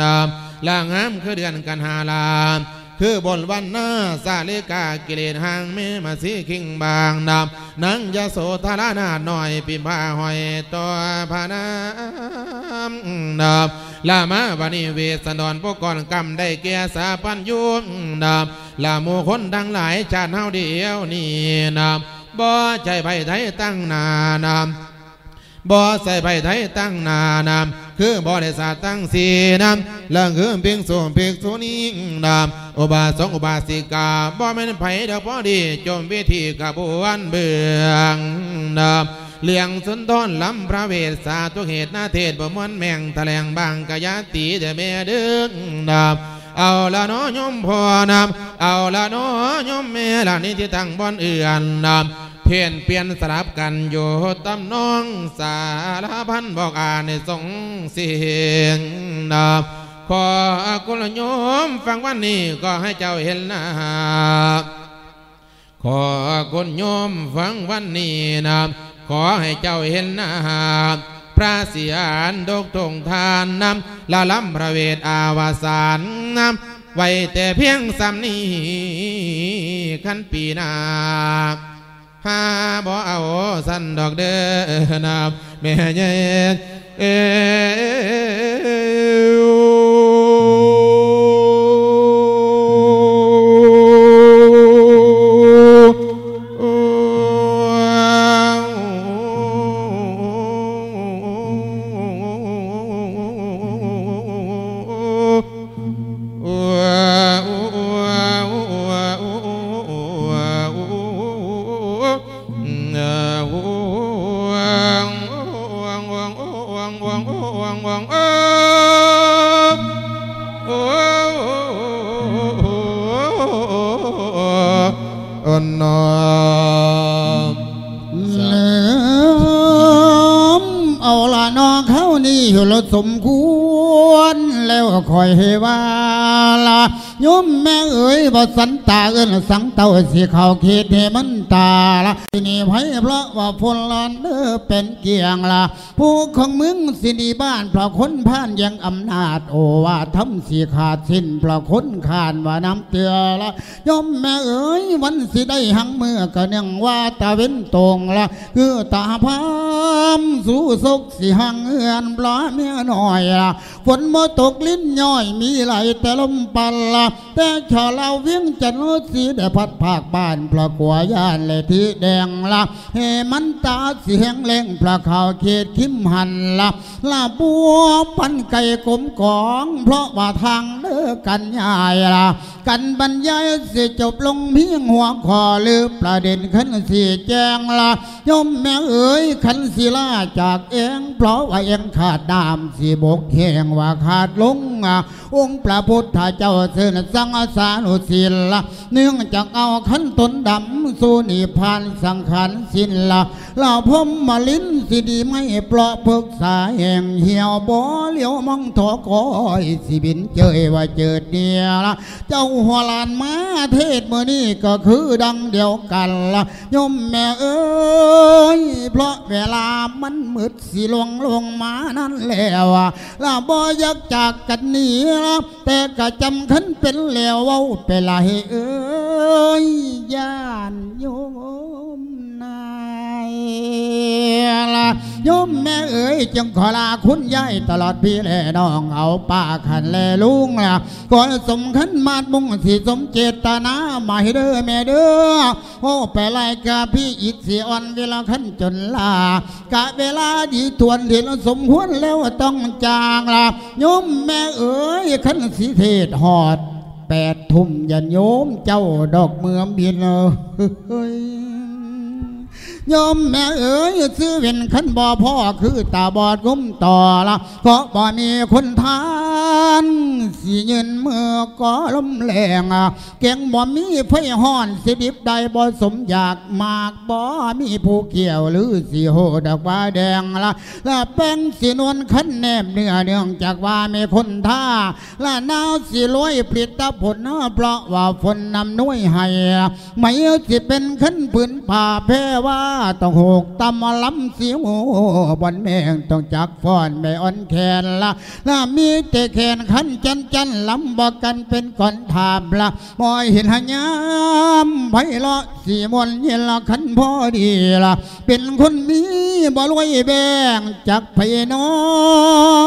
ดำล่างงามคือเดือนกันหาลาม คือบนวันหน้าสาลิกากิเลสหางเมมาสีคิงบางดำนังยโสธารานาหน่อยปิมพาหอยตัวพานามดำลามาบานิเวสนอนพวกก่อนกรรมได้แก่สาปัญยุดำลาโมคนดังหลายชาติเฮาเดียวนี่นำบ่ใจไผไทยตั้งนานำ บ่ใส่ไผ่ไทยตั้งนานามคือบ่ได้สาตั้งสีนามเรื่องคือเพียงสูงเพียงสูนี้นามอุบาสกอุบาสิกาบ่แม่นไผเดอกพอดีจมวิธีกระบวนเบืองนามเลี้ยงสุนทรลำพระเวสสาตุเหตุนาเทศบ่มวนแมงแถลงบางกะยาตีแต่แม่ดึงนามเอาละน้อยมพอนำเอาละน้อยมแม่ละนี่ที่ตั้งบอนเอื่อนนำ เพียนเปลี่ยนสลับกันอยู่ตำนองสารพันบอกอ่านในสงเสียงนาขอกุลโยมฟังวันนี้ก็ให้เจ้าเห็นน้าขอคุณโยมฟังวันนี้นะขอให้เจ้าเห็นน้าพระเสียนดกทงทานนำละล้ำพระเวทอาวาสานนำไว้แต่เพียงสำนี้ขันปีนา หาบ่เอาสันดอกเด้อนาแม่ใหญ่เอ สิเขาเขตให้มันตาละที่นี่ไผเพราะว่าพลลานเด้อเป็นเกียงละผู้ของมึงสินีบ้านเพราะคนผ่านยังอำนาจโอว่าทำสีขาดสิ้นเพราะคนขานว่าน้ำเตือละโยมแม่เอ๋ยวันสิได้หังมือก็เนื่องว่าตาเว้นตรงละคือตาพามสู่สกสิหังเอือนปลาเมียหน่อยละฝนมตกลิ้นย่อยมีไหลแต่ลมปันละแต่ชอเราเวียงจันทร์สีได้พัดภาคบ้านพระกัวย่านเลยที่แดงละเฮมันตาเสียงเล่งพระข่าวเขตคิมหันละลาบัวปันไก่กลมกอง เพราะว่าทางเลิกกันยายละกันบรรยายสิจบลงเพียงหัวคอหรือประเด็นขันสีแจงละโยมแม่เอ๋ยขันศิลาจากเองเพราะว่าเองขาดดามสีบกแหงว่าขาดลงองค์พระพุทธเจ้าเสนสังสานุศิลละเนื่องจากเอาขันตนดำสูนิพานสังขารสิ้นละลาพมมาลิ้นสิดีไม่เปลาะเพิกษาแห่งเหี่ยวบ่เหลียวมองทอกอยสิบินเจยว่าเจิดเดียละเจ้าหัวลานมาเทศเมื่อนี้ก็คือดังเดียวกันละยมแม่เอ้ยเพราะเวลามันมืดสิลวงลงมานั่นแล้วละบ่อยากจากกันนีละแต่ก็จำขันเป็นแล้วเว้าไปลาเอ้ยย่านโยมนาย ละยมแม่เอ๋ยจึงขอลาคุณยายตลอดพี่แลน้องเอาป้าขันแลลุงละก่อนสมขันมาดมุ่งสิสมเจตนามาให้เด้อแม่เด้อโอ้ไปไล่กาพี่อิดสีอ่อนเวลาขันจนลากะเวลาดีทวนเห็นสมควรแล้วต้องจางละยมแม่เอ๋ยขันสีเทศหอดแปดทุ่มอย่าโยมเจ้าดอกเมืองบินเอ้ย ยมแม่เอ๋ยซื้อเป็นขันบ่อพ่อคือตาบอดกุ้มต่อละก็บ่มีคนทานสีเงินเมื่อก็ลมแรงอะเก่งบ่มีไฟห้อนสิดิบใดบ่สมอยากมากบ่มีผู้เกี่ยวหรือสีโหดอกว่าแดงละละแป้งสีนวลขันแนบเนื้อเนื่องจากว่ามีคนท่าละนาวสีลอยผลิตตผลเพราะว่าฝนนำน้วยให้ไม่สิเป็นขันผืนผ่าแพรว่าต้องหกตำลำสียวบนแมงต้องจักฟ้อนไม่อ่อนแขนละละมีแต่แขนขันจันจันลำบอกกันเป็นก่อนถามละมอยเห็นหายามไพละสีมนเย็นละขันพอดีละเป็นคนมีบ่รวยแบงจักไพน้อ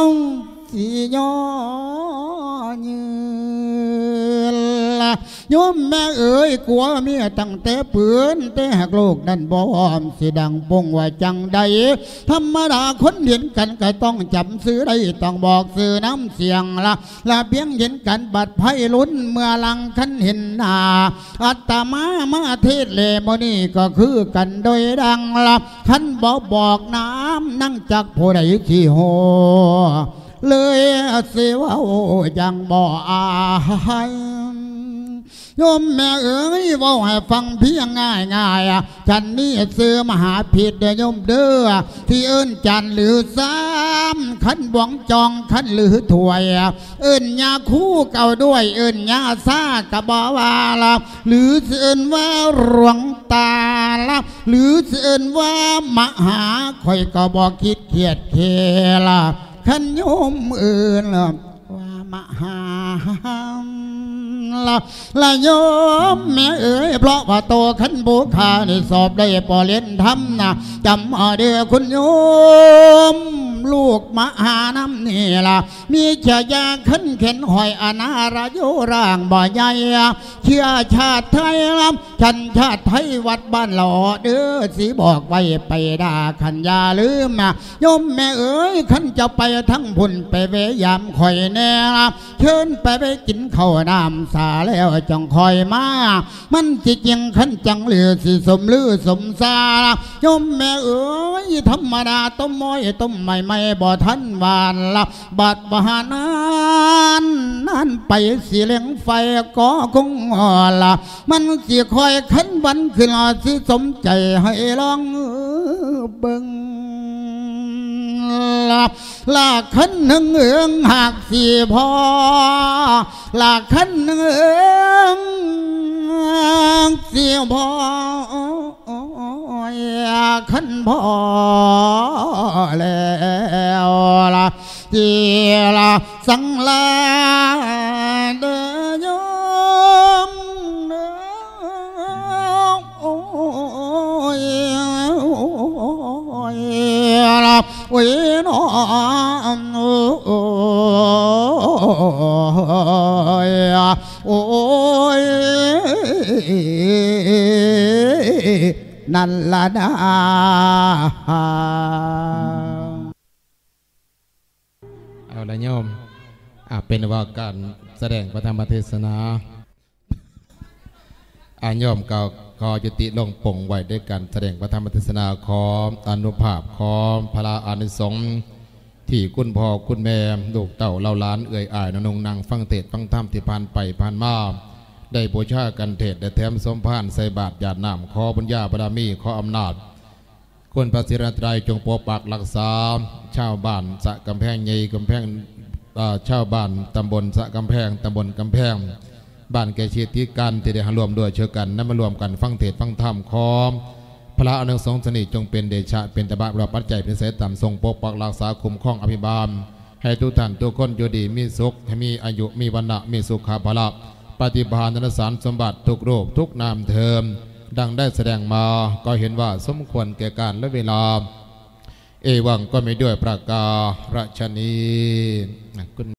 ง สีย้อยืนละโยมแม่เอ๋ยกลัวเมียตั้งแต่ปืนแต่หากลูกนั่นบ่อมสิดังปงว่าจังใดธรรมดาคนเห็นกันก็ต้องจำซื้อได้ต้องบอกซื้อน้ำเสียงละละเพียงเห็นกันบัดไพ่ลุ้นเมื่อลังคันเห็นหน้าอัตมามาเทศเลมนี่ก็คือกันโดยดังละคันบอกบอกน้ำนั่งจักผู้ใดขี้โห เลยเสียวายังบ่อายโยมแม่เอ๋ยว่าให้ฟังเพียงง่ายง่ายๆอะฉันนี่ซื้อมหาผิดเด้อโยมเด้อที่เอิ้นจันหรือซ้ำขันบวงจองขันหรือถวยอะเอิ้นยาคู่เก่าด้วย เอิ้นยาซากะบ่ว่าละหรือสิเอิ้นว่าหลวงตาละหรือสิเอิ้นว่ามหาข่อยก็บ่คิดเกียดเคละ ขันโยมอื่นว่ามหา ละละโยมแม่เอ๋ยเพราะว่าโตขันบุคาในสอบได้ปอเลียนทำนะจำเอาเดือคุณโยม ลูกมหาน้ำนี่ล่ะมีเชียยาขันเข็นหอยอนาราโยร่างบ่อใหญ่เชื่อชาติไทยลำฉันชาติไทยวัดบ้านหล่อเด้อสีบอกไว้ไปด่าขันยาลืมนะโยมแม่เอ๋ยขันจะไปทั้งพุ่นไปเวยามคอยแน่ละเชิญไปไปกินข้าวน้ำสาแล้วจังคอยมา มันสิจริงขันจังเหลือสิสมลือสมซาโยมแม่เอ๋ยธรรมดาต้มม้อยต้มใหม่ไม่บ่ทันหวานละบัดบานานนั่นไปสีเหลงไฟก็คงอละมันสิคอยขันวันขึ้นสิสมใจให้ลองเบิ่ง ลาลาขันหนึ่งเอืองหากสี่พอลาขันหนึ่งเอืองสี่พอขันพอแล้วลาจีลาสังลาเดยมเด้อ โอ้ย la quỷ nó ôi นั่นละนะเอาละโยมอ่าเป็นว่าการแสดงพระธรรมเทศนา อาโยมเก่าขอจุติลงปงไว้ด้วยการแสดงพระธรรมเทศนาขออนุภาพขอพระอานิสงส์ที่คุณพ่อคุณแม่ลูกเต่าเล่าล้านเอ่ยอ่ายนนงนางฟังเทศฟังธรรมที่ผ่านไปผ่านมาได้บูชากันเทศได้แถมสมพานใส่บาตรหยาดน้ำขอบุญญาบารมีขออำนาจคุณพระศิรตรยจงปกปักรักษาชาวบ้านสะกำแพงใหญ่กำแพงชาวบ้านตำบลสะกำแพงตำบลกำแพง บ้านแก่ชีติกันที่ได้รวมด้วยเชื่อกันนั้นมารวมกันฟังเทศฟังธรรมขอพระอนุสงฆ์สนิทจงเป็นเดชะ เป็นตบะเราปัจจัยเป็นเสต่ำทรงปกปักรักษาคุ้มครองอภิบาลให้ทุกท่านทุกคนอยู่ดีมีสุขให้มีอายุมีวันณะมีสุขาภาละปฏิภาณนสารสมบัติทุกโรูปทุกนามเทิมดังได้แสดงมาก็เห็นว่าสมควรแก่การและเวลา เอวังก็ไม่ด้วยประกาศชนีคุณ